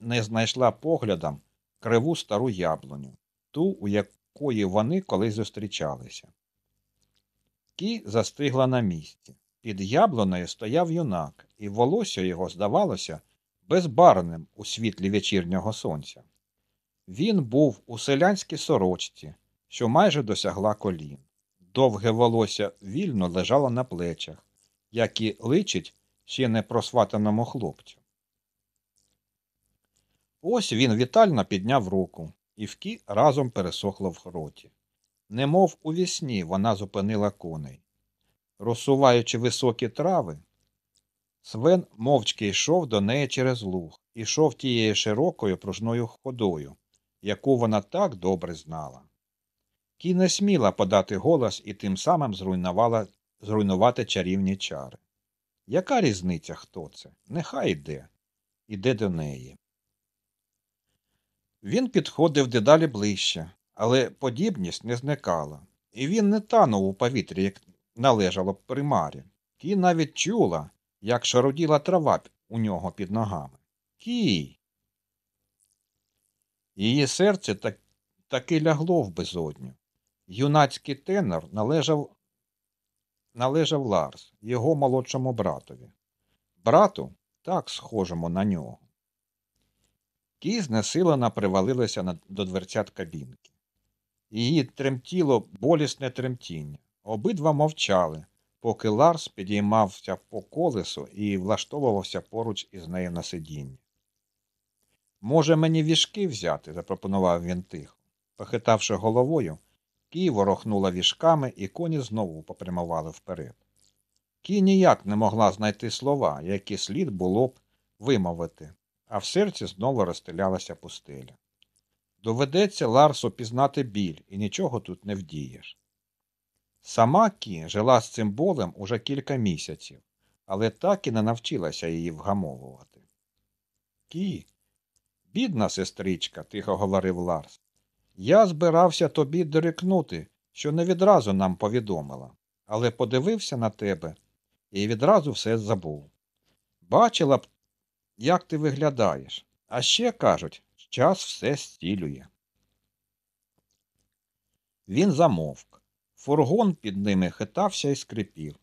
не знайшла поглядом криву стару яблуню, ту, у якої вони колись зустрічалися. Кі застигла на місці. Під яблуною стояв юнак, і волосся його здавалося безбарвним у світлі вечірнього сонця. Він був у селянській сорочці, що майже досягла колін. Довге волосся вільно лежало на плечах, як і личить ще не просватаному хлопцю. Ось він вітально підняв руку, і вкі разом пересохло в роті. Немов у вісні вона зупинила коней. Розсуваючи високі трави, Свен мовчки йшов до неї через луг, ішов тією широкою пружною ходою, яку вона так добре знала. Кі не сміла подати голос і тим самим зруйнувала, зруйнувати чарівні чари. Яка різниця, хто це? Нехай йде. Іде до неї. Він підходив дедалі ближче, але подібність не зникала, і він не танув у повітрі, як належало б примарі. Кі навіть чула, як шаруділа трава у нього під ногами. Кій. Її серце так, таки лягло в безодню. Юнацький тенор належав належав Ларс, його молодшому братові. Брату так схожому на нього. Кі знесилена привалилася до дверцят кабінки. Її тремтіло болісне тремтіння. Обидва мовчали, поки Ларс підіймався по колесу і влаштовувався поруч із нею на сидінні. Може, мені віжки взяти? запропонував він тихо. Похитавши головою, Кі ворохнула віжками, і коні знову попрямували вперед. Кі ніяк не могла знайти слова, які слід було б вимовити, а в серці знову розстелялася пустеля. Доведеться Ларсу пізнати біль, і нічого тут не вдієш. Сама Кі жила з цим болем уже кілька місяців, але так і не навчилася її вгамовувати. Кі, бідна сестричка, тихо говорив Ларс. Я збирався тобі дорікнути, що не відразу нам повідомила, але подивився на тебе і відразу все забув. Бачила б, як ти виглядаєш, а ще кажуть, час все стілює. Він замовк. Фургон під ними хитався і скрипів.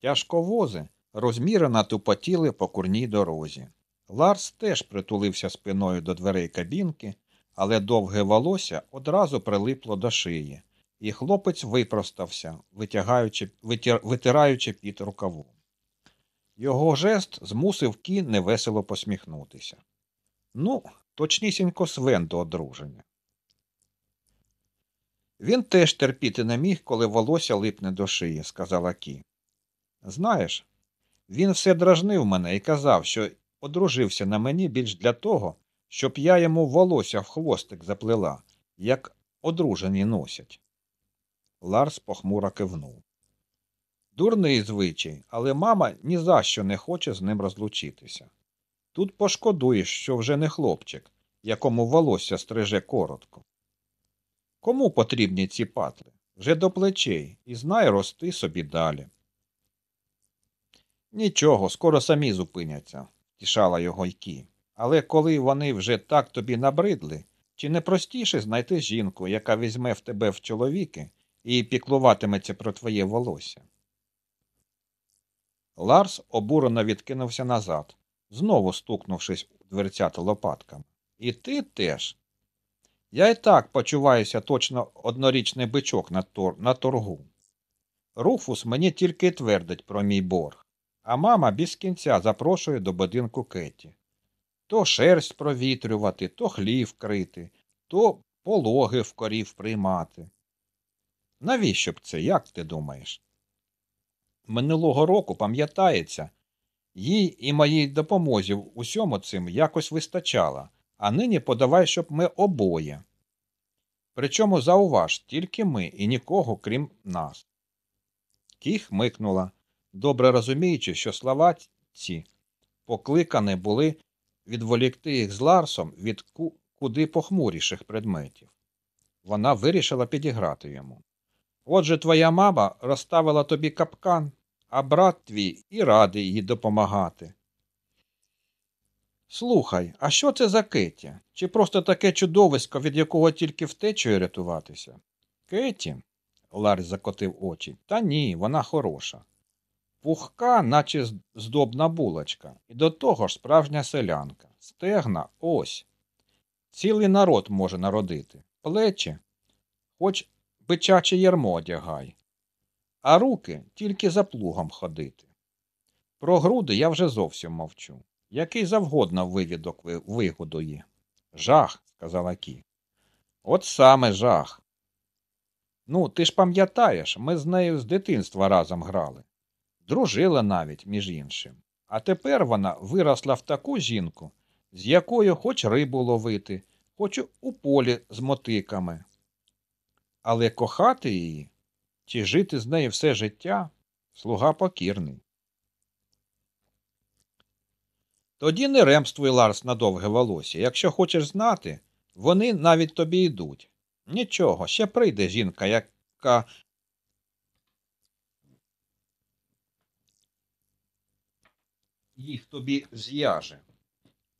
Тяжковози розмірено тупотіли по курній дорозі. Ларс теж притулився спиною до дверей кабінки але довге волосся одразу прилипло до шиї, і хлопець випростався, витягаючи, витір, витираючи під рукаву. Його жест змусив Кі невесело посміхнутися. Ну, точнісінько свен до одруження. Він теж терпіти не міг, коли волосся липне до шиї, сказала Кі. Знаєш, він все дражнив мене і казав, що одружився на мені більш для того, щоб я йому волосся в хвостик заплела, як одружені носять. Ларс похмуро кивнув. Дурний звичай, але мама ні за що не хоче з ним розлучитися. Тут пошкодуєш, що вже не хлопчик, якому волосся стриже коротко. Кому потрібні ці патли? Вже до плечей, і знай рости собі далі. Нічого, скоро самі зупиняться, тішала його Йкі. Але коли вони вже так тобі набридли, чи не простіше знайти жінку, яка візьме в тебе в чоловіки і піклуватиметься про твоє волосся? Ларс обурено відкинувся назад, знову стукнувшись у дверцята лопатками. І ти теж. Я й так почуваюся точно однорічний бичок на, тор... на торгу. Руфус мені тільки твердить про мій борг, а мама без кінця запрошує до будинку Кеті то шерсть провітрювати, то хлів крити, то пологи в корів приймати. Навіщо б це, як ти думаєш? Минулого року, пам'ятається, їй і моїй допомозі в усьому цим якось вистачало, а нині подавай, щоб ми обоє. Причому зауваж тільки ми і нікого, крім нас. Кіх микнула, добре розуміючи, що слова ці покликані були відволікти їх з Ларсом від куди похмуріших предметів. Вона вирішила підіграти йому. Отже, твоя мама розставила тобі капкан, а брат твій і радий їй допомагати. Слухай, а що це за Кеті? Чи просто таке чудовисько, від якого тільки втечею рятуватися? Кеті, Ларс закотив очі, та ні, вона хороша пухка, наче здобна булочка, і до того ж справжня селянка. Стегна ось. Цілий народ може народити. Плечі, хоч бичаче ярмо одягай, а руки тільки за плугом ходити. Про груди я вже зовсім мовчу. Який завгодно вивідок вигодує. Жах, сказала Кі. От саме жах. Ну, ти ж пам'ятаєш, ми з нею з дитинства разом грали дружила навіть, між іншим. А тепер вона виросла в таку жінку, з якою хоч рибу ловити, хоч у полі з мотиками. Але кохати її чи жити з нею все життя слуга покірний. Тоді не ремствуй, Ларс, на довге волосся. Якщо хочеш знати, вони навіть тобі йдуть. Нічого, ще прийде жінка, яка їх тобі з'яже.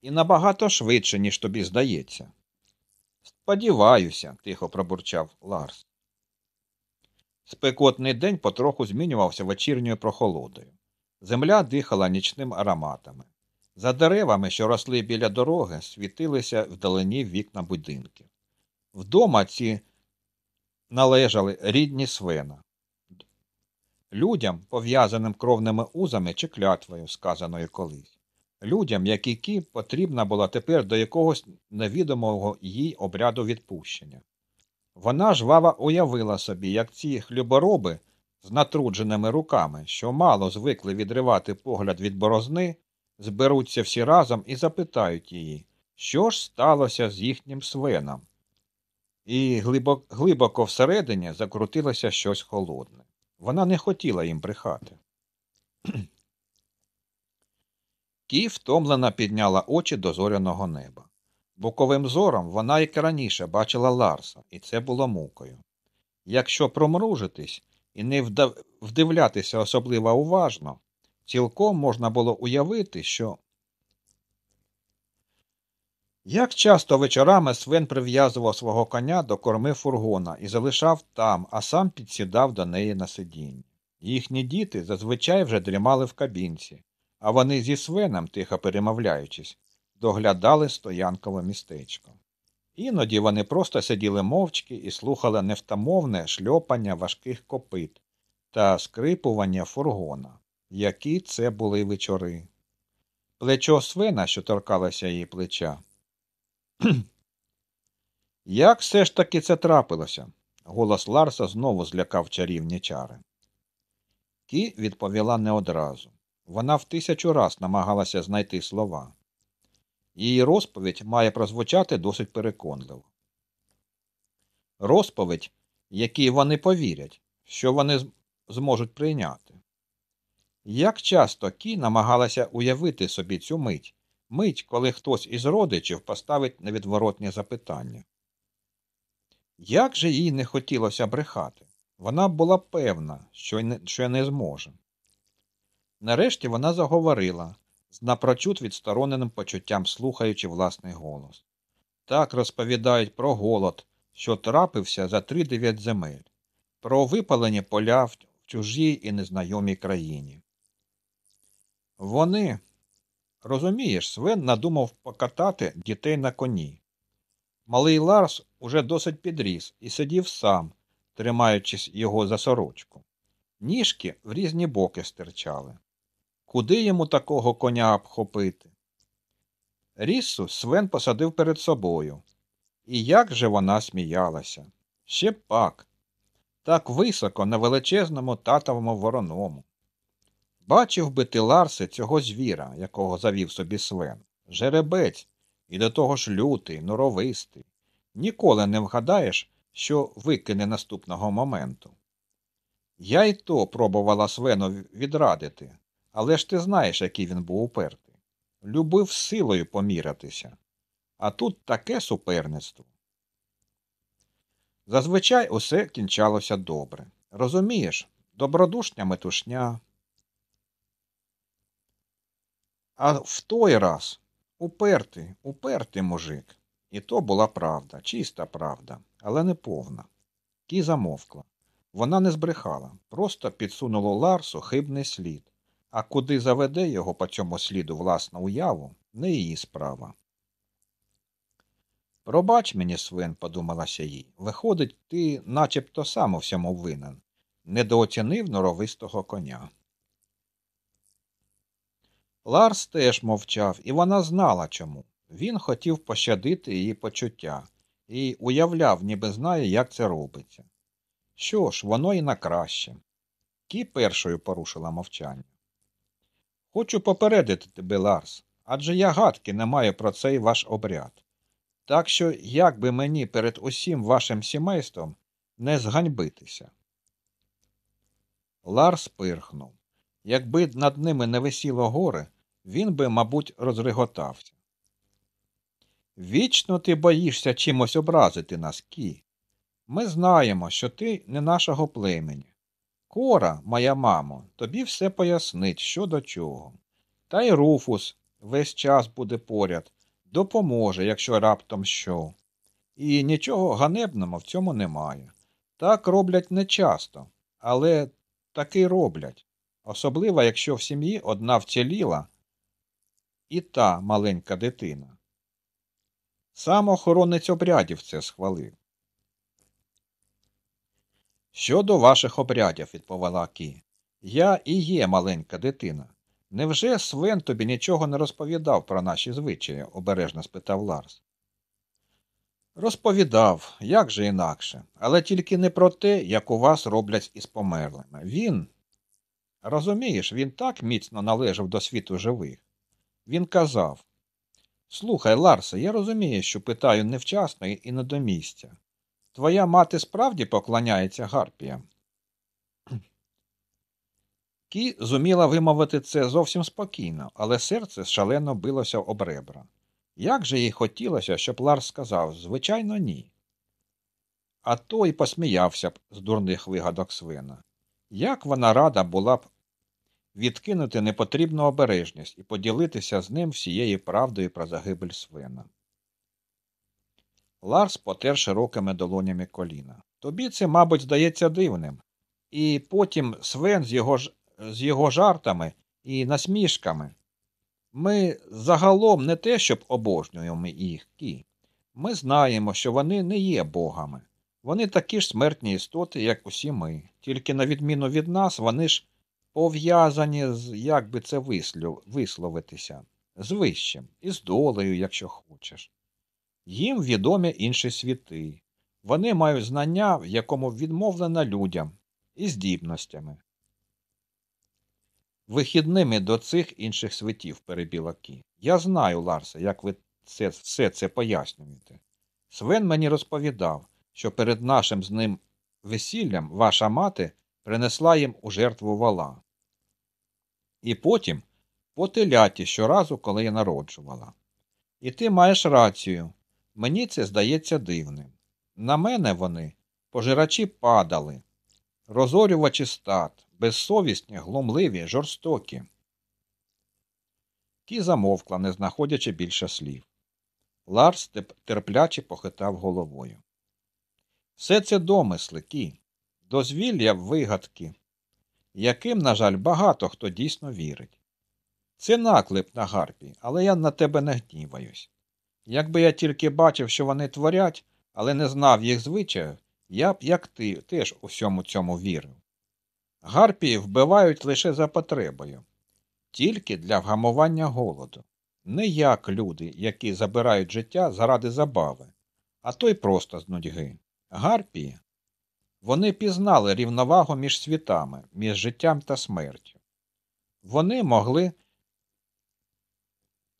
І набагато швидше, ніж тобі здається. Сподіваюся, тихо пробурчав Ларс. Спекотний день потроху змінювався вечірньою прохолодою. Земля дихала нічним ароматами. За деревами, що росли біля дороги, світилися вдалині вікна будинків. Вдома ці належали рідні свина. Людям, пов'язаним кровними узами чи клятвою, сказаною колись. Людям, які кі потрібна була тепер до якогось невідомого їй обряду відпущення. Вона жваво уявила собі, як ці хлюбороби з натрудженими руками, що мало звикли відривати погляд від борозни, зберуться всі разом і запитають її, що ж сталося з їхнім свином. І глибоко всередині закрутилося щось холодне. Вона не хотіла їм брехати. *clears throat* Кі втомлено підняла очі до зоряного неба. Боковим зором вона, як раніше, бачила Ларса, і це було мукою. Якщо промружитись і не вдивлятися особливо уважно, цілком можна було уявити, що. Як часто вечорами Свен прив'язував свого коня до корми фургона і залишав там, а сам підсідав до неї на сидіння. Їхні діти зазвичай вже дрімали в кабінці, а вони зі Свеном, тихо перемовляючись, доглядали стоянкове містечко. Іноді вони просто сиділи мовчки і слухали невтамовне шльопання важких копит та скрипування фургона. Які це були вечори. Плечо свина, що торкалося її плеча. *clears throat* Як все ж таки це трапилося? Голос Ларса знову злякав чарівні чари. Кі відповіла не одразу. Вона в тисячу раз намагалася знайти слова. Її розповідь має прозвучати досить переконливо. Розповідь, якій вони повірять, що вони зможуть прийняти. Як часто Кі намагалася уявити собі цю мить, мить, коли хтось із родичів поставить невідворотні запитання. Як же їй не хотілося брехати? Вона була певна, що не, що не зможе. Нарешті вона заговорила, з напрочуд відстороненим почуттям слухаючи власний голос. Так розповідають про голод, що трапився за три дев'ять земель, про випалені поля в чужій і незнайомій країні. Вони, розумієш, Свен надумав покатати дітей на коні. Малий Ларс уже досить підріс і сидів сам, тримаючись його за сорочку. Ніжки в різні боки стирчали. Куди йому такого коня обхопити? Ріссу Свен посадив перед собою. І як же вона сміялася? Ще пак. Так високо на величезному татовому вороному. Бачив би ти Ларсе цього звіра, якого завів собі Свен. Жеребець, і до того ж лютий, норовистий. Ніколи не вгадаєш, що викине наступного моменту. Я й то пробувала Свену відрадити, але ж ти знаєш, який він був упертий. Любив силою помірятися. А тут таке суперництво. Зазвичай усе кінчалося добре. Розумієш, добродушня метушня. А в той раз упертий, упертий мужик. І то була правда, чиста правда, але не повна. Кі замовкла. Вона не збрехала, просто підсунула Ларсу хибний слід, а куди заведе його по цьому сліду власну уяву, не її справа. Пробач мені, свин, подумалася їй, виходить, ти начебто сам у всьому винен, недооцінив норовистого коня. Ларс теж мовчав, і вона знала чому. Він хотів пощадити її почуття і уявляв, ніби знає, як це робиться. Що ж, воно і на краще. Кі першою порушила мовчання. Хочу попередити тебе, Ларс, адже я гадки не маю про цей ваш обряд. Так що, як би мені перед усім вашим сімейством не зганьбитися. Ларс пирхнув. Якби над ними не висіло горе, він би, мабуть, розреготався. Вічно ти боїшся чимось образити нас, Кі. Ми знаємо, що ти не нашого племені. Кора, моя мамо, тобі все пояснить, що до чого. Та й Руфус весь час буде поряд, допоможе, якщо раптом що. І нічого ганебного в цьому немає. Так роблять нечасто, але таки роблять, особливо якщо в сім'ї одна вціліла і та маленька дитина. Сам охоронець обрядів це схвалив. Щодо ваших обрядів, відповіла Кі, я і є маленька дитина. Невже Свен тобі нічого не розповідав про наші звичаї? обережно спитав Ларс. Розповідав, як же інакше, але тільки не про те, як у вас роблять із померлими. Він, розумієш, він так міцно належав до світу живих. Він казав Слухай, Ларсе, я розумію, що питаю невчасно і не до місця. Твоя мати справді поклоняється гарпіям. *clears throat* Кі зуміла вимовити це зовсім спокійно, але серце шалено билося об ребра. Як же їй хотілося, щоб Ларс сказав звичайно, ні. А той посміявся б з дурних вигадок свина. Як вона рада була б відкинути непотрібну обережність і поділитися з ним всією правдою про загибель свина. Ларс потер широкими долонями коліна. Тобі це, мабуть, здається дивним. І потім Свен з його з його жартами і насмішками. Ми загалом не те, щоб обожнюємо їх, кі. Ми знаємо, що вони не є богами. Вони такі ж смертні істоти, як усі ми. Тільки на відміну від нас, вони ж пов'язані з, як би це висловитися, з вищим і з долею, якщо хочеш. Їм відомі інші світи. Вони мають знання, в якому відмовлено людям, і здібностями. Вихідними до цих інших світів перебіла Кі. Я знаю, Ларсе, як ви це, все це пояснюєте. Свен мені розповідав, що перед нашим з ним весіллям ваша мати принесла їм у жертву вала. І потім по теляті щоразу, коли я народжувала. І ти маєш рацію. Мені це здається дивним. На мене вони, пожирачі, падали, розорювачі стат, безсовісні, глумливі, жорстокі. Кі замовкла, не знаходячи більше слів. Ларс терпляче похитав головою. Все це домисли, кі, дозвілля вигадки, яким, на жаль, багато хто дійсно вірить. Це наклеп на гарпі, але я на тебе не гніваюсь. Якби я тільки бачив, що вони творять, але не знав їх звичаю, я б, як ти, теж усьому цьому вірив. Гарпії вбивають лише за потребою, тільки для вгамування голоду, не як люди, які забирають життя заради забави, а то й просто з нудьги. Гарпії вони пізнали рівновагу між світами, між життям та смертю. Вони могли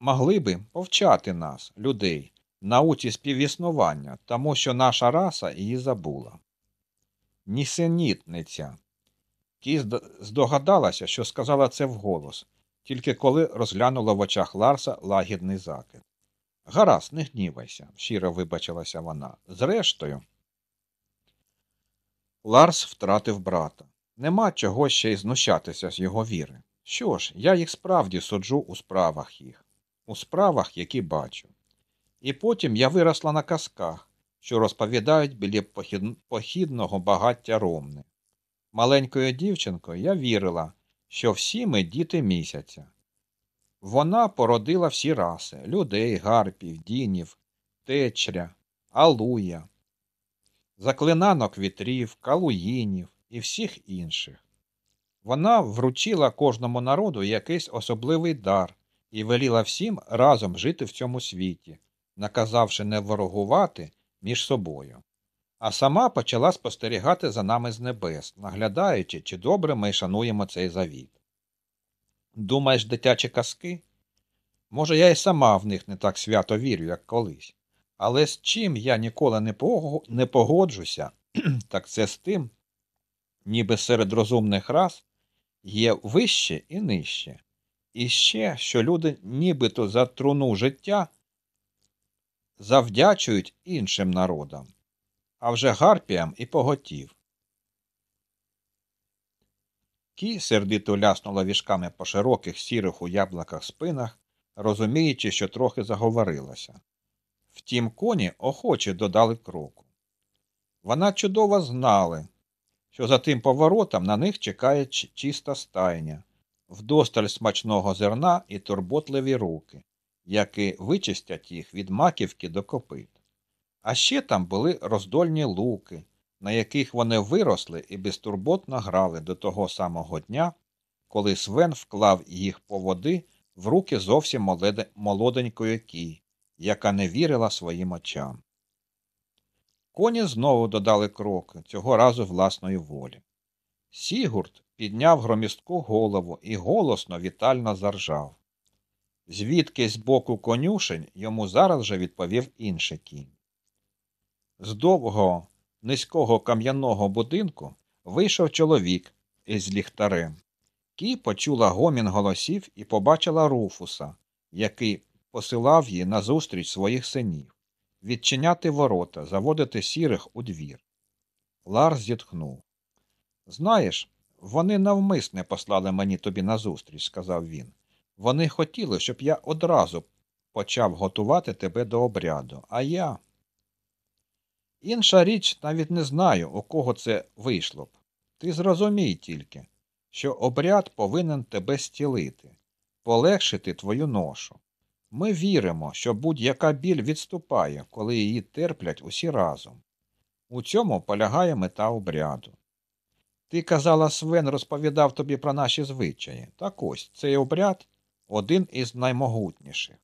могли би повчати нас, людей, науці співіснування, тому що наша раса її забула. Нісенітниця. Ті здогадалася, що сказала це вголос, тільки коли розглянула в очах Ларса лагідний закид. Гаразд, не гнівайся, щиро вибачилася вона. Зрештою. Ларс втратив брата. Нема чого ще й знущатися з його віри. Що ж, я їх справді суджу у справах їх, у справах, які бачу. І потім я виросла на казках, що розповідають біля похідного багаття ромни. Маленькою дівчинкою я вірила, що всі ми діти місяця. Вона породила всі раси людей, гарпів, дінів, течря, алуя заклинанок вітрів, калуїнів і всіх інших. Вона вручила кожному народу якийсь особливий дар і веліла всім разом жити в цьому світі, наказавши не ворогувати між собою. А сама почала спостерігати за нами з небес, наглядаючи, чи добре ми шануємо цей завіт. Думаєш, дитячі казки? Може, я й сама в них не так свято вірю, як колись. Але з чим я ніколи не погоджуся, *clears throat* так це з тим, ніби серед розумних рас є вище і нижче. І ще, що люди нібито за труну життя завдячують іншим народам, а вже гарпіям і поготів. Кі сердито ляснула вішками по широких сірих у яблуках спинах, розуміючи, що трохи заговорилася. Втім, коні охоче додали кроку. Вона чудово знали, що за тим поворотом на них чекає чиста стайня, вдосталь смачного зерна і турботливі руки, які вичистять їх від маківки до копит. А ще там були роздольні луки, на яких вони виросли і безтурботно грали до того самого дня, коли Свен вклав їх по води в руки зовсім молоденької кі, яка не вірила своїм очам. Коні знову додали кроки, цього разу власної волі. Сігурд підняв громістку голову і голосно вітально заржав. Звідки з боку конюшень йому зараз же відповів інший кінь. З довгого низького кам'яного будинку вийшов чоловік із ліхтарем. Кі почула гомін голосів і побачила руфуса, який посилав її назустріч своїх синів, відчиняти ворота, заводити сірих у двір. Ларс зітхнув. Знаєш, вони навмисне послали мені тобі назустріч, сказав він. Вони хотіли, щоб я одразу почав готувати тебе до обряду, а я. Інша річ навіть не знаю, у кого це вийшло б. Ти зрозумій тільки, що обряд повинен тебе стілити, полегшити твою ношу. Ми віримо, що будь-яка біль відступає, коли її терплять усі разом. У цьому полягає мета обряду. Ти казала, Свен розповідав тобі про наші звичаї. Так ось цей обряд один із наймогутніших.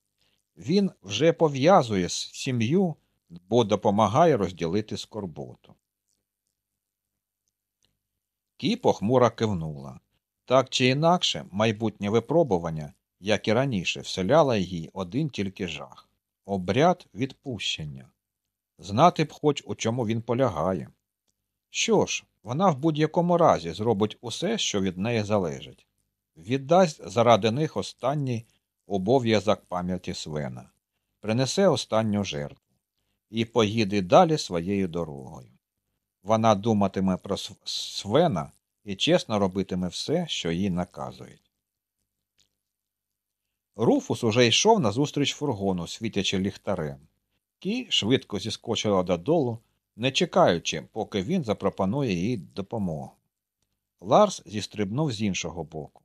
Він вже пов'язує сім'ю, бо допомагає розділити скорботу. Кі похмуро кивнула. Так чи інакше, майбутнє випробування, як і раніше, вселяло їй один тільки жах обряд відпущення. Знати б хоч у чому він полягає. Що ж, вона в будь-якому разі зробить усе, що від неї залежить, віддасть заради них останній обов'язок пам'яті Свена, принесе останню жертву і поїде далі своєю дорогою. Вона думатиме про Свена і чесно робитиме все, що їй наказують. Руфус уже йшов назустріч фургону, світячи ліхтарем. Кі швидко зіскочила додолу, не чекаючи, поки він запропонує їй допомогу. Ларс зістрибнув з іншого боку.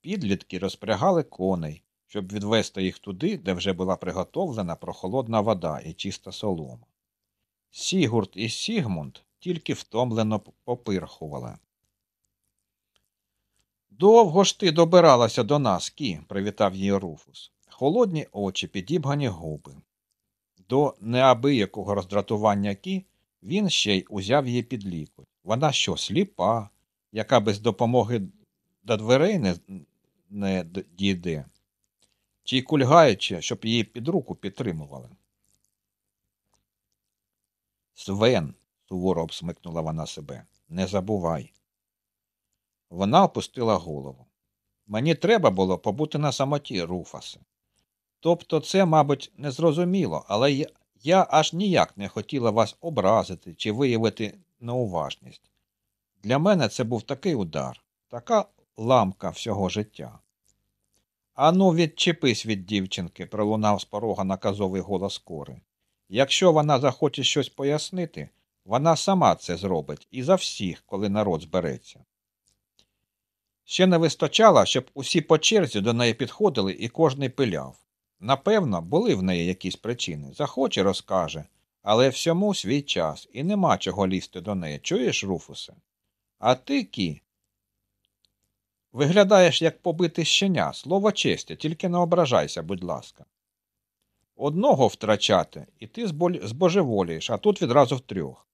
Підлітки розпрягали коней, щоб відвести їх туди, де вже була приготовлена прохолодна вода і чиста солома. Сігурд і Сігмунд тільки втомлено попирхували. Довго ж ти добиралася до нас, Кі, привітав її Руфус. Холодні очі, підібгані губи. До неабиякого роздратування Кі він ще й узяв її під лікоть. Вона що, сліпа, яка без допомоги до дверей не, не дійде, чи кульгаючи, щоб її під руку підтримували. Свен, суворо обсмикнула вона себе, не забувай. Вона опустила голову. Мені треба було побути на самоті, Руфасе. Тобто це, мабуть, незрозуміло, але я, я аж ніяк не хотіла вас образити чи виявити неуважність. Для мене це був такий удар, така ламка всього життя. Ану, відчепись від дівчинки, пролунав з порога наказовий голос кори. Якщо вона захоче щось пояснити, вона сама це зробить і за всіх, коли народ збереться. Ще не вистачало, щоб усі по черзі до неї підходили і кожний пиляв. Напевно, були в неї якісь причини. Захоче, розкаже, але всьому свій час і нема чого лізти до неї. Чуєш, Руфусе? А ти, Кі, виглядаєш, як побите щеня, слово честі, тільки не ображайся, будь ласка. Одного втрачати, і ти збожеволієш, а тут відразу втрьох.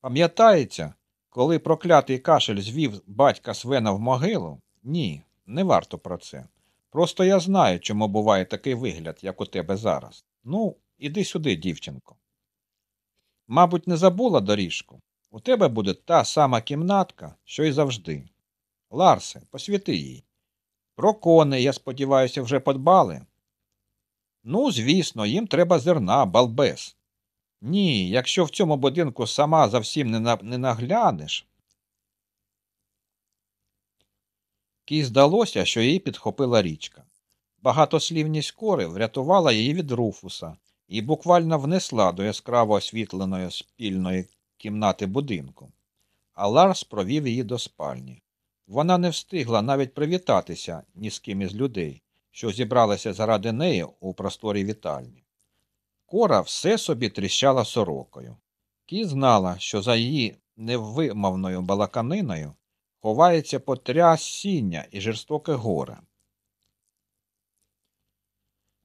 Пам'ятається, коли проклятий кашель звів батька Свена в могилу? Ні, не варто про це. Просто я знаю, чому буває такий вигляд, як у тебе зараз. Ну, іди сюди, дівчинко. Мабуть, не забула доріжку. У тебе буде та сама кімнатка, що й завжди. Ларсе, посвіти їй. Про коней, я сподіваюся, вже подбали. Ну, звісно, їм треба зерна, балбес. Ні, якщо в цьому будинку сама за всім не, на... не наглянеш. Кій здалося, що її підхопила річка. Багатослівність кори врятувала її від руфуса і буквально внесла до яскраво освітленої спільної кімнати будинку. А Ларс провів її до спальні. Вона не встигла навіть привітатися ні з ким із людей, що зібралися заради неї у просторі вітальні. Кора все собі тріщала сорокою. Кі знала, що за її невимовною балаканиною ховається потрясіння і жорстоке горе.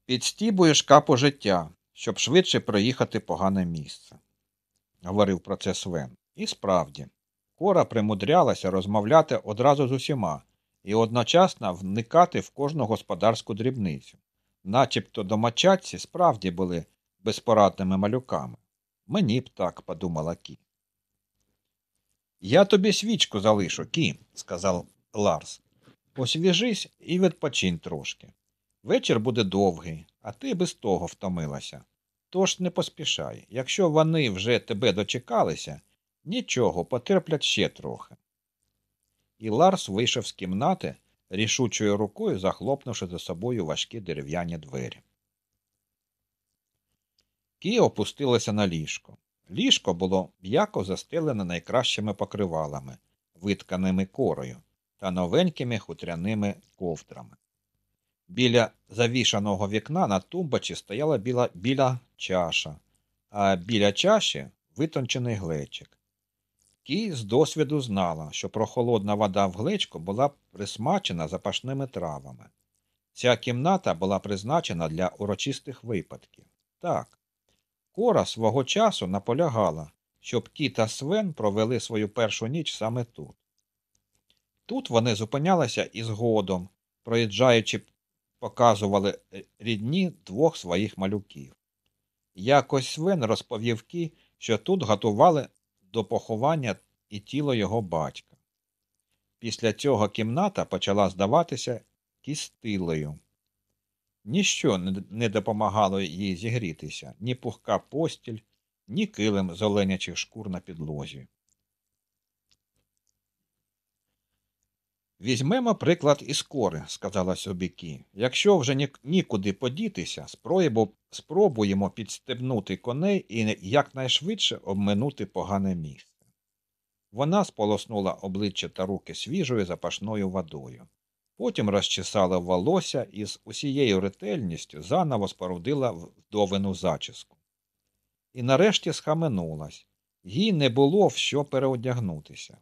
Підстібуєш капу життя, щоб швидше проїхати погане місце, говорив про це Свен. І справді, кора примудрялася розмовляти одразу з усіма і одночасно вникати в кожну господарську дрібницю, начебто домочадці справді були безпорадними малюками. Мені б так, подумала Кі. Я тобі свічку залишу, Кі, сказав Ларс. Освіжись і відпочинь трошки. Вечір буде довгий, а ти без того втомилася. Тож не поспішай. Якщо вони вже тебе дочекалися, нічого, потерплять ще трохи. І Ларс вийшов з кімнати, рішучою рукою захлопнувши за собою важкі дерев'яні двері. Кі опустилася на ліжко. Ліжко було м'яко застелене найкращими покривалами, витканими корою та новенькими хутряними ковдрами. Біля завішаного вікна на тумбачі стояла біла, біля чаша, а біля чаші витончений глечик. Кі з досвіду знала, що прохолодна вода в глечку була присмачена запашними травами. Ця кімната була призначена для урочистих випадків. Так, Кора свого часу наполягала, щоб Кі та Свен провели свою першу ніч саме тут. Тут вони зупинялися і згодом, проїжджаючи, показували рідні двох своїх малюків. Якось Свен розповів Кі, що тут готували до поховання і тіло його батька. Після цього кімната почала здаватися кістилею. Ніщо не допомагало їй зігрітися, ні пухка постіль, ні килим з оленячих шкур на підлозі. Візьмемо приклад із кори, сказала собі Кі. Якщо вже нікуди подітися, спробуємо підстебнути коней і якнайшвидше обминути погане місце. Вона сполоснула обличчя та руки свіжою запашною водою. Потім розчесала волосся і з усією ретельністю заново спорудила вдовину зачіску. І нарешті схаменулась. Їй не було в що переодягнутися.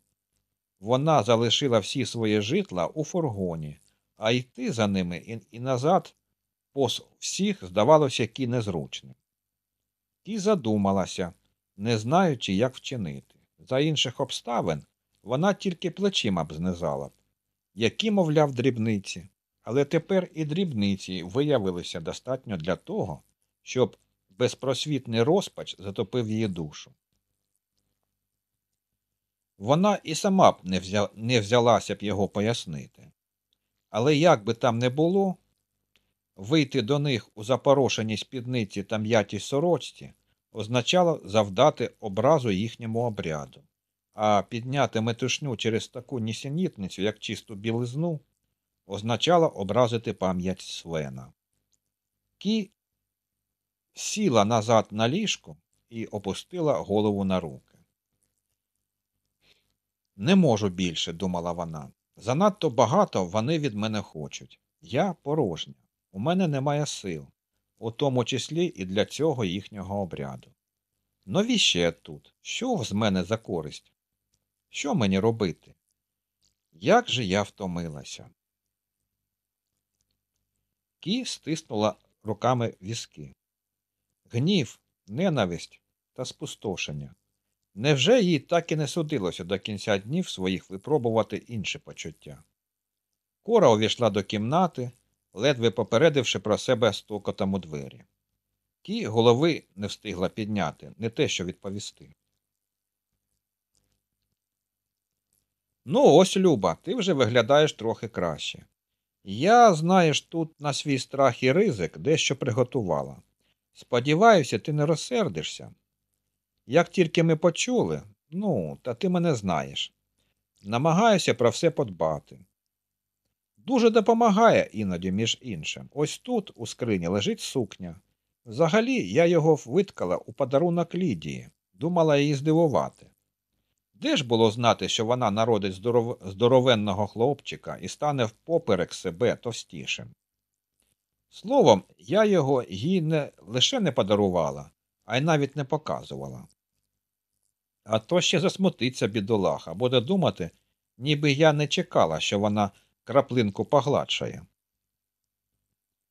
Вона залишила всі свої житла у фургоні, а йти за ними і, і назад по всіх здавалося кі незручним. Ті задумалася, не знаючи, як вчинити. За інших обставин вона тільки плечима б знизала б які, мовляв, дрібниці, але тепер і дрібниці виявилися достатньо для того, щоб безпросвітний розпач затопив її душу. Вона і сама б не, взя... не взялася б його пояснити. Але як би там не було, вийти до них у запорошеній спідниці та м'ятій сорочці означало завдати образу їхньому обряду а підняти метушню через таку нісенітницю, як чисту білизну, означало образити пам'ять Свена. Кі сіла назад на ліжко і опустила голову на руки. Не можу більше, думала вона. Занадто багато вони від мене хочуть. Я порожня. У мене немає сил, у тому числі і для цього їхнього обряду. Новіще я тут? Що з мене за користь? Що мені робити? Як же я втомилася? Кі стиснула руками візки. Гнів, ненависть та спустошення. Невже їй так і не судилося до кінця днів своїх випробувати інші почуття? Кора увійшла до кімнати, ледве попередивши про себе стукотом у двері. Кі голови не встигла підняти, не те, що відповісти. Ну, ось, Люба, ти вже виглядаєш трохи краще. Я, знаєш, тут на свій страх і ризик дещо приготувала. Сподіваюся, ти не розсердишся. Як тільки ми почули, ну, та ти мене знаєш. Намагаюся про все подбати. Дуже допомагає іноді, між іншим. Ось тут, у скрині, лежить сукня. Взагалі, я його виткала у подарунок Лідії, думала її здивувати. Де ж було знати, що вона народить здоров... здоровенного хлопчика і стане впоперек себе товстішим? Словом, я його їй не лише не подарувала, а й навіть не показувала. А то ще засмутиться бідолаха, буде думати, ніби я не чекала, що вона краплинку погладшає.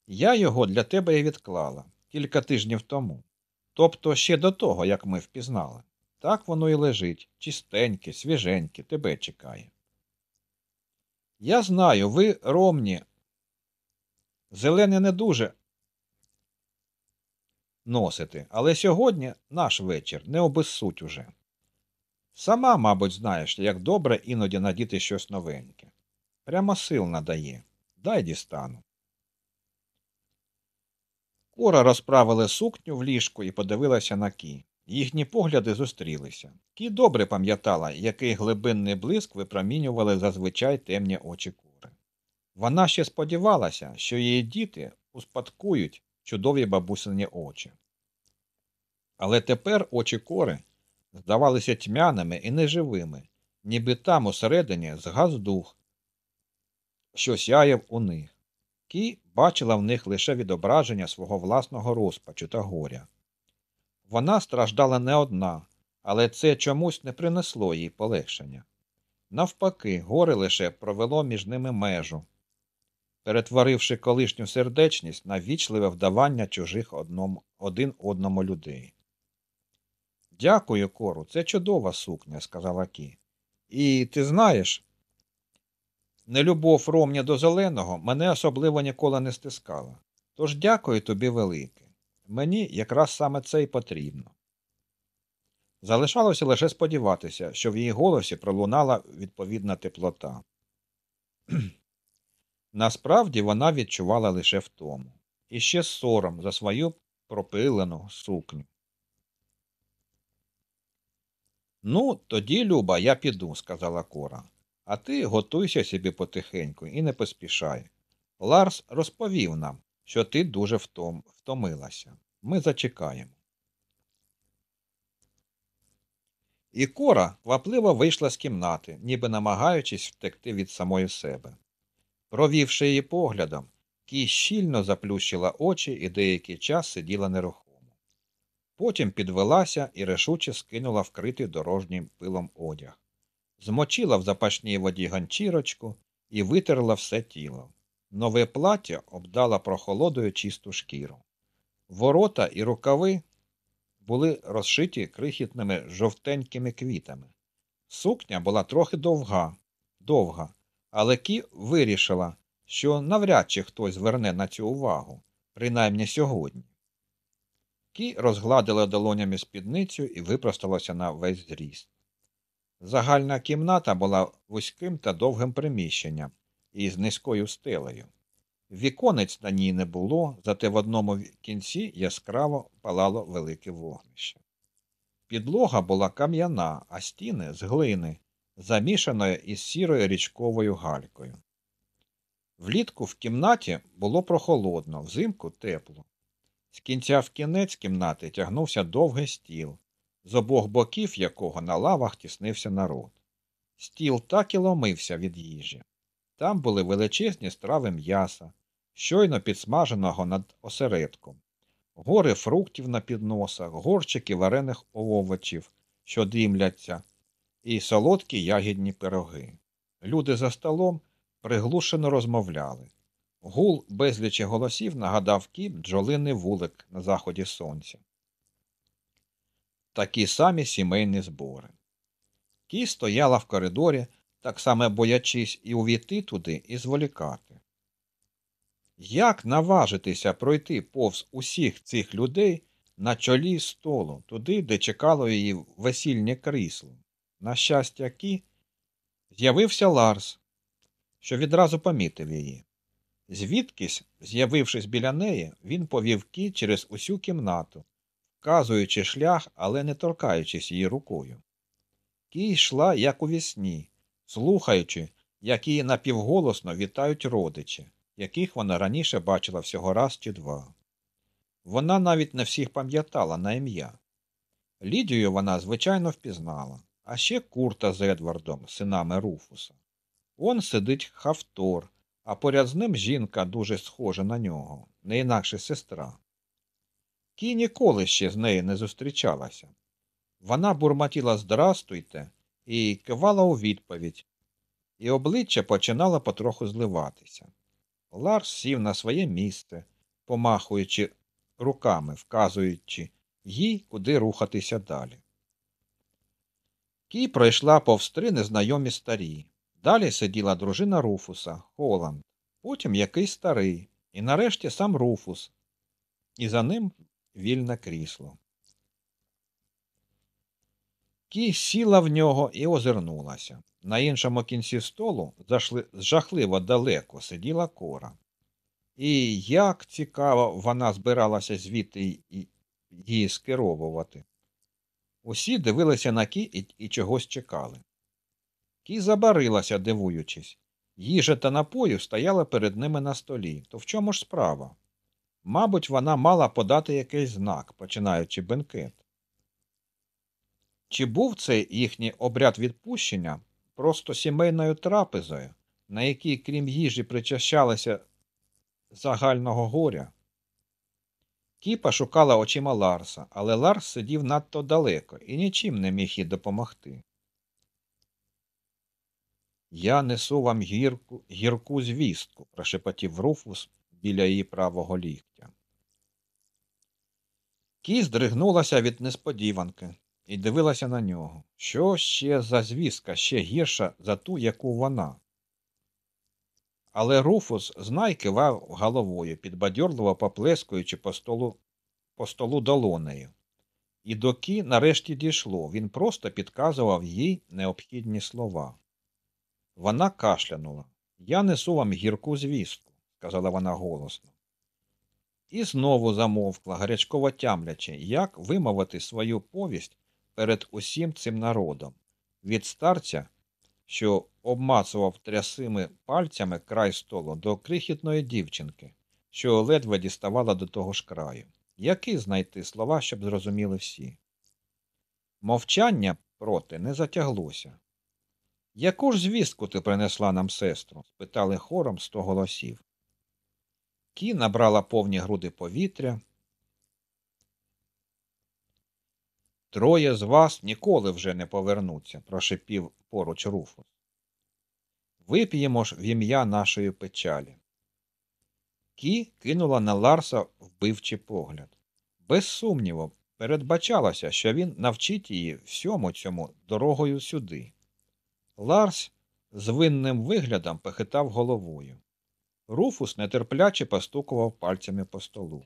Я його для тебе і відклала кілька тижнів тому, тобто ще до того, як ми впізнали. Так воно і лежить, чистеньке, свіженьке, тебе чекає. Я знаю, ви, ромні, зелене не дуже носите, але сьогодні наш вечір не обессуть уже. Сама, мабуть, знаєш, як добре іноді надіти щось новеньке. Прямо сил надає. Дай дістану. Кора розправила сукню в ліжку і подивилася на кі. Їхні погляди зустрілися. Кі добре пам'ятала, який глибинний блиск випромінювали зазвичай темні очі кури. Вона ще сподівалася, що її діти успадкують чудові бабусині очі. Але тепер очі кори здавалися тьмяними і неживими, ніби там усередині згас дух, що сяяв у них. Кі бачила в них лише відображення свого власного розпачу та горя. Вона страждала не одна, але це чомусь не принесло їй полегшення. Навпаки, горе лише провело між ними межу, перетворивши колишню сердечність на вічливе вдавання чужих одному, один одному людей. Дякую, кору, це чудова сукня, сказала Кі. І ти знаєш, нелюбов ромня до зеленого мене особливо ніколи не стискала. Тож дякую тобі велике. Мені якраз саме це й потрібно. Залишалося лише сподіватися, що в її голосі пролунала відповідна теплота. *clears throat* Насправді вона відчувала лише втому і ще сором за свою пропилену сукню. Ну, тоді, Люба, я піду, сказала Кора. А ти готуйся собі потихеньку і не поспішай. Ларс розповів нам, що ти дуже втом... втомилася. Ми зачекаємо. І Кора квапливо вийшла з кімнати, ніби намагаючись втекти від самої себе. Провівши її поглядом, Кій щільно заплющила очі і деякий час сиділа нерухомо. Потім підвелася і рішуче скинула вкритий дорожнім пилом одяг, змочила в запашній воді ганчірочку і витерла все тіло. Нове плаття обдала прохолодою чисту шкіру. Ворота і рукави були розшиті крихітними жовтенькими квітами. Сукня була трохи довга, довга, але Кі вирішила, що навряд чи хтось зверне на цю увагу, принаймні сьогодні. Кі розгладила долонями спідницю і випросталася на весь зріст. Загальна кімната була вузьким та довгим приміщенням із низькою стелею. Віконець на ній не було, зате в одному кінці яскраво палало велике вогнище. Підлога була кам'яна, а стіни з глини, замішаної із сірою річковою галькою. Влітку в кімнаті було прохолодно, взимку тепло. З кінця в кінець кімнати тягнувся довгий стіл, з обох боків якого на лавах тіснився народ. Стіл так і ломився від їжі. Там були величезні страви м'яса, щойно підсмаженого над осередком, гори фруктів на підносах, горчики варених овочів, що дрімляться, і солодкі ягідні пироги. Люди за столом приглушено розмовляли. Гул безлічі голосів нагадав кіп бджолиний вулик на заході сонця. Такі самі сімейні збори. Кі стояла в коридорі, так само боячись і увійти туди, і зволікати. Як наважитися пройти повз усіх цих людей на чолі столу, туди, де чекало її весільне крісло? На щастя, Кі з'явився Ларс, що відразу помітив її. Звідкись, з'явившись біля неї, він повів Кі через усю кімнату, вказуючи шлях, але не торкаючись її рукою. Кі йшла, як у вісні, слухаючи, як її напівголосно вітають родичі, яких вона раніше бачила всього раз чи два. Вона навіть не всіх пам'ятала на ім'я. Лідію вона, звичайно, впізнала, а ще Курта з Едвардом, синами Руфуса. Он сидить Хавтор, а поряд з ним жінка дуже схожа на нього, не інакше сестра. Кі ніколи ще з нею не зустрічалася. Вона бурмотіла здрастуйте і кивала у відповідь, і обличчя починало потроху зливатися. Ларс сів на своє місце, помахуючи руками, вказуючи їй, куди рухатися далі. Кі пройшла повз три незнайомі старі. Далі сиділа дружина Руфуса, Холанд, потім якийсь старий, і нарешті сам Руфус, і за ним вільне крісло. Кі сіла в нього і озирнулася. На іншому кінці столу зашли... жахливо далеко сиділа кора. І як цікаво вона збиралася звідти її скеровувати. Усі дивилися на кі і, і чогось чекали. Кі забарилася, дивуючись. Їжа та напою стояли перед ними на столі. То в чому ж справа? Мабуть, вона мала подати якийсь знак, починаючи бенкет. Чи був це їхній обряд відпущення просто сімейною трапезою, на якій, крім їжі, причащалися загального горя? Кіпа шукала очима Ларса, але Ларс сидів надто далеко і нічим не міг їй допомогти. Я несу вам гірку гірку звістку, прошепотів Руфус біля її правого ліктя. Кі здригнулася від несподіванки і дивилася на нього. Що ще за звістка ще гірша за ту, яку вона? Але Руфус знай кивав головою, підбадьорливо поплескуючи по столу по столу долонею. І до Кі нарешті дійшло, він просто підказував їй необхідні слова. Вона кашлянула. Я несу вам гірку звістку, сказала вона голосно. І знову замовкла, гарячково тямлячи, як вимовити свою повість перед усім цим народом. Від старця, що обмацував трясими пальцями край столу до крихітної дівчинки, що ледве діставала до того ж краю. Які знайти слова, щоб зрозуміли всі? Мовчання проти не затяглося. Яку ж звістку ти принесла нам, сестру? спитали хором сто голосів. Кі набрала повні груди повітря. Троє з вас ніколи вже не повернуться, прошепів поруч Руфус. Вип'ємо ж в ім'я нашої печалі. Кі кинула на Ларса вбивчий погляд. Без сумніву, передбачалося, що він навчить її всьому цьому дорогою сюди. Ларс з винним виглядом похитав головою. Руфус нетерпляче постукував пальцями по столу.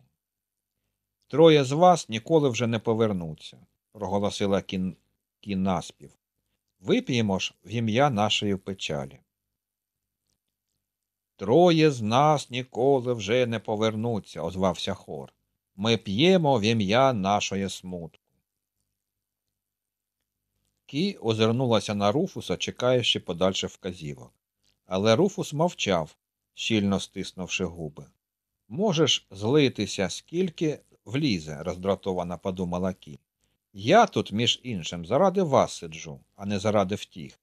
Троє з вас ніколи вже не повернуться, проголосила кін... кін наспів. Вип'ємо ж в ім'я нашої печалі. Троє з нас ніколи вже не повернуться, озвався хор. Ми п'ємо в ім'я нашої смутку. Кі озирнулася на Руфуса, чекаючи подальших вказівок. Але Руфус мовчав, щільно стиснувши губи. Можеш злитися, скільки влізе, роздратована подумала Кі. Я тут, між іншим, заради вас сиджу, а не заради втіхи.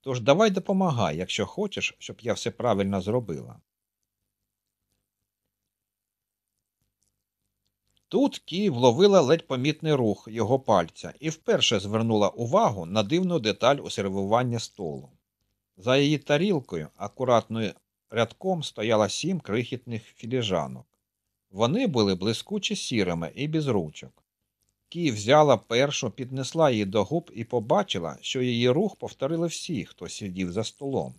Тож давай допомагай, якщо хочеш, щоб я все правильно зробила. Тут Кі вловила ледь помітний рух його пальця і вперше звернула увагу на дивну деталь у сервуванні столу. За її тарілкою акуратною рядком стояло сім крихітних філіжанок. Вони були блискучі сірими і без ручок. Кі взяла першу, піднесла її до губ і побачила, що її рух повторили всі, хто сидів за столом.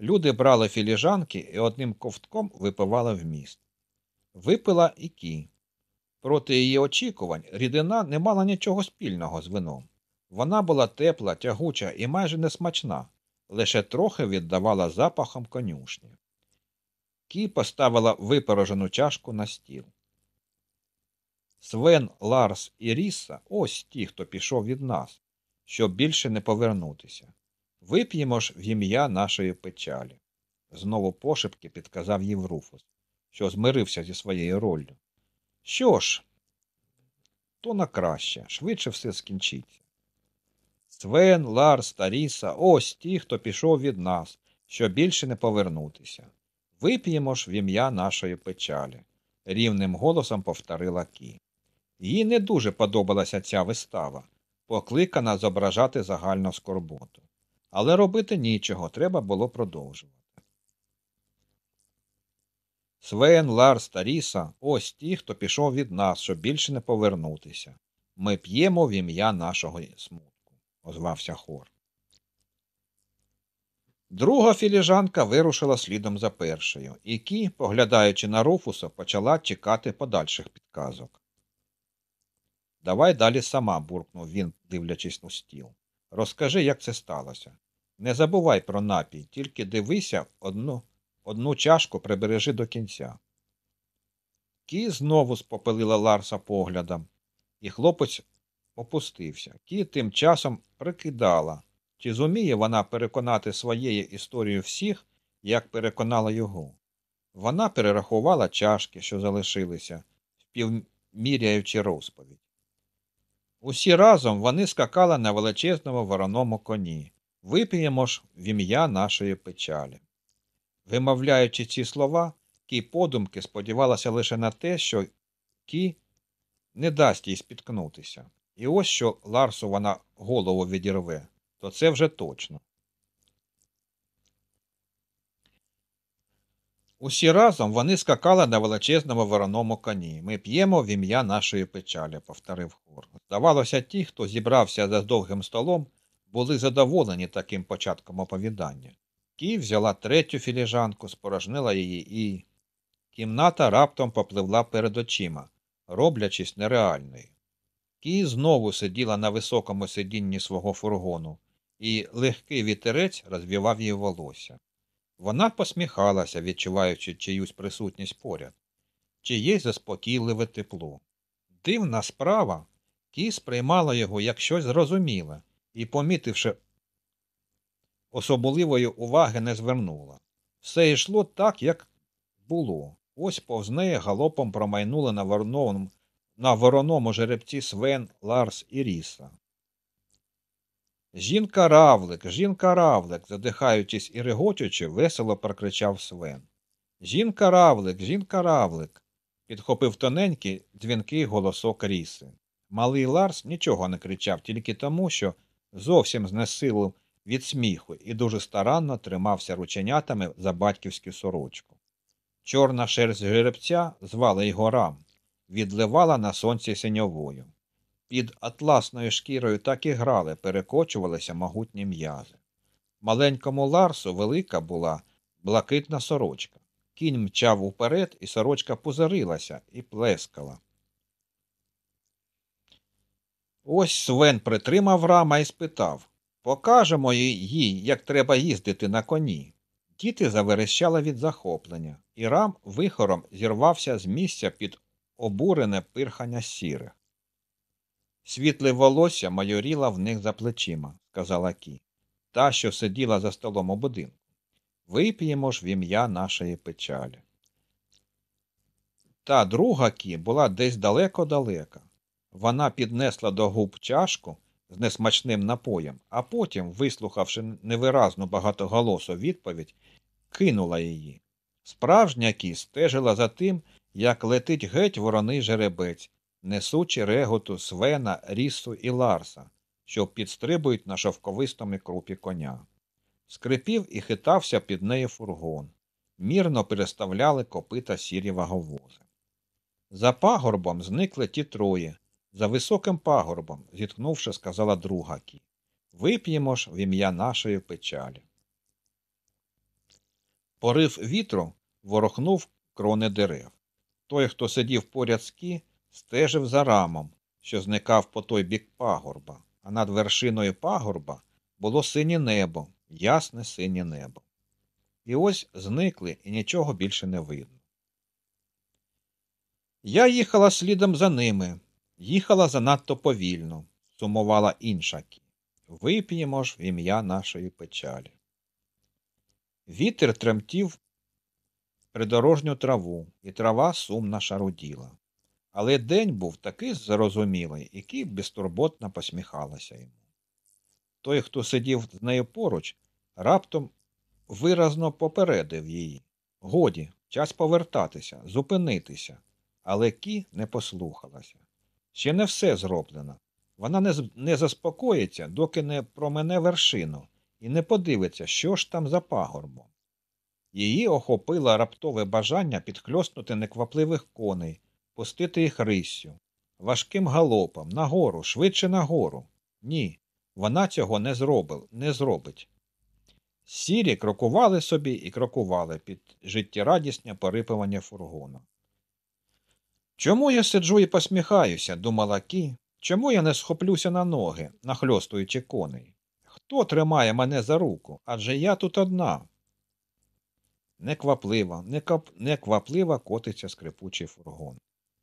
Люди брали філіжанки і одним ковтком випивали в міст. Випила і кі. Проти її очікувань рідина не мала нічого спільного з вином. Вона була тепла, тягуча і майже несмачна, лише трохи віддавала запахом конюшні. Кі поставила випорожену чашку на стіл. Свен, Ларс і Ріса ось ті, хто пішов від нас, щоб більше не повернутися. Вип'ємо ж в ім'я нашої печалі. Знову пошепки підказав їй Руфус, що змирився зі своєю роллю. Що ж, то на краще, швидше все скінчиться. Свен, Ларс та Ріса ось ті, хто пішов від нас, щоб більше не повернутися. Вип'ємо ж в ім'я нашої печалі, рівним голосом повторила Кі. Їй не дуже подобалася ця вистава, покликана зображати загальну скорботу. Але робити нічого, треба було продовжувати. Свен, Ларс та Ріса ось ті, хто пішов від нас, щоб більше не повернутися. Ми п'ємо в ім'я нашого смутку, озвався хор. Друга філіжанка вирушила слідом за першою, і Кі, поглядаючи на Руфуса, почала чекати подальших підказок. Давай далі сама, буркнув він, дивлячись у стіл. Розкажи, як це сталося. Не забувай про напій, тільки дивися одну одну чашку прибережи до кінця. Кі знову спопелила Ларса поглядом, і хлопець опустився. Кі тим часом прикидала, чи зуміє вона переконати своєю історією всіх, як переконала його. Вона перерахувала чашки, що залишилися, впівміряючи розповідь. Усі разом вони скакали на величезному вороному коні. Вип'ємо ж в ім'я нашої печалі. Вимовляючи ці слова, Кі подумки сподівалася лише на те, що Кі не дасть їй спіткнутися. І ось що Ларсу вона голову відірве, то це вже точно. Усі разом вони скакали на величезному вороному коні. Ми п'ємо в ім'я нашої печалі, повторив хор. Здавалося, ті, хто зібрався за довгим столом, були задоволені таким початком оповідання. Кі взяла третю філіжанку, спорожнила її, і кімната раптом попливла перед очима, роблячись нереальною. Кі знову сиділа на високому сидінні свого фургону, і легкий вітерець розвівав її волосся. Вона посміхалася, відчуваючи чиюсь присутність поряд, чиєсь заспокійливе тепло. Дивна справа, Кі сприймала його як щось зрозуміле і, помітивши, особливої уваги не звернула. Все йшло так, як було. Ось повз неї галопом промайнули на вороному жеребці Свен, Ларс і Ріса. Жінка равлик, жінка равлик, задихаючись і регочучи, весело прокричав Свен. Жінка равлик, жінка равлик, підхопив тоненький дзвінкий голосок Ріси. Малий Ларс нічого не кричав тільки тому, що зовсім знесилив від сміху і дуже старанно тримався рученятами за батьківську сорочку. Чорна шерсть жеребця звала його рам, відливала на сонці синьовою. Під атласною шкірою так і грали, перекочувалися могутні м'язи. Маленькому Ларсу велика була блакитна сорочка. Кінь мчав уперед, і сорочка пузарилася і плескала. Ось Свен притримав рама і спитав Покажемо їй, як треба їздити на коні. Діти заверещали від захоплення, і рам вихором зірвався з місця під обурене пирхання сірих. Світле волосся майоріла в них за плечима, сказала Кі, та, що сиділа за столом у будинку. Вип'ємо ж в ім'я нашої печалі. Та друга Кі була десь далеко-далеко. Вона піднесла до губ чашку з несмачним напоєм, а потім, вислухавши невиразну багатоголосу відповідь, кинула її. Справжня Кі стежила за тим, як летить геть вороний жеребець, несучи реготу свена, рісу і ларса, що підстрибують на шовковистому крупі коня. Скрипів і хитався під нею фургон. Мірно переставляли копита сірі ваговози. За пагорбом зникли ті троє, за високим пагорбом, зіткнувши, сказала друга Кі. Вип'ємо ж в ім'я нашої печалі. Порив вітру ворохнув крони дерев. Той, хто сидів поряд з кі, стежив за рамом, що зникав по той бік пагорба, а над вершиною пагорба було синє небо, ясне синє небо. І ось зникли і нічого більше не видно. Я їхала слідом за ними, їхала занадто повільно, сумувала інша кі. Вип'ємо ж в ім'я нашої печалі. Вітер тремтів придорожню траву, і трава сумно шаруділа. Але день був такий зрозумілий, який безтурботно посміхалася йому. Той, хто сидів з нею поруч, раптом виразно попередив її. Годі, час повертатися, зупинитися. Але Кі не послухалася. Ще не все зроблено. Вона не не заспокоїться, доки не промене вершину, і не подивиться, що ж там за пагорбом. Її охопило раптове бажання підхльоснути неквапливих коней, пустити їх риссю, важким галопом, нагору, швидше нагору. Ні, вона цього не зробив, не зробить. Сірі крокували собі і крокували під життєрадісне порипування фургона. Чому я сиджу і посміхаюся, думала Кі, чому я не схоплюся на ноги, нахльостуючи коней? Хто тримає мене за руку? Адже я тут одна. Некваплива, некваплива котиться скрипучий фургон.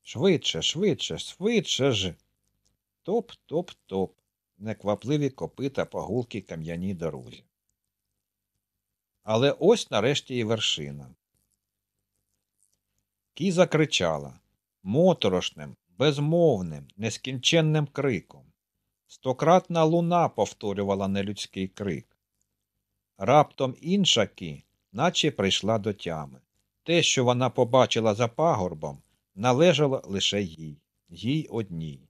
Швидше, швидше, швидше ж. Топ, топ, топ, неквапливі копита погулки кам'яній дорозі. Але ось нарешті і вершина. Кі закричала моторошним, безмовним, нескінченним криком. Стократна луна повторювала нелюдський крик. Раптом інша кі, наче прийшла до тями. Те, що вона побачила за пагорбом, належало лише їй, їй одній.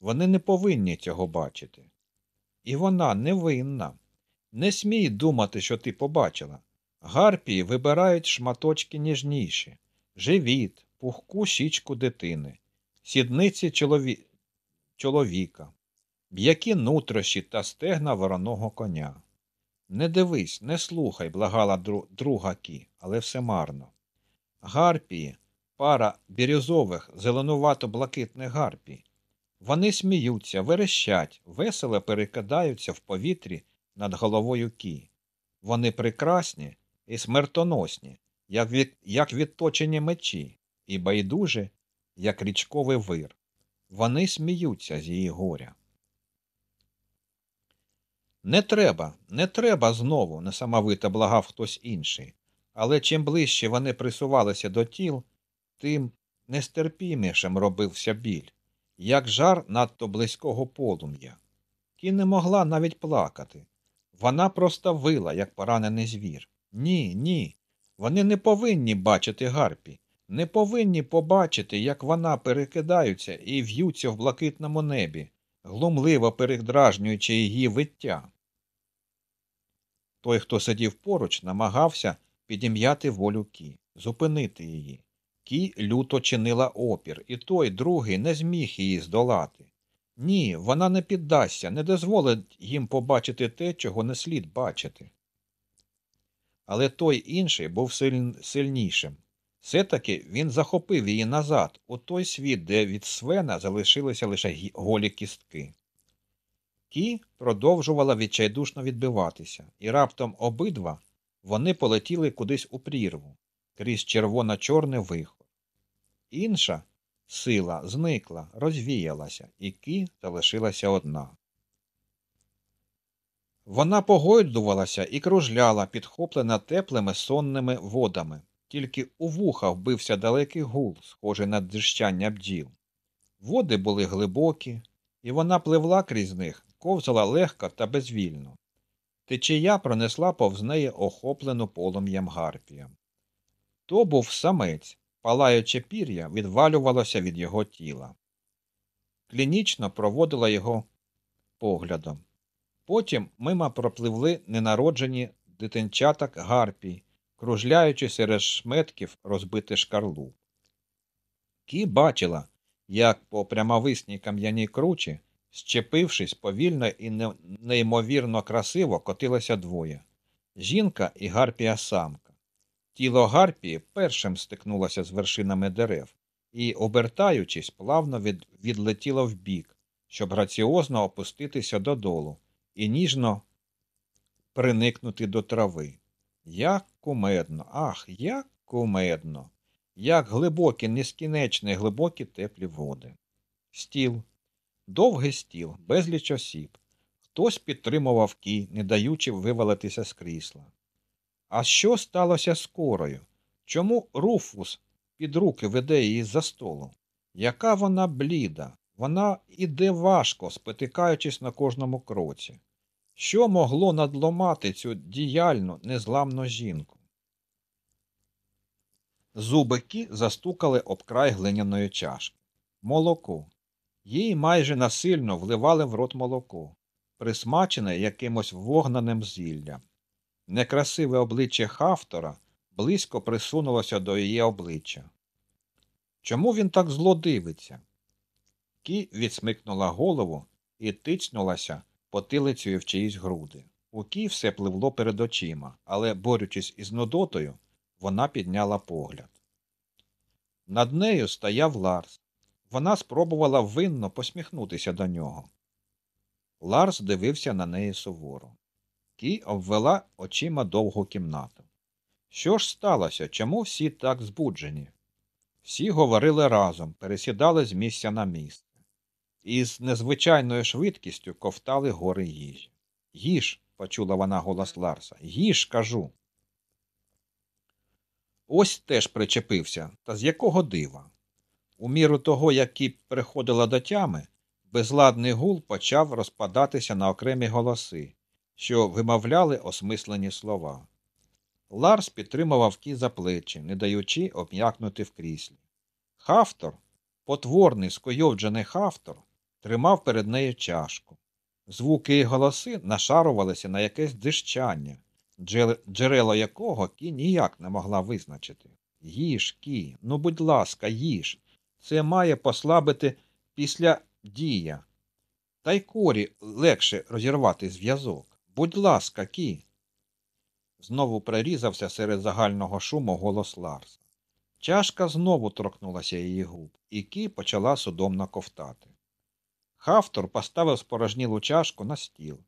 Вони не повинні цього бачити. І вона невинна. Не смій думати, що ти побачила. Гарпії вибирають шматочки ніжніші, живіт, пухку щічку дитини, сідниці чолові... чоловіка, м'які нутрощі та стегна вороного коня. Не дивись, не слухай, благала друга кі, але все марно. Гарпії, пара бірюзових, зеленувато блакитних гарпій. Вони сміються, верещать, весело перекидаються в повітрі над головою кі. Вони прекрасні і смертоносні, як від... як відточені мечі, і байдуже, як річковий вир. Вони сміються з її горя. Не треба, не треба знову, несамовито благав хтось інший, але чим ближче вони присувалися до тіл, тим нестерпімішим робився біль, як жар надто близького полум'я. Кі не могла навіть плакати. Вона просто вила, як поранений звір. Ні, ні. Вони не повинні бачити гарпі, не повинні побачити, як вона перекидаються і в'ються в блакитному небі, глумливо передражнюючи її виття. Той, хто сидів поруч, намагався підім'яти волю Кі, зупинити її. Кі люто чинила опір, і той другий не зміг її здолати. Ні, вона не піддасться, не дозволить їм побачити те, чого не слід бачити. Але той інший був сильнішим. Все таки він захопив її назад, у той світ, де від свена залишилися лише голі кістки. Кі продовжувала відчайдушно відбиватися, і раптом обидва вони полетіли кудись у прірву, крізь червоно-чорний вихор. Інша сила зникла, розвіялася, і Кі залишилася одна. Вона погойдувалася і кружляла, підхоплена теплими сонними водами, тільки у вуха вбився далекий гул, схожий на дзижчання бджіл. Води були глибокі, і вона пливла крізь них, ковзала легко та безвільно. Течія пронесла повз неї охоплену полум'ям гарпія. То був самець, палаюче пір'я відвалювалося від його тіла. Клінічно проводила його поглядом. Потім мимо пропливли ненароджені дитинчаток гарпій, кружляючи серед шметків розбитих шкарлуп. Кі бачила, як по прямовисній кам'яній кручі Щепившись повільно і неймовірно красиво котилося двоє жінка і гарпія самка. Тіло Гарпії першим стикнулося з вершинами дерев і, обертаючись, плавно від... відлетіло вбік, щоб граціозно опуститися додолу і ніжно приникнути до трави. Як кумедно, ах, як кумедно, як глибокі, нескінечні, глибокі теплі води. Стіл, довгий стіл, безліч осіб. Хтось підтримував кій, не даючи вивалитися з крісла. А що сталося з корою? Чому Руфус під руки веде її за столу? Яка вона бліда? Вона іде важко, спотикаючись на кожному кроці. Що могло надломати цю діяльну, незламну жінку? Зубики застукали об край глиняної чашки. Молоко. Їй майже насильно вливали в рот молоко, присмачене якимось вогнаним зіллям. Некрасиве обличчя Хафтора близько присунулося до її обличчя. Чому він так зло дивиться? Кі відсмикнула голову і тицнулася потилицею в чиїсь груди. У Кі все пливло перед очима, але, борючись із нудотою, вона підняла погляд. Над нею стояв Ларс. Вона спробувала винно посміхнутися до нього. Ларс дивився на неї суворо. Кі обвела очима довгу кімнату. Що ж сталося? Чому всі так збуджені? Всі говорили разом, пересідали з місця на місце. І з незвичайною швидкістю ковтали гори їжі. Їж, почула вона голос Ларса. Їж, кажу. Ось теж причепився, та з якого дива. У міру того, як Кі приходила до тями, безладний гул почав розпадатися на окремі голоси, що вимовляли осмислені слова. Ларс підтримував кі за плечі, не даючи обм'якнути в кріслі. Хафтор, потворний скойовджений хафтор, тримав перед нею чашку. Звуки і голоси нашарувалися на якесь дзижчання, джерело якого кі ніяк не могла визначити. Їж, кі, ну будь ласка, їж. Це має послабити після дія. Та й корі легше розірвати зв'язок. Будь ласка, кі. Знову прирізався серед загального шуму голос Ларса. Чашка знову торкнулася її губ, і кі почала судомно ковтати. Хафтор поставив спорожнілу чашку на стіл.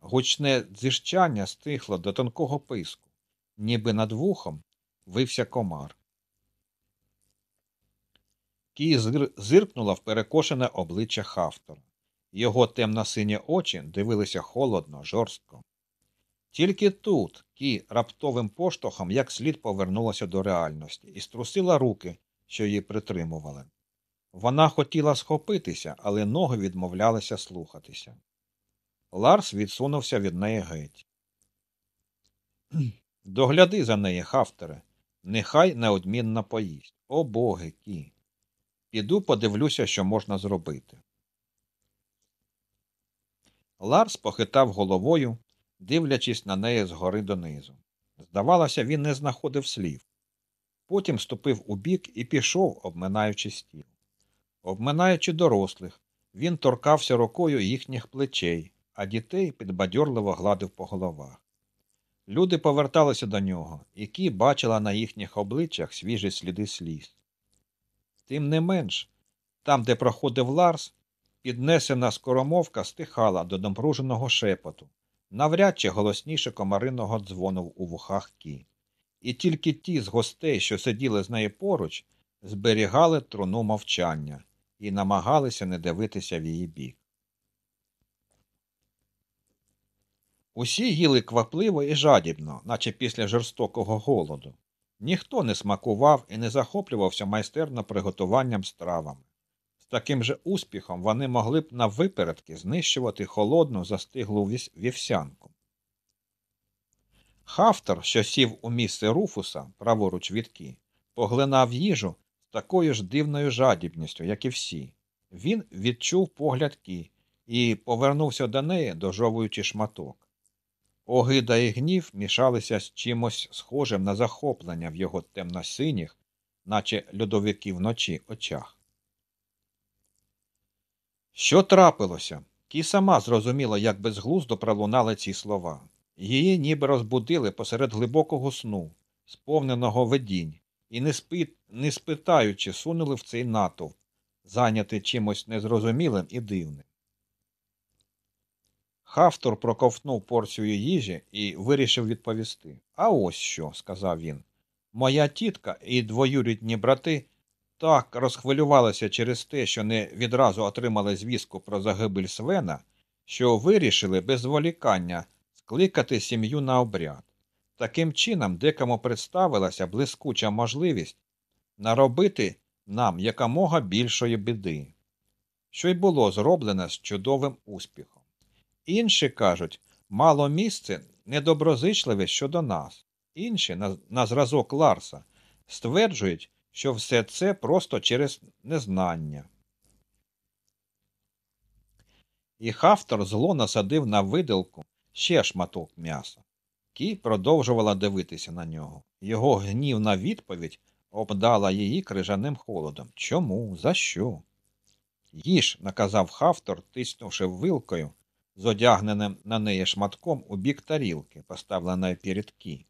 Гучне дзижчання стихло до тонкого писку, ніби над вухом вився комар. Кій зиркнула в перекошене обличчя Хафтора. Його темно-сині очі дивилися холодно, жорстко. Тільки тут Кі раптовим поштовхом як слід повернулася до реальності і струсила руки, що її притримували. Вона хотіла схопитися, але ноги відмовлялися слухатися. Ларс відсунувся від неї геть. *clears throat* Догляди за неї, Хафтере, нехай неодмінно поїсть. О боги, кі. Піду подивлюся, що можна зробити. Ларс похитав головою, дивлячись на неї згори донизу. Здавалося, він не знаходив слів. Потім ступив у бік і пішов, обминаючи стіл. Обминаючи дорослих, він торкався рукою їхніх плечей, а дітей підбадьорливо гладив по головах. Люди поверталися до нього, які бачила на їхніх обличчях свіжі сліди сліз. Тим не менш, там, де проходив Ларс, піднесена скоромовка стихала до напруженого шепоту, навряд чи голосніше комариного дзвону у вухах кі. І тільки ті з гостей, що сиділи з нею поруч, зберігали труну мовчання і намагалися не дивитися в її бік. Усі їли квапливо і жадібно, наче після жорстокого голоду. Ніхто не смакував і не захоплювався майстерно приготуванням стравами. З таким же успіхом вони могли б на випередки знищувати холодну застиглу вівсянку. Хафтер, що сів у місце руфуса, праворуч від Кі, поглинав їжу з такою ж дивною жадібністю, як і всі. Він відчув погляд Кі і повернувся до неї, дожовуючи шматок. Огида і гнів мішалися з чимось схожим на захоплення в його темно-синіх, наче льодовики вночі, очах. Що трапилося? Кі сама зрозуміла, як безглуздо пролунали ці слова. Її ніби розбудили посеред глибокого сну, сповненого видінь, і, не, спи... не спитаючи, сунули в цей натовп, зайнятий чимось незрозумілим і дивним. Хафтор проковтнув порцію їжі і вирішив відповісти. А ось що, сказав він. Моя тітка і двоюрідні брати так розхвилювалися через те, що не відразу отримали звістку про загибель Свена, що вирішили без зволікання скликати сім'ю на обряд. Таким чином, декому представилася блискуча можливість наробити нам якомога більшої біди, що й було зроблено з чудовим успіхом. Інші кажуть, мало місце недоброзичливе щодо нас. Інші, на, на зразок Ларса, стверджують, що все це просто через незнання. І Хафтор зло насадив на виделку ще шматок м'яса. Кі продовжувала дивитися на нього. Його гнівна відповідь обдала її крижаним холодом. Чому? За що? Їж, наказав Хафтор, тиснувши вилкою з одягненим на неї шматком у бік тарілки, поставленої перед Кі.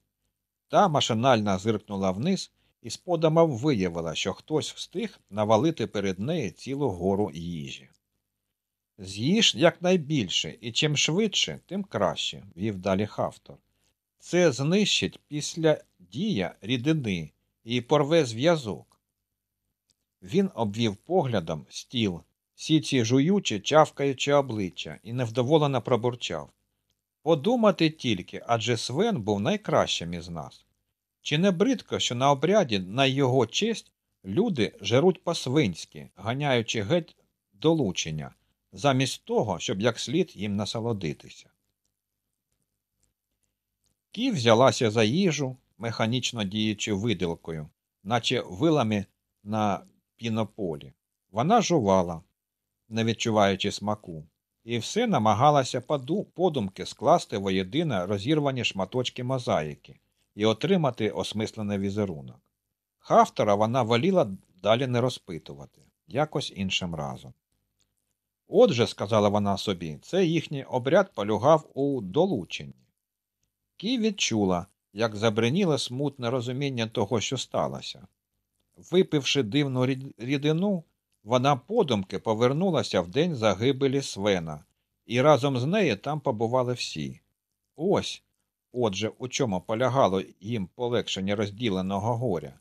Та машинально зиркнула вниз і з подумом виявила, що хтось встиг навалити перед нею цілу гору їжі. З'їж якнайбільше, і чим швидше, тим краще, вів далі Хафтор. Це знищить після дія рідини і порве зв'язок. Він обвів поглядом стіл, всі ці жуючі, чавкаючі обличчя, і невдоволено пробурчав. Подумати тільки, адже Свен був найкращим із нас. Чи не бридко, що на обряді на його честь люди жеруть по-свинськи, ганяючи геть долучення, замість того, щоб як слід їм насолодитися? Кі взялася за їжу, механічно діючи видилкою, наче вилами на пінополі. Вона жувала, не відчуваючи смаку, і все намагалася подумки скласти воєдине розірвані шматочки мозаїки і отримати осмислений візерунок. Хафтора вона воліла далі не розпитувати, якось іншим разом. Отже, сказала вона собі, це їхній обряд полюгав у долученні. Кі відчула, як забриніло смутне розуміння того, що сталося. Випивши дивну рідину, вона подумки повернулася в день загибелі Свена, і разом з нею там побували всі. Ось, отже, у чому полягало їм полегшення розділеного горя.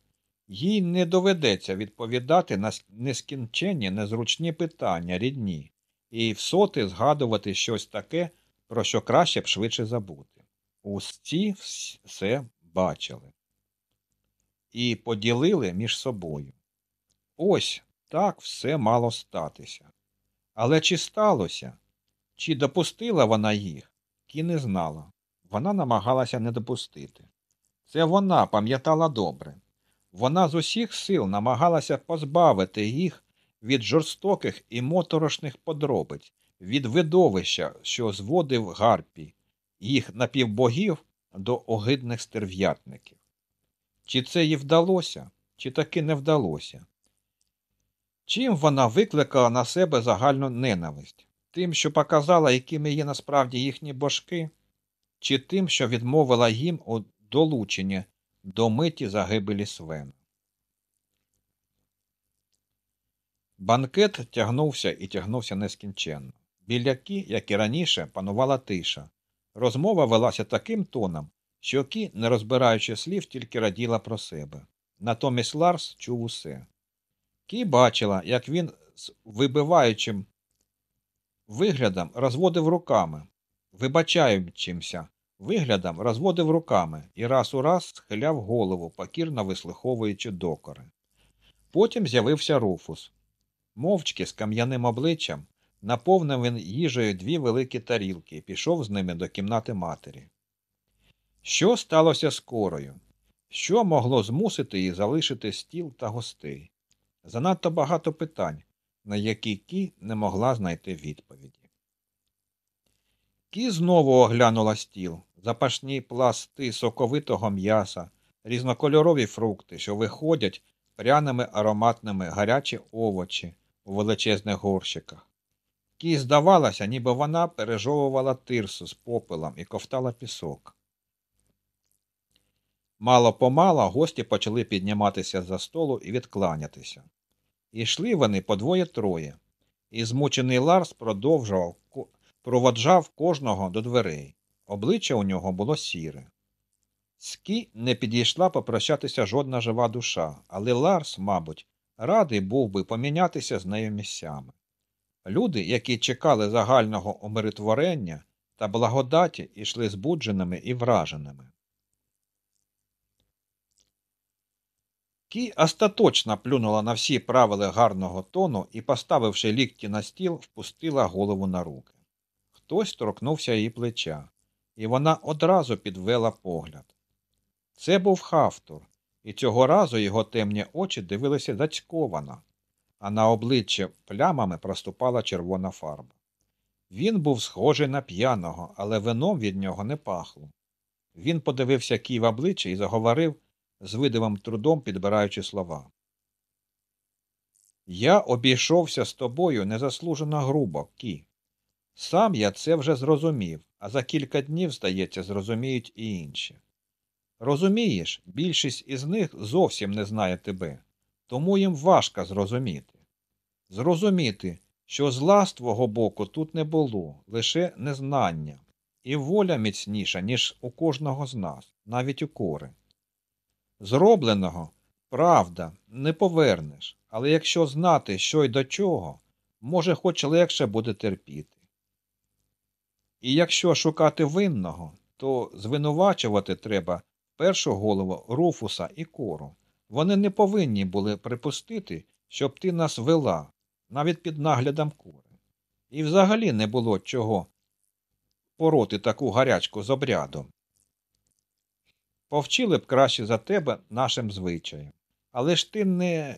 Їй не доведеться відповідати на нескінченні незручні питання рідні, і всоти згадувати щось таке, про що краще б швидше забути. Усі все бачили і поділили між собою. Ось так все мало статися. Але чи сталося, чи допустила вона їх, кі не знала. Вона намагалася не допустити. Це вона пам'ятала добре. Вона з усіх сил намагалася позбавити їх від жорстоких і моторошних подробиць, від видовища, що зводив гарпій, їх напівбогів до огидних стерв'ятників. Чи це їй вдалося, чи таки не вдалося? Чим вона викликала на себе загальну ненависть? Тим, що показала, якими є насправді їхні божки, чи тим, що відмовила їм у долученні до миті загибелі Свена? Банкет тягнувся і тягнувся нескінченно. Біля кі, як і раніше, панувала тиша. Розмова велася таким тоном, що кі, не розбираючи слів, тільки раділа про себе. Натомість Ларс чув усе. Кі бачила, як він з вибиваючим виглядом розводив руками, вибачаючимся виглядом розводив руками і раз у раз схиляв голову, покірно вислуховуючи докори. Потім з'явився руфус. Мовчки з кам'яним обличчям наповнив він їжею дві великі тарілки і пішов з ними до кімнати матері. Що сталося з корою? Що могло змусити її залишити стіл та гостей? Занадто багато питань, на які Кі не могла знайти відповіді. Кі знову оглянула стіл, запашні пласти соковитого м'яса, різнокольорові фрукти, що виходять пряними ароматними гарячі овочі у величезних горщиках. Кі здавалося, ніби вона пережовувала тирсу з попелом і ковтала пісок. Мало помало гості почали підніматися за столу і відкланятися. І йшли вони по двоє-троє, і змучений Ларс продовжував, проводжав кожного до дверей. Обличчя у нього було сіре. Скі не підійшла попрощатися жодна жива душа, але Ларс, мабуть, радий був би помінятися з нею місцями. Люди, які чекали загального умиротворення та благодаті, йшли збудженими і враженими. Кі остаточно плюнула на всі правила гарного тону і, поставивши лікті на стіл, впустила голову на руки. Хтось торкнувся її плеча, і вона одразу підвела погляд. Це був Хафтур, і цього разу його темні очі дивилися зацьковано, а на обличчя плямами проступала червона фарба. Він був схожий на п'яного, але вином від нього не пахло. Він подивився Кі в обличчя і заговорив з видимим трудом підбираючи слова. Я обійшовся з тобою незаслужено грубо, Кі. Сам я це вже зрозумів, а за кілька днів, здається, зрозуміють і інші. Розумієш, більшість із них зовсім не знає тебе, тому їм важко зрозуміти. Зрозуміти, що зла з твого боку тут не було, лише незнання, і воля міцніша, ніж у кожного з нас, навіть у кори. Зробленого, правда, не повернеш, але якщо знати, що й до чого, може, хоч легше буде терпіти. І якщо шукати винного, то звинувачувати треба першу голову Руфуса і кору. Вони не повинні були припустити, щоб ти нас вела, навіть під наглядом кури. І взагалі не було чого пороти таку гарячку з обрядом. Повчили б краще за тебе нашим звичаєм. Але ж ти не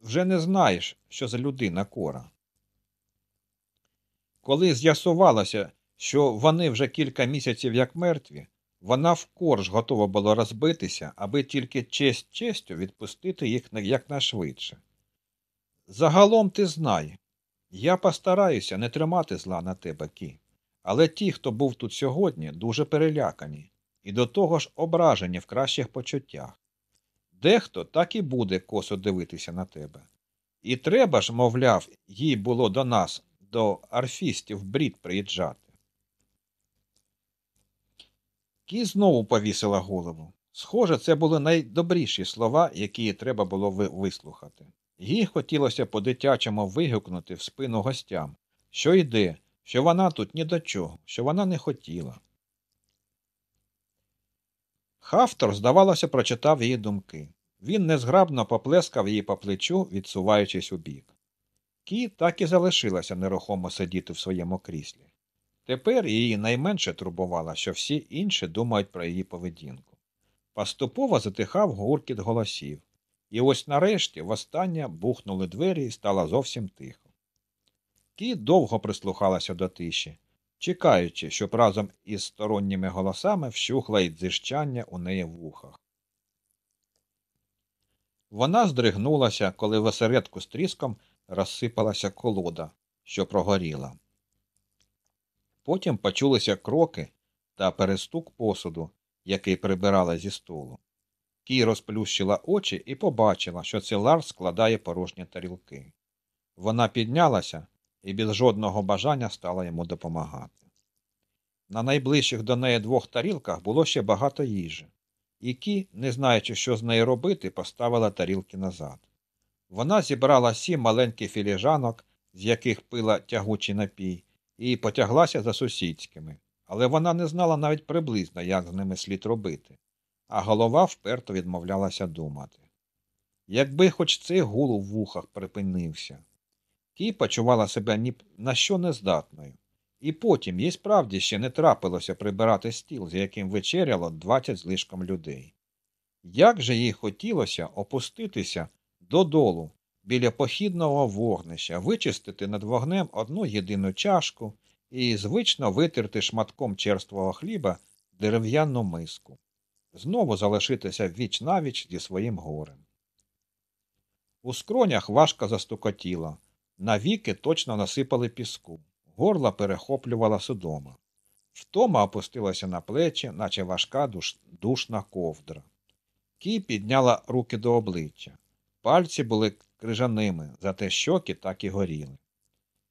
вже не знаєш, що за людина кора. Коли з'ясувалося, що вони вже кілька місяців як мертві, вона вкорж готова була розбитися, аби тільки честь честю відпустити їх якнайшвидше. Загалом ти знай, я постараюся не тримати зла на тебе, Кі. Але ті, хто був тут сьогодні, дуже перелякані і до того ж ображені в кращих почуттях. Дехто так і буде косо дивитися на тебе. І треба ж, мовляв, їй було до нас, до арфістів брід приїжджати. Кі знову повісила голову. Схоже, це були найдобріші слова, які їй треба було вислухати. Їй хотілося по дитячому вигукнути в спину гостям, що йде, що вона тут ні до чого, що вона не хотіла. Хафтор, здавалося, прочитав її думки. Він незграбно поплескав її по плечу, відсуваючись у бік. Кі так і залишилася нерухомо сидіти в своєму кріслі. Тепер її найменше турбувало, що всі інші думають про її поведінку. Поступово затихав гуркіт голосів, і ось нарешті востаннє бухнули двері і стало зовсім тихо. Кі довго прислухалася до тиші, чекаючи, щоб разом із сторонніми голосами вщухла й дзижчання у неї в вухах. Вона здригнулася, коли в осередку з тріском розсипалася колода, що прогоріла. Потім почулися кроки та перестук посуду, який прибирала зі столу. Кій розплющила очі і побачила, що це Ларс складає порожні тарілки. Вона піднялася і без жодного бажання стала йому допомагати. На найближчих до неї двох тарілках було ще багато їжі, і Кі, не знаючи, що з нею робити, поставила тарілки назад. Вона зібрала сім маленьких філіжанок, з яких пила тягучий напій, і потяглася за сусідськими, але вона не знала навіть приблизно, як з ними слід робити, а голова вперто відмовлялася думати. Якби хоч цей гул в вухах припинився. Ті почувала себе ні на що нездатною. І потім їй справді ще не трапилося прибирати стіл, з яким вечеряло двадцять злишком людей. Як же їй хотілося опуститися додолу біля похідного вогнища, вичистити над вогнем одну єдину чашку і звично витерти шматком черствого хліба дерев'яну миску, знову залишитися віч навіч зі своїм горем. У скронях важко застукотіло. Навіки точно насипали піску, горла перехоплювала судома. Втома опустилася на плечі, наче важка душ... душна ковдра. Кі підняла руки до обличчя. Пальці були крижаними, зате щоки так і горіли.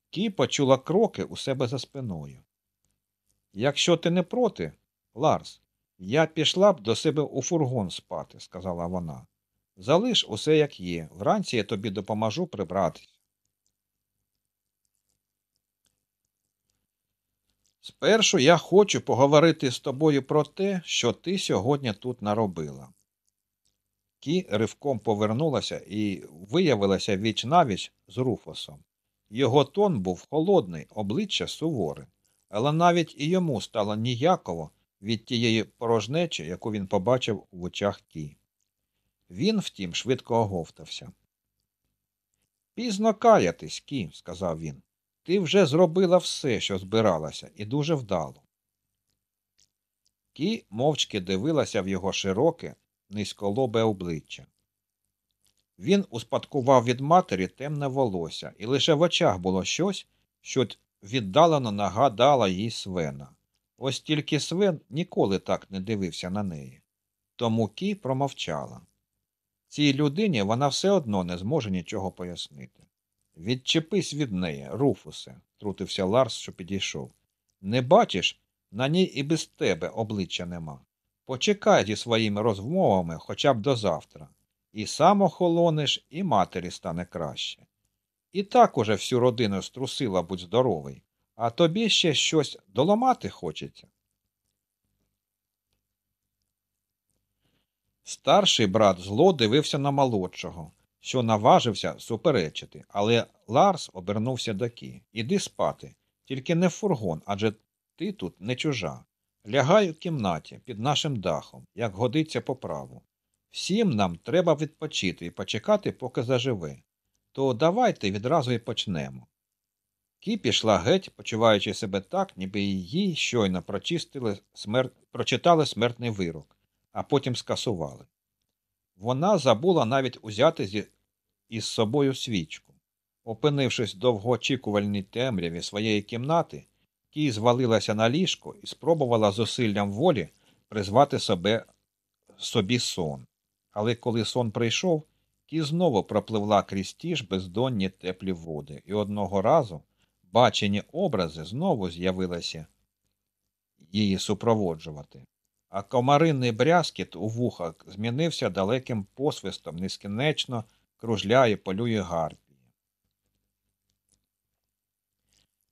Кі почула кроки у себе за спиною. Якщо ти не проти, Ларс, я пішла б до себе у фургон спати, сказала вона. Залиш усе як є. Вранці я тобі допоможу прибратись. Спершу я хочу поговорити з тобою про те, що ти сьогодні тут наробила. Кі ривком повернулася і виявилася віч навіч з Руфосом. Його тон був холодний, обличчя суворе, але навіть і йому стало ніяково від тієї порожнечі, яку він побачив в очах Кі. Він, втім, швидко оговтався. Пізно каятись, Кі, сказав він. Ти вже зробила все, що збиралася, і дуже вдало. Кі мовчки дивилася в його широке, низьколобе обличчя. Він успадкував від матері темне волосся, і лише в очах було щось, що віддалено нагадало їй свена. Ось тільки свен ніколи так не дивився на неї. Тому Кі промовчала. Цій людині вона все одно не зможе нічого пояснити. Відчепись від неї, Руфусе, трутився Ларс, що підійшов. Не бачиш, на ній і без тебе обличчя нема. Почекай зі своїми розмовами хоча б до завтра. І сам охолониш, і матері стане краще. І так уже всю родину струсила будь здоровий, а тобі ще щось доламати хочеться. Старший брат зло дивився на молодшого, що наважився суперечити, але Ларс обернувся до Кі. Іди спати, тільки не в фургон, адже ти тут не чужа. Лягай у кімнаті під нашим дахом, як годиться по праву. Всім нам треба відпочити і почекати, поки заживе. То давайте відразу і почнемо. Кі пішла геть, почуваючи себе так, ніби її щойно прочистили смер... прочитали смертний вирок, а потім скасували. Вона забула навіть узяти зі... із собою свічку. Опинившись в довгоочікувальній темряві своєї кімнати, Кі звалилася на ліжко і спробувала зусиллям волі призвати себе собі сон. Але коли сон прийшов, Кі знову пропливла крізь ті ж бездонні теплі води, і одного разу бачені образи знову з'явилися її супроводжувати. А комаринний брязкіт у вухах змінився далеким посвистом, нескінечно кружляє, полює гарпії.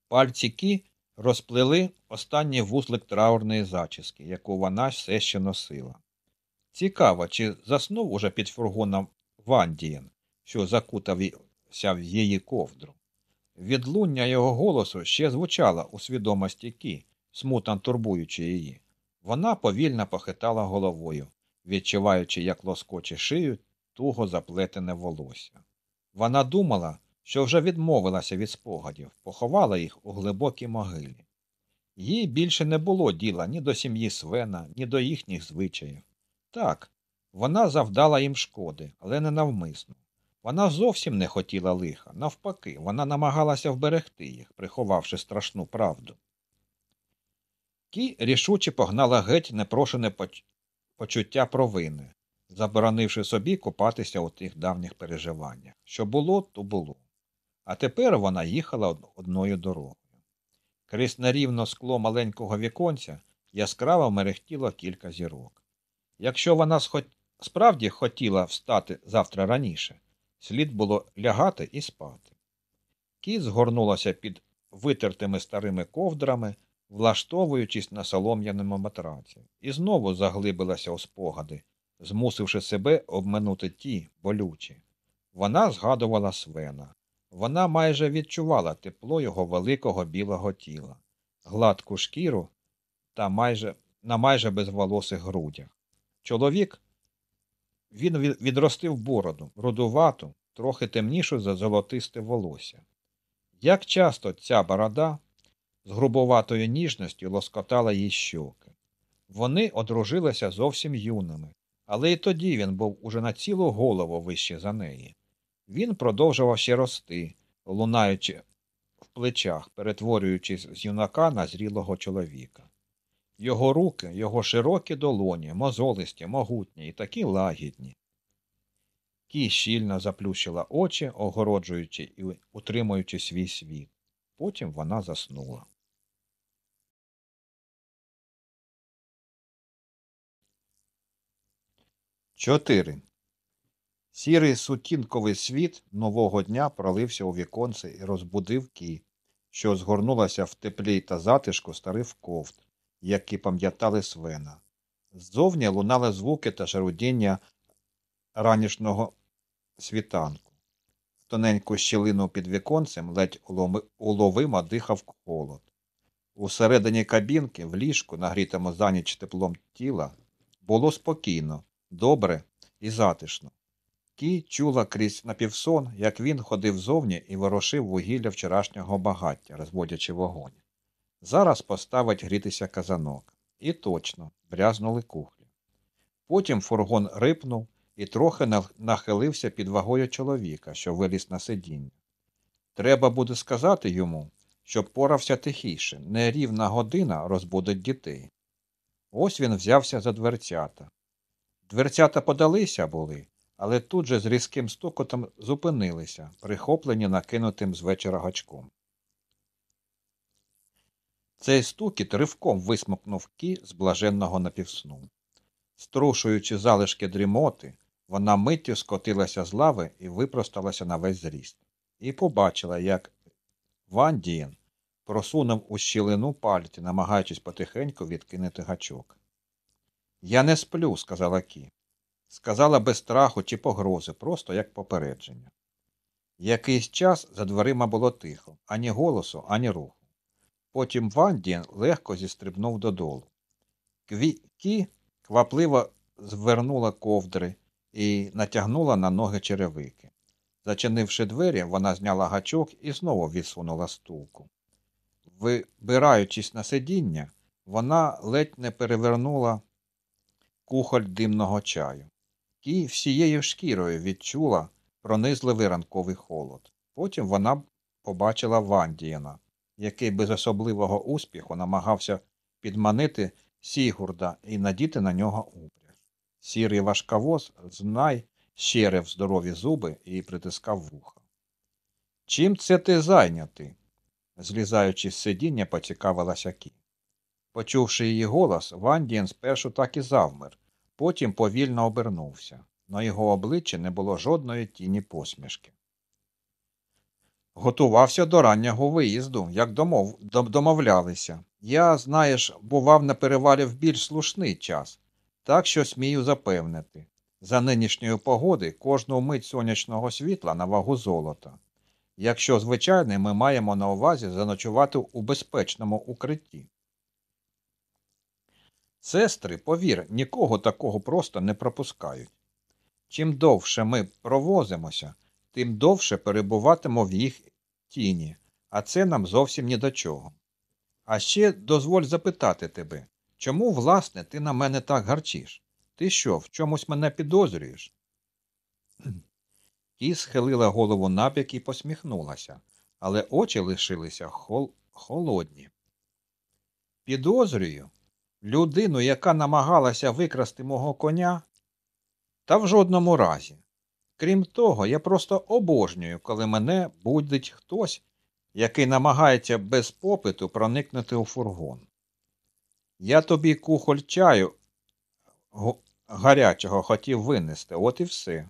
Пальці Кі розплели останній вузлик траурної зачіски, яку вона все ще носила. Цікаво, чи заснув уже під фургоном Вандієн, що закутався в її ковдру. Відлуння його голосу ще звучало у свідомості Кі, смутно турбуючи її. Вона повільно похитала головою, відчуваючи, як лоскоче шию туго заплетене волосся. Вона думала, що вже відмовилася від спогадів, поховала їх у глибокій могилі. Їй більше не було діла ні до сім'ї Свена, ні до їхніх звичаїв. Так, вона завдала їм шкоди, але не навмисно. Вона зовсім не хотіла лиха, навпаки, вона намагалася вберегти їх, приховавши страшну правду. Кі рішуче погнала геть непрошене почуття провини, заборонивши собі купатися у тих давніх переживаннях. Що було, то було. А тепер вона їхала одною дорогою. Крізь нерівно скло маленького віконця яскраво мерехтіло кілька зірок. Якщо вона справді хотіла встати завтра раніше, слід було лягати і спати. Кіт згорнулася під витертими старими ковдрами, влаштовуючись на солом'яному матраці, і знову заглибилася у спогади, змусивши себе обминути ті болючі. Вона згадувала свена. Вона майже відчувала тепло його великого білого тіла, гладку шкіру та майже на майже безволосих грудях. Чоловік він відростив бороду, рудувату, трохи темнішу за золотисте волосся. Як часто ця борода з грубоватою ніжністю лоскотала їй щоки. Вони одружилися зовсім юними, але й тоді він був уже на цілу голову вище за неї. Він продовжував ще рости, лунаючи в плечах, перетворюючись з юнака на зрілого чоловіка. Його руки, його широкі долоні, мозолисті, могутні і такі лагідні. Кі щільно заплющила очі, огороджуючи і утримуючи свій світ. Потім вона заснула. Чотири. Сірий сутінковий світ нового дня пролився у віконце і розбудив кі, що згорнулася в теплі та затишку старих ковт, які пам'ятали свена. Ззовні лунали звуки та шарудіння ранішнього світанку. В тоненьку щілину під віконцем ледь уловимо дихав холод. Усередині кабінки, в ліжку, нагрітому за ніч теплом тіла, було спокійно, добре і затишно. Кі чула крізь напівсон, як він ходив зовні і ворошив вугілля вчорашнього багаття, розводячи вогонь. Зараз поставить грітися казанок. І точно брязнули кухлі. Потім фургон рипнув і трохи нахилився під вагою чоловіка, що виліз на сидіння. Треба буде сказати йому, щоб порався тихіше, нерівна година розбудить дітей. Ось він взявся за дверцята. Дверцята подалися були, але тут же з різким стукотом зупинилися, прихоплені накинутим з вечора гачком. Цей стукіт ривком висмокнув кі з блаженного напівсну. Струшуючи залишки дрімоти, вона миттю скотилася з лави і випросталася на весь зріст, і побачила, як Вандієн просунув у щілину пальці, намагаючись потихеньку відкинути гачок. Я не сплю, сказала Кі. Сказала без страху чи погрози, просто як попередження. Якийсь час за дверима було тихо, ані голосу, ані руху. Потім Вандієн легко зістрибнув додолу. Кі квапливо звернула ковдри і натягнула на ноги черевики. Зачинивши двері, вона зняла гачок і знову відсунула стулку. Вибираючись на сидіння, вона ледь не перевернула кухоль димного чаю. Кі всією шкірою відчула пронизливий ранковий холод. Потім вона побачила Вандієна, який без особливого успіху намагався підманити Сігурда і надіти на нього упряж. Сірий важкавоз знай щерив здорові зуби і притискав вуха. Чим це ти зайнятий? злізаючи з сидіння, поцікавилася Кі. Почувши її голос, Вандієн спершу так і завмер, потім повільно обернувся. На його обличчі не було жодної тіні посмішки. Готувався до раннього виїзду, як домов... домовлялися. Я, знаєш, бував на перевалі в більш слушний час, так що смію запевнити. За нинішньої погоди кожну мить сонячного світла на вагу золота. Якщо, звичайно, ми маємо на увазі заночувати у безпечному укритті. Сестри, повір, нікого такого просто не пропускають. Чим довше ми провозимося, тим довше перебуватимо в їх тіні, а це нам зовсім ні до чого. А ще дозволь запитати тебе, чому, власне, ти на мене так гарчиш? Ти що, в чомусь мене підозрюєш? *clears throat* Ті схилила голову набік і посміхнулася, але очі лишилися хол... холодні. Підозрюю людину, яка намагалася викрасти мого коня, та в жодному разі. Крім того, я просто обожнюю, коли мене будить хтось, який намагається без попиту проникнути у фургон. Я тобі кухоль чаю гарячого хотів винести, от і все.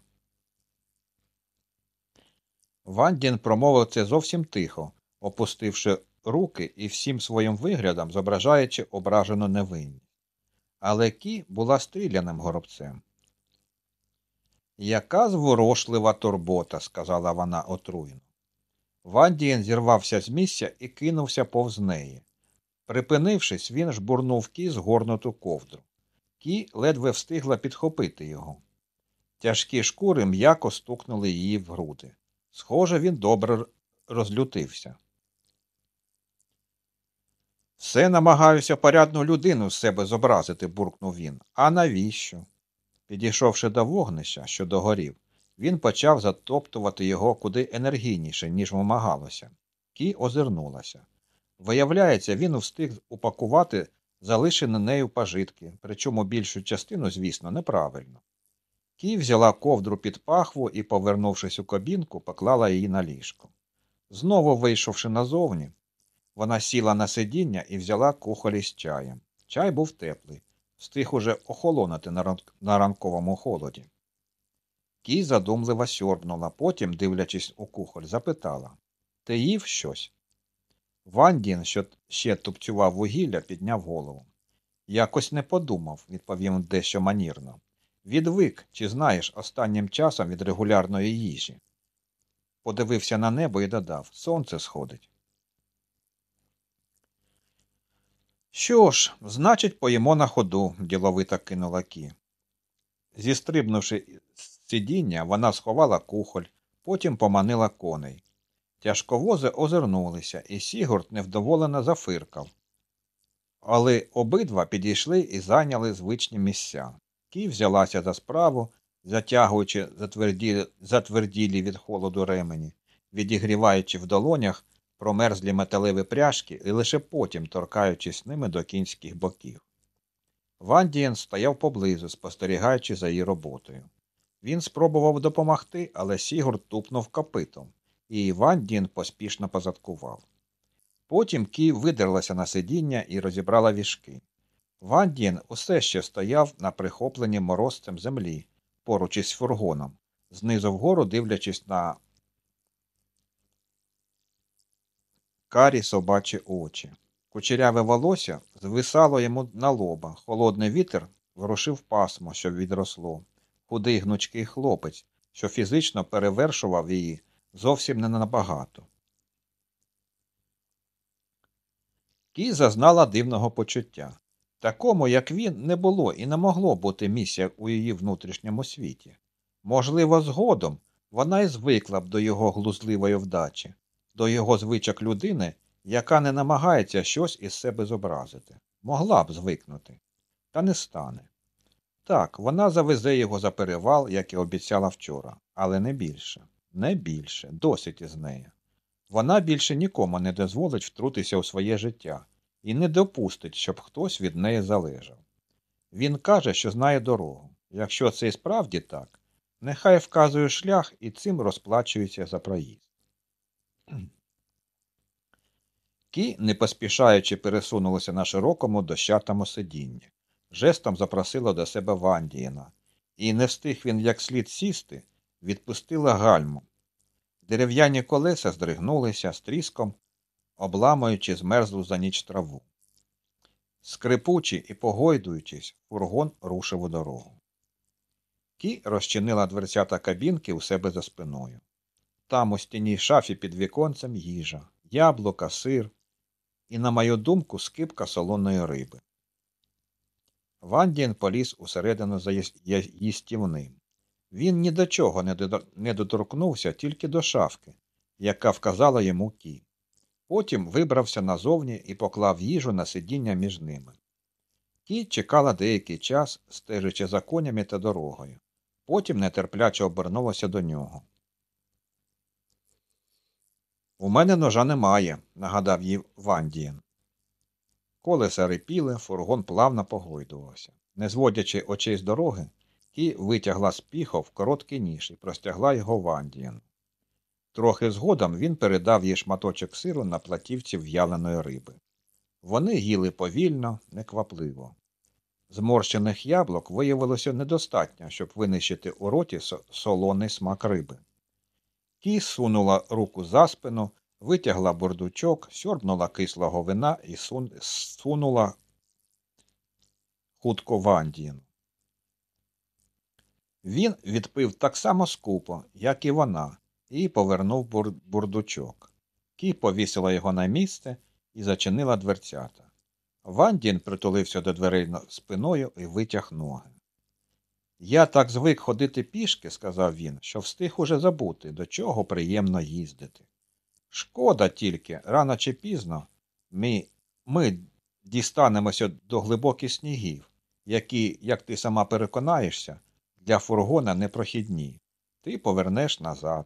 Вандін промовив це зовсім тихо, опустивши руки і всім своїм виглядом зображаючи ображену невинність. Але Кі була стріляним горобцем. Яка зворошлива турбота, сказала вона отруйно. Вандієн зірвався з місця і кинувся повз неї. Припинившись, він жбурнув кі згорнуту ковдру. Кі ледве встигла підхопити його. Тяжкі шкури м'яко стукнули її в груди. Схоже, він добре розлютився. Все намагаюся порядну людину з себе зобразити, буркнув він. А навіщо? Підійшовши до вогнища, що догорів, він почав затоптувати його куди енергійніше, ніж вимагалося. Кі озирнулася. Виявляється, він встиг упакувати залишені нею пожитки, причому більшу частину, звісно, неправильно. Кі взяла ковдру під пахву і, повернувшись у кабінку, поклала її на ліжко. Знову вийшовши назовні, вона сіла на сидіння і взяла кухолі з чаєм. Чай був теплий, встиг уже охолонути на, ран... на ранковому холоді. Кій задумливо сьорбнула, потім, дивлячись у кухоль, запитала Ти їв щось? Вандін, що ще тупцював вугілля, підняв голову. Якось не подумав, відповів дещо манірно. Відвик, чи знаєш, останнім часом від регулярної їжі. Подивився на небо і додав Сонце сходить. Що ж, значить, поїмо на ходу, діловито кинула Кі. Зістрибнувши з сидіння, вона сховала кухоль, потім поманила коней. Тяжковози озирнулися, і Сігурд невдоволено зафиркав. Але обидва підійшли і зайняли звичні місця. Кі взялася за справу, затягуючи затверділі, від холоду ремені, відігріваючи в долонях промерзлі металеві пряжки і лише потім торкаючись ними до кінських боків. Вандієн стояв поблизу, спостерігаючи за її роботою. Він спробував допомогти, але Сігурд тупнув копитом, і Вандієн поспішно позадкував. Потім Кі видерлася на сидіння і розібрала вішки. Вандієн усе ще стояв на прихопленні морозцем землі, поруч із фургоном, знизу вгору дивлячись на карі собачі очі. Кучеряве волосся звисало йому на лоба, холодний вітер ворушив пасмо, що відросло, худий гнучкий хлопець, що фізично перевершував її зовсім не набагато. Кі зазнала дивного почуття. Такому, як він, не було і не могло бути місця у її внутрішньому світі. Можливо, згодом вона й звикла б до його глузливої вдачі, до його звичок людини, яка не намагається щось із себе зобразити. Могла б звикнути, та не стане. Так, вона завезе його за перевал, як і обіцяла вчора, але не більше, не більше, досить із нею. Вона більше нікому не дозволить втрутися у своє життя і не допустить, щоб хтось від неї залежав. Він каже, що знає дорогу. Якщо це і справді так, нехай вказує шлях і цим розплачується за проїзд. Кі, не поспішаючи, пересунулася на широкому дощатому сидінні, жестом запросила до себе Вандієна, і не встиг він як слід сісти, відпустила гальму. Дерев'яні колеса здригнулися з тріском, обламуючи змерзлу за ніч траву. Скрипучи і погойдуючись, фургон рушив у дорогу. Кі розчинила дверцята кабінки у себе за спиною. Там у стіній шафі під віконцем їжа, яблука, сир і, на мою думку, скипка солоної риби. Вандін поліз усередину за їстівним. Він ні до чого не доторкнувся тільки до шафки, яка вказала йому кі. Потім вибрався назовні і поклав їжу на сидіння між ними. Кі чекала деякий час, стежачи за конями та дорогою. Потім нетерпляче обернулася до нього. У мене ножа немає, нагадав їй Вандієн. Колеса рипіли, фургон плавно погойдувався. Не зводячи очей з дороги, Кі витягла з піхов короткий ніж і простягла його Вандієну. Трохи згодом він передав їй шматочок сиру на платівці в'яленої риби. Вони їли повільно, неквапливо. Зморщених яблук виявилося недостатньо, щоб винищити у роті солоний смак риби. Кі сунула руку за спину, витягла бурдучок, сьорбнула кислого вина і сун... сунула хутко Вандієну. Він відпив так само скупо, як і вона, і повернув бур... бурдучок. Кі повісила його на місце і зачинила дверцята. Вандін притулився до дверей спиною і витяг ноги. Я так звик ходити пішки, сказав він, що встиг уже забути, до чого приємно їздити. Шкода тільки, рано чи пізно ми, ми дістанемося до глибоких снігів, які, як ти сама переконаєшся, для фургона непрохідні. Ти повернеш назад,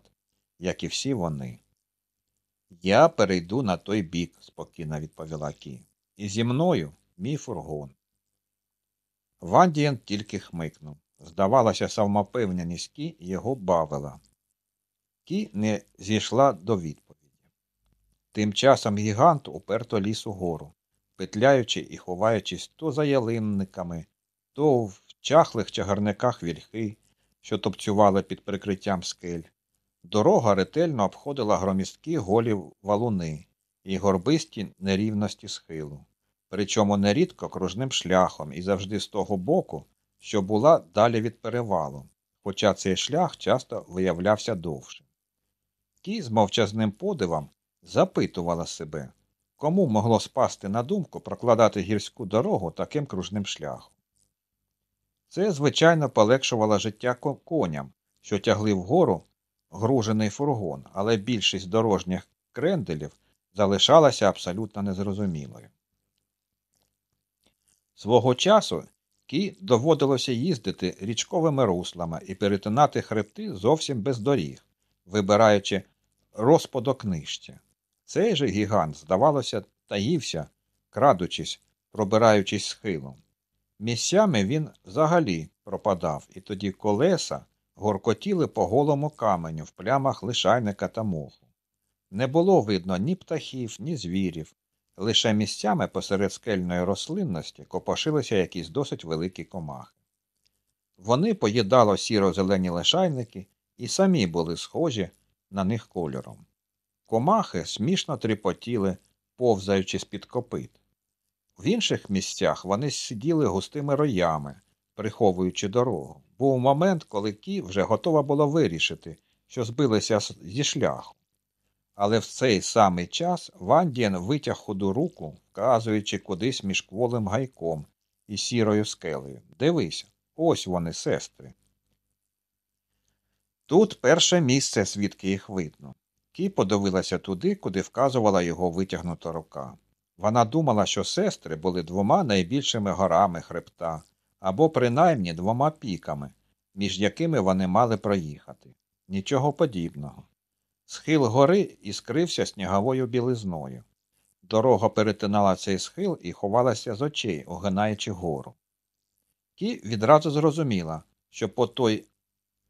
як і всі вони. Я перейду на той бік, спокійно відповіла Кі. І зі мною мій фургон. Вандієн тільки хмикнув. Здавалося, самопевненість Кі його бавила. Кі не зійшла до відповіді. Тим часом гігант уперто ліс угору, петляючи і ховаючись то за ялинниками, то в чахлих чагарниках вільхи, що топцювали під прикриттям скель. Дорога ретельно обходила громісткі голі валуни і горбисті нерівності схилу, причому нерідко кружним шляхом і завжди з того боку, що була далі від перевалу, хоча цей шлях часто виявлявся довшим. Ті з мовчазним подивом запитувала себе, кому могло спасти на думку прокладати гірську дорогу таким кружним шляхом. Це, звичайно, полегшувало життя коням, що тягли вгору гружений фургон, але більшість дорожніх кренделів залишалася абсолютно незрозумілою. Свого часу Кі доводилося їздити річковими руслами і перетинати хребти зовсім без доріг, вибираючи розподокнижче. Цей же гігант, здавалося, таївся, крадучись, пробираючись схилом. Місцями він взагалі пропадав, і тоді колеса горкотіли по голому каменю в плямах лишайника та моху. Не було видно ні птахів, ні звірів, лише місцями посеред скельної рослинності копошилися якісь досить великі комахи. Вони поїдало сіро-зелені лишайники і самі були схожі на них кольором. Комахи смішно тріпотіли, повзаючи з-під копит. В інших місцях вони сиділи густими роями, приховуючи дорогу. Був момент, коли Кі вже готова була вирішити, що збилися зі шляху. Але в цей самий час Вандієн витяг худу руку, вказуючи кудись між кволим гайком і сірою скелею. Дивися, ось вони, сестри. Тут перше місце, звідки їх видно. Кі подивилася туди, куди вказувала його витягнута рука. Вона думала, що сестри були двома найбільшими горами хребта, або принаймні двома піками, між якими вони мали проїхати. Нічого подібного. Схил гори іскрився сніговою білизною. Дорога перетинала цей схил і ховалася з очей, огинаючи гору. Кі відразу зрозуміла, що по той,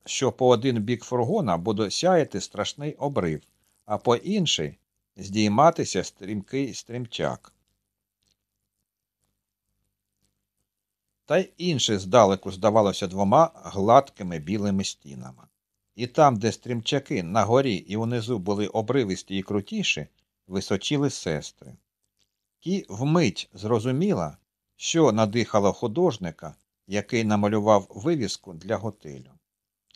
що по один бік фургона буде сяяти страшний обрив, а по інший здійматися стрімкий стрімчак. Та й інше здалеку здавалося двома гладкими білими стінами. І там, де стрімчаки на горі і унизу були обривисті і крутіші, височили сестри. Ті вмить зрозуміла, що надихало художника, який намалював вивіску для готелю.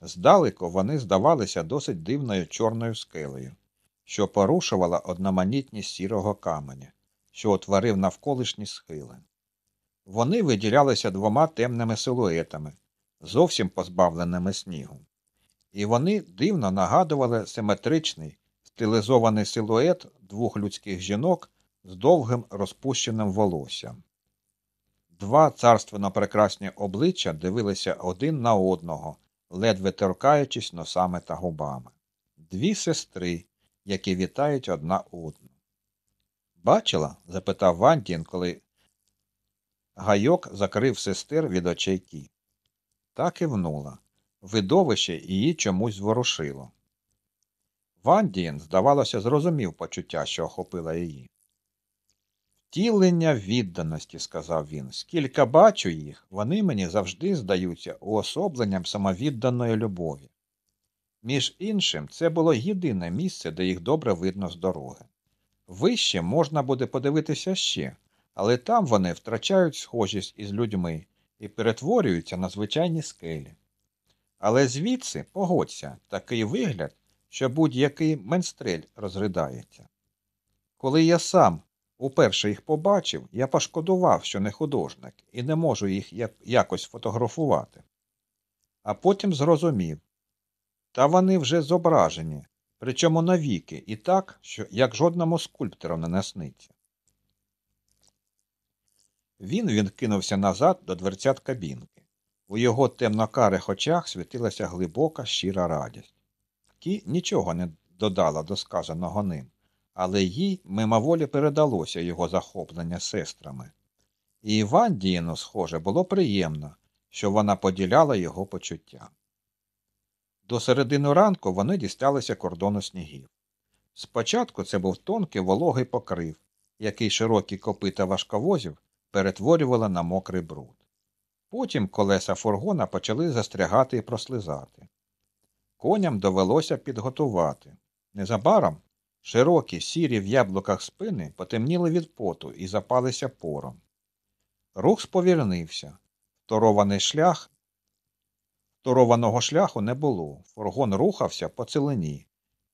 Здалеку вони здавалися досить дивною чорною скелею, що порушувала одноманітність сірого каменя, що утворив навколишні схили. Вони виділялися двома темними силуетами, зовсім позбавленими снігу. І вони дивно нагадували симетричний, стилізований силует двох людських жінок з довгим розпущеним волоссям. Два царственно прекрасні обличчя дивилися один на одного, ледве торкаючись носами та губами. Дві сестри, які вітають одна одну. Бачила? запитав Вантін, коли гайок закрив сестер від очей кі. Так і внула. Видовище її чомусь зворушило. Вандієн, здавалося, зрозумів почуття, що охопила її. Втілення відданості, сказав він, скільки бачу їх, вони мені завжди здаються уособленням самовідданої любові. Між іншим, це було єдине місце, де їх добре видно з дороги. Вище можна буде подивитися ще, але там вони втрачають схожість із людьми і перетворюються на звичайні скелі. Але звідси, погодься, такий вигляд, що будь-який менстрель розридається. Коли я сам уперше їх побачив, я пошкодував, що не художник, і не можу їх якось фотографувати. А потім зрозумів та вони вже зображені, причому навіки, і так, що як жодному скульптору не насниться. Він відкинувся назад до дверцят кабінки. У його темнокарих очах світилася глибока щира радість. Ті нічого не додала до сказаного ним, але їй мимоволі передалося його захоплення сестрами. І Вандіїну, схоже, було приємно, що вона поділяла його почуття. До середини ранку вони дісталися кордону снігів. Спочатку це був тонкий вологий покрив, який широкі копита важковозів перетворювали на мокрий бруд. Потім колеса фургона почали застрягати і прослизати. Коням довелося підготувати. Незабаром широкі сірі в яблуках спини потемніли від поту і запалися пором. Рух сповільнився. Вторований шлях. Второваного шляху не було. Фургон рухався по цілині,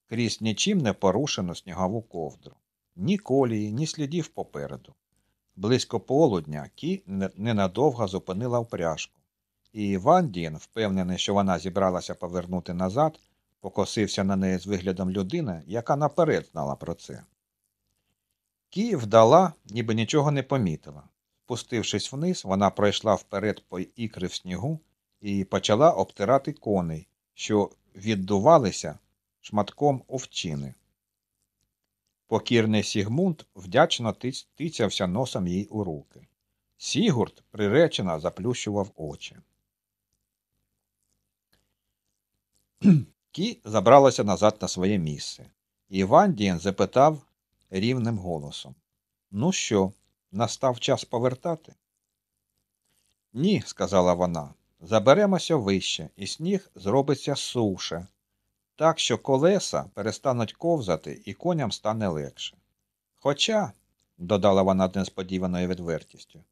крізь нічим не порушену снігову ковдру. Ні колії, ні слідів попереду. Близько полудня Кі ненадовго зупинила впряжку, і Ван впевнений, що вона зібралася повернути назад, покосився на неї з виглядом людини, яка наперед знала про це. Кі вдала, ніби нічого не помітила. Спустившись вниз, вона пройшла вперед по ікри в снігу і почала обтирати коней, що віддувалися шматком овчини. Покірний Сігмунд вдячно тицявся носом їй у руки. Сігурд приречено заплющував очі. Кі забралася назад на своє місце. І запитав рівним голосом Ну що, настав час повертати? Ні, сказала вона. Заберемося вище, і сніг зробиться суше, так що колеса перестануть ковзати і коням стане легше. Хоча, додала вона несподіваною відвертістю,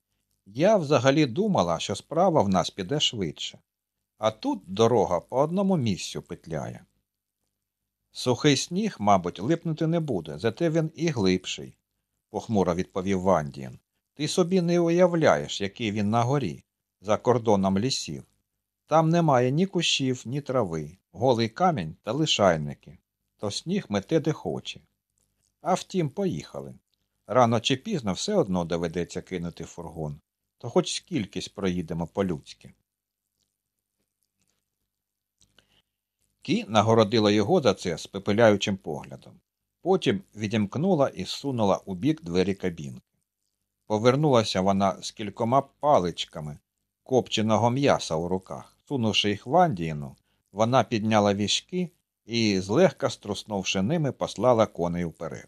я взагалі думала, що справа в нас піде швидше, а тут дорога по одному місцю петляє. Сухий сніг, мабуть, липнути не буде, зате він і глибший, похмуро відповів Вандієн. Ти собі не уявляєш, який він на горі, за кордоном лісів. Там немає ні кущів, ні трави, голий камінь та лишайники, то сніг мете де хоче. А втім, поїхали. Рано чи пізно все одно доведеться кинути фургон, то хоч скількись проїдемо по-людськи. Кі нагородила його за це спепеляючим поглядом. Потім відімкнула і сунула у бік двері кабінки. Повернулася вона з кількома паличками копченого м'яса у руках. Сунувши їх Вандіїну, вона підняла віжки і, злегка струснувши ними, послала коней вперед.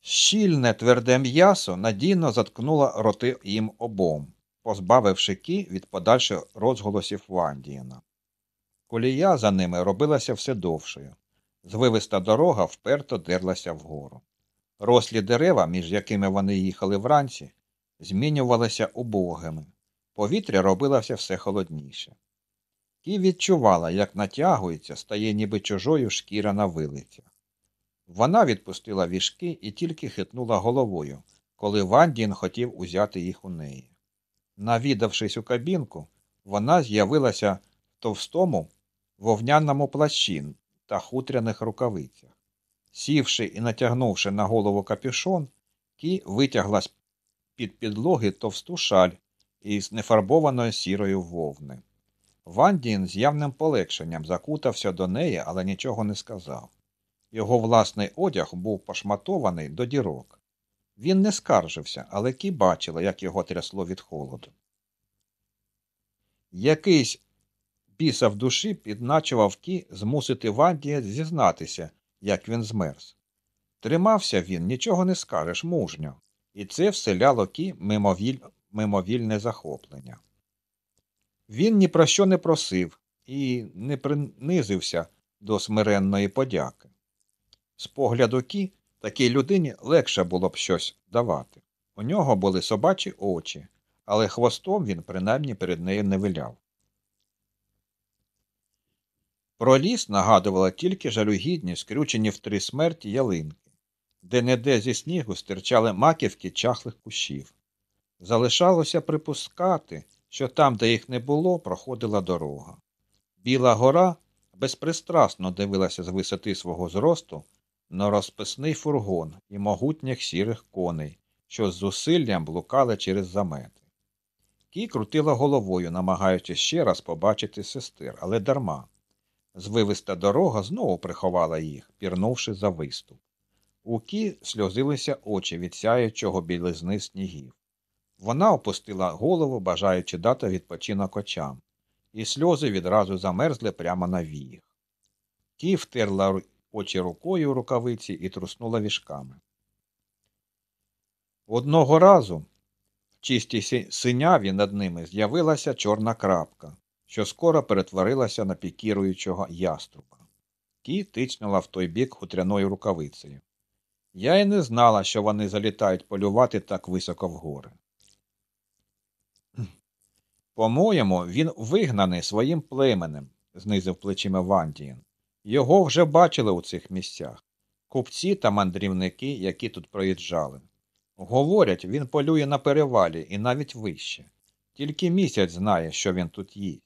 Щільне тверде м'ясо надійно заткнуло роти їм обом, позбавивши кі від подальших розголосів Вандіїна. Колія за ними робилася все довшою. Звивиста дорога вперто дерлася вгору. Рослі дерева, між якими вони їхали вранці, змінювалися убогими. Повітря робилося все холодніше. Кі відчувала, як натягується, стає ніби чужою шкіра на вилицях. Вона відпустила віжки і тільки хитнула головою, коли Вандін хотів узяти їх у неї. Навідавшись у кабінку, вона з'явилася в товстому вовняному плащі та хутряних рукавицях. Сівши і натягнувши на голову капюшон, Кі витягла з під підлоги товсту шаль із нефарбованої сірої вовни. Вандін з явним полегшенням закутався до неї, але нічого не сказав. Його власний одяг був пошматований до дірок. Він не скаржився, але Кі бачила, як його трясло від холоду. Якийсь біса в душі підначував Кі змусити Вандія зізнатися, як він змерз. Тримався він, нічого не скажеш, мужньо, і це вселяло Кі мимовіль... мимовільне захоплення. Він ні про що не просив і не принизився до смиренної подяки. З погляду Кі такій людині легше було б щось давати. У нього були собачі очі, але хвостом він принаймні перед нею не виляв. Про ліс нагадувала тільки жалюгідні, скрючені в три смерті ялинки, де неде зі снігу стирчали маківки чахлих кущів. Залишалося припускати, що там, де їх не було, проходила дорога. Біла гора безпристрасно дивилася з висоти свого зросту на розписний фургон і могутніх сірих коней, що з зусиллям блукали через замети. Кій крутила головою, намагаючись ще раз побачити сестер, але дарма. Звивиста дорога знову приховала їх, пірнувши за виступ. У кі сльозилися очі від сяючого білизни снігів. Вона опустила голову, бажаючи дати відпочинок очам, і сльози відразу замерзли прямо на віях. Кі втерла очі рукою у рукавиці і труснула вішками. Одного разу в чистій синяві над ними з'явилася чорна крапка, що скоро перетворилася на пікіруючого яструба. Кі тичнула в той бік хутряною рукавицею. Я й не знала, що вони залітають полювати так високо в гори. По-моєму, він вигнаний своїм племенем, знизив плечима Вандієн. Його вже бачили у цих місцях купці та мандрівники, які тут проїжджали. Говорять, він полює на перевалі і навіть вище. Тільки місяць знає, що він тут їсть.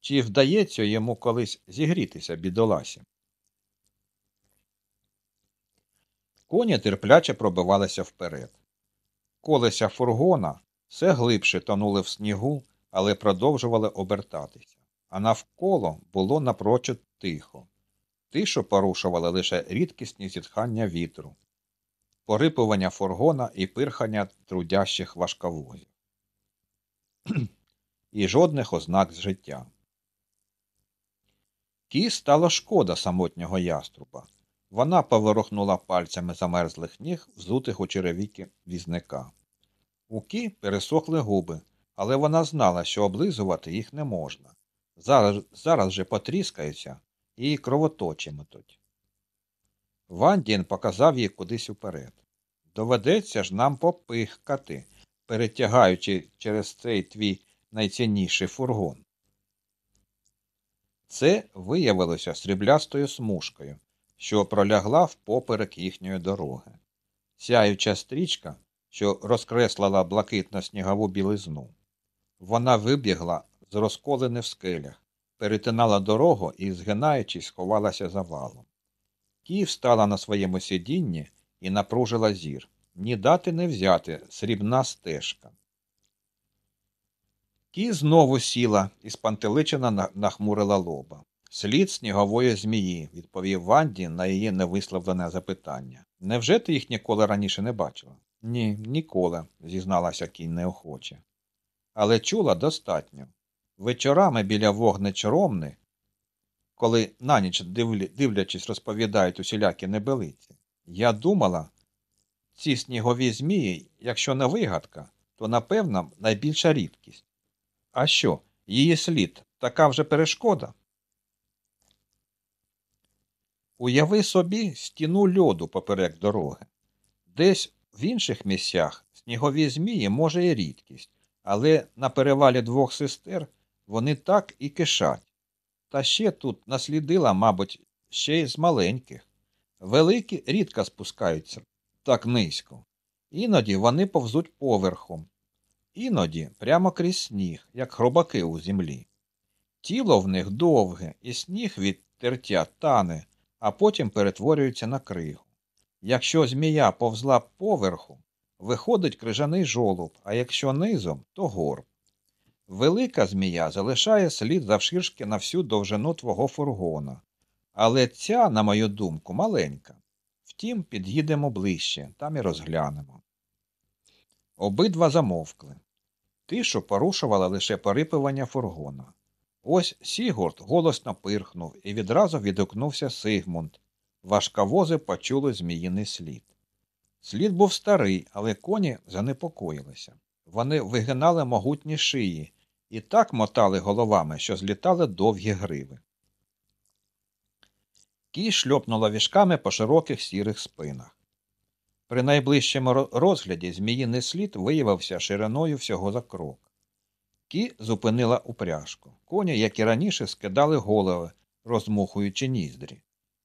Чи вдається йому колись зігрітися, бідоласі? Коні терпляче пробивалися вперед. Колеся фургона все глибше тонули в снігу, але продовжували обертатися, а навколо було напрочуд тихо. Тишу порушували лише рідкісні зітхання вітру, порипування фургона і пирхання трудящих важковозів. *clears throat* і жодних ознак з життя. Кі стало шкода самотнього яструба. Вона поворухнула пальцями замерзлих ніг, взутих у черевіки візника. У Кі пересохли губи, але вона знала, що облизувати їх не можна. Зараз зараз же потріскаються і кровоточиметуть. Вандін показав їй кудись уперед. Доведеться ж нам попихкати, перетягаючи через цей твій найцінніший фургон. Це виявилося сріблястою смужкою, що пролягла впоперек їхньої дороги. Сяюча стрічка, що розкреслила блакитно снігову білизну. Вона вибігла з розколини в скелях, перетинала дорогу і, згинаючись, сховалася за валом. Кі встала на своєму сидінні і напружила зір. Ні дати не взяти срібна стежка. Кі знову сіла і спантеличена нахмурила лоба. Слід снігової змії, відповів Ванді на її невисловлене запитання. Невже ти їх ніколи раніше не бачила? Ні, ніколи, зізналася кінь неохоче. Але чула достатньо. Вечорами біля вогнечоромни, коли на ніч дивлячись, розповідають усілякі небелиці, я думала, ці снігові змії, якщо не вигадка, то, напевно, найбільша рідкість. А що, її слід така вже перешкода? Уяви собі стіну льоду поперек дороги. Десь в інших місцях снігові змії, може, і рідкість, але на перевалі двох сестер вони так і кишать. Та ще тут наслідила, мабуть, ще й з маленьких. Великі рідко спускаються так низько. Іноді вони повзуть поверхом, іноді прямо крізь сніг, як хробаки у землі. Тіло в них довге, і сніг від тертя тане, а потім перетворюється на кригу. Якщо змія повзла поверху, виходить крижаний жолоб, а якщо низом, то горб. Велика змія залишає слід завширшки на всю довжину твого фургона. Але ця, на мою думку, маленька. Втім, під'їдемо ближче, там і розглянемо. Обидва замовкли. Тишу порушувала лише порипування фургона. Ось Сігурд голосно пирхнув і відразу відгукнувся Сигмунд. Важковози почули зміїний слід. Слід був старий, але коні занепокоїлися. Вони вигинали могутні шиї і так мотали головами, що злітали довгі гриви. Кій шльопнула вішками по широких сірих спинах. При найближчому розгляді зміїний слід виявився шириною всього за крок. Кі зупинила упряжку. Коні, як і раніше, скидали голови, розмухуючи ніздрі.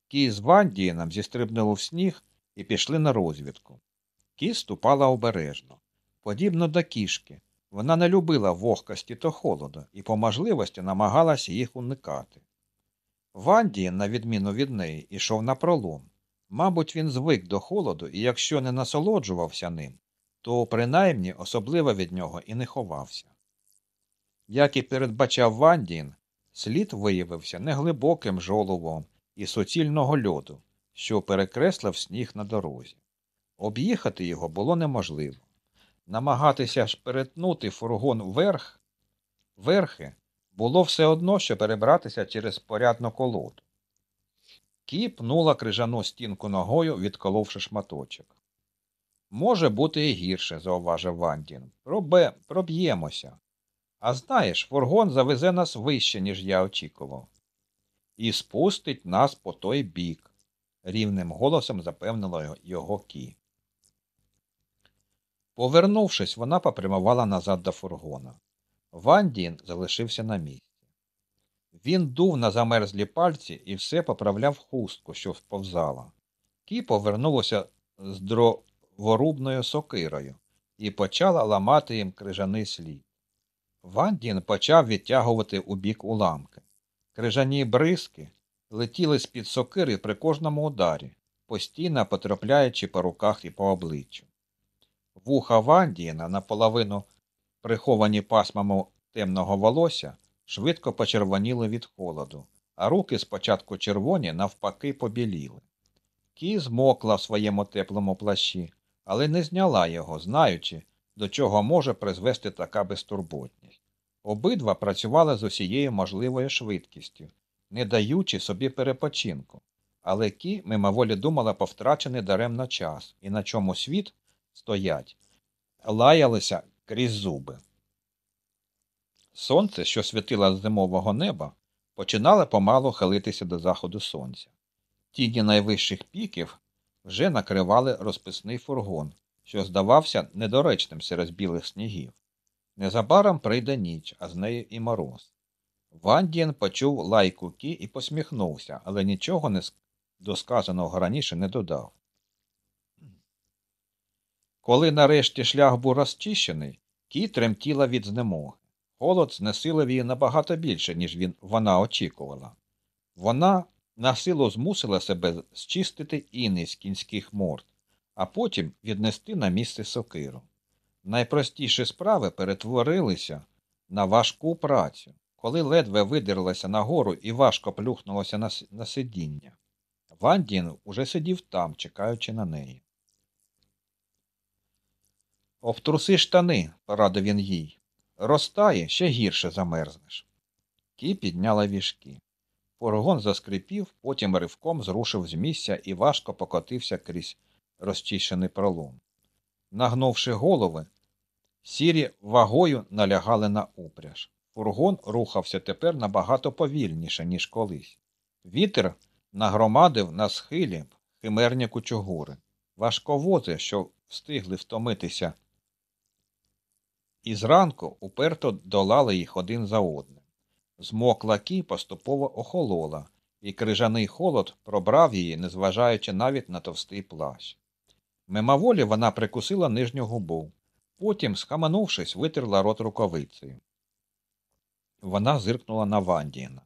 Кі з Вандієном зістрибнули в сніг і пішли на розвідку. Кі ступала обережно. Подібно до кішки, вона не любила вогкості та холоду і по можливості намагалася їх уникати. Ванді, на відміну від неї, ішов на пролом. Мабуть, він звик до холоду і якщо не насолоджувався ним, то принаймні особливо від нього і не ховався. Як і передбачав Вандін, слід виявився неглибоким жолобом і суцільного льоду, що перекреслив сніг на дорозі. Об'їхати його було неможливо. Намагатися ж перетнути фургон вверх, верхи було все одно, що перебратися через порядну колоду. Кі пнула крижану стінку ногою, відколовши шматочок. Може бути і гірше, зауважив Вандін. Пробе... Проб'ємося. А знаєш, фургон завезе нас вище, ніж я очікував. І спустить нас по той бік, рівним голосом запевнило його Кі. Повернувшись, вона попрямувала назад до фургона. Вандін залишився на місці. Він дув на замерзлі пальці і все поправляв хустку, що вповзала. Кі повернулася з дроворубною сокирою і почала ламати їм крижаний слід. Вандін почав відтягувати у бік уламки. Крижані бризки летіли з-під сокири при кожному ударі, постійно потрапляючи по руках і по обличчю. Вуха Вандіна, наполовину приховані пасмами темного волосся, швидко почервоніли від холоду, а руки спочатку червоні навпаки побіліли. Кі змокла в своєму теплому плащі, але не зняла його, знаючи, до чого може призвести така безтурботність. Обидва працювали з усією можливою швидкістю, не даючи собі перепочинку, але Кі мимоволі думала про втрачений даремно час і на чому світ стоять, лаялися крізь зуби. Сонце, що світило з зимового неба, починало помалу хилитися до заходу сонця. Тіні найвищих піків вже накривали розписний фургон, що здавався недоречним серед білих снігів. Незабаром прийде ніч, а з нею і мороз. Вандієн почув лайку Кі і посміхнувся, але нічого не до раніше не додав. Коли нарешті шлях був розчищений, Кі тремтіла від знемоги. Холод знесилив її набагато більше, ніж він, вона очікувала. Вона на силу змусила себе зчистити іни з кінських морд, а потім віднести на місце сокиру. Найпростіші справи перетворилися на важку працю, коли ледве видерлася нагору і важко плюхнулося на, на сидіння. Вандін уже сидів там, чекаючи на неї. Обтруси штани, порадив він їй. Розтає, ще гірше замерзнеш. Кі підняла віжки. Фургон заскрипів, потім ривком зрушив з місця і важко покотився крізь розчищений пролом. Нагнувши голови, сірі вагою налягали на упряж. Фургон рухався тепер набагато повільніше, ніж колись. Вітер нагромадив на схилі химерні кучугури. Важковози, що встигли втомитися і зранку уперто долали їх один за одним. Змокла кі поступово охолола, і крижаний холод пробрав її, незважаючи навіть на товстий плащ. Мимоволі вона прикусила нижню губу, потім, схаменувшись, витерла рот рукавицею. Вона зиркнула на Вандіна.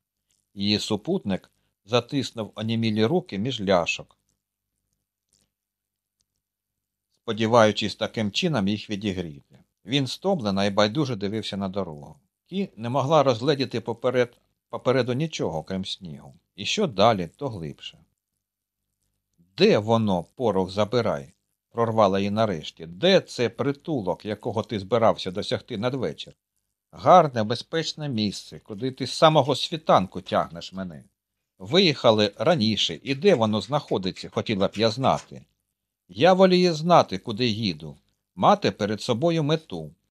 Її супутник затиснув онімілі руки між ляшок, сподіваючись таким чином їх відігріти. Він стомлено і байдуже дивився на дорогу. Кі не могла розгледіти поперед, попереду нічого, крім снігу. І що далі, то глибше. Де воно, порох забирай? прорвала її нарешті. Де це притулок, якого ти збирався досягти надвечір? Гарне, безпечне місце, куди ти з самого світанку тягнеш мене. Виїхали раніше, і де воно знаходиться, хотіла б я знати. Я волію знати, куди їду, мати перед собою мету,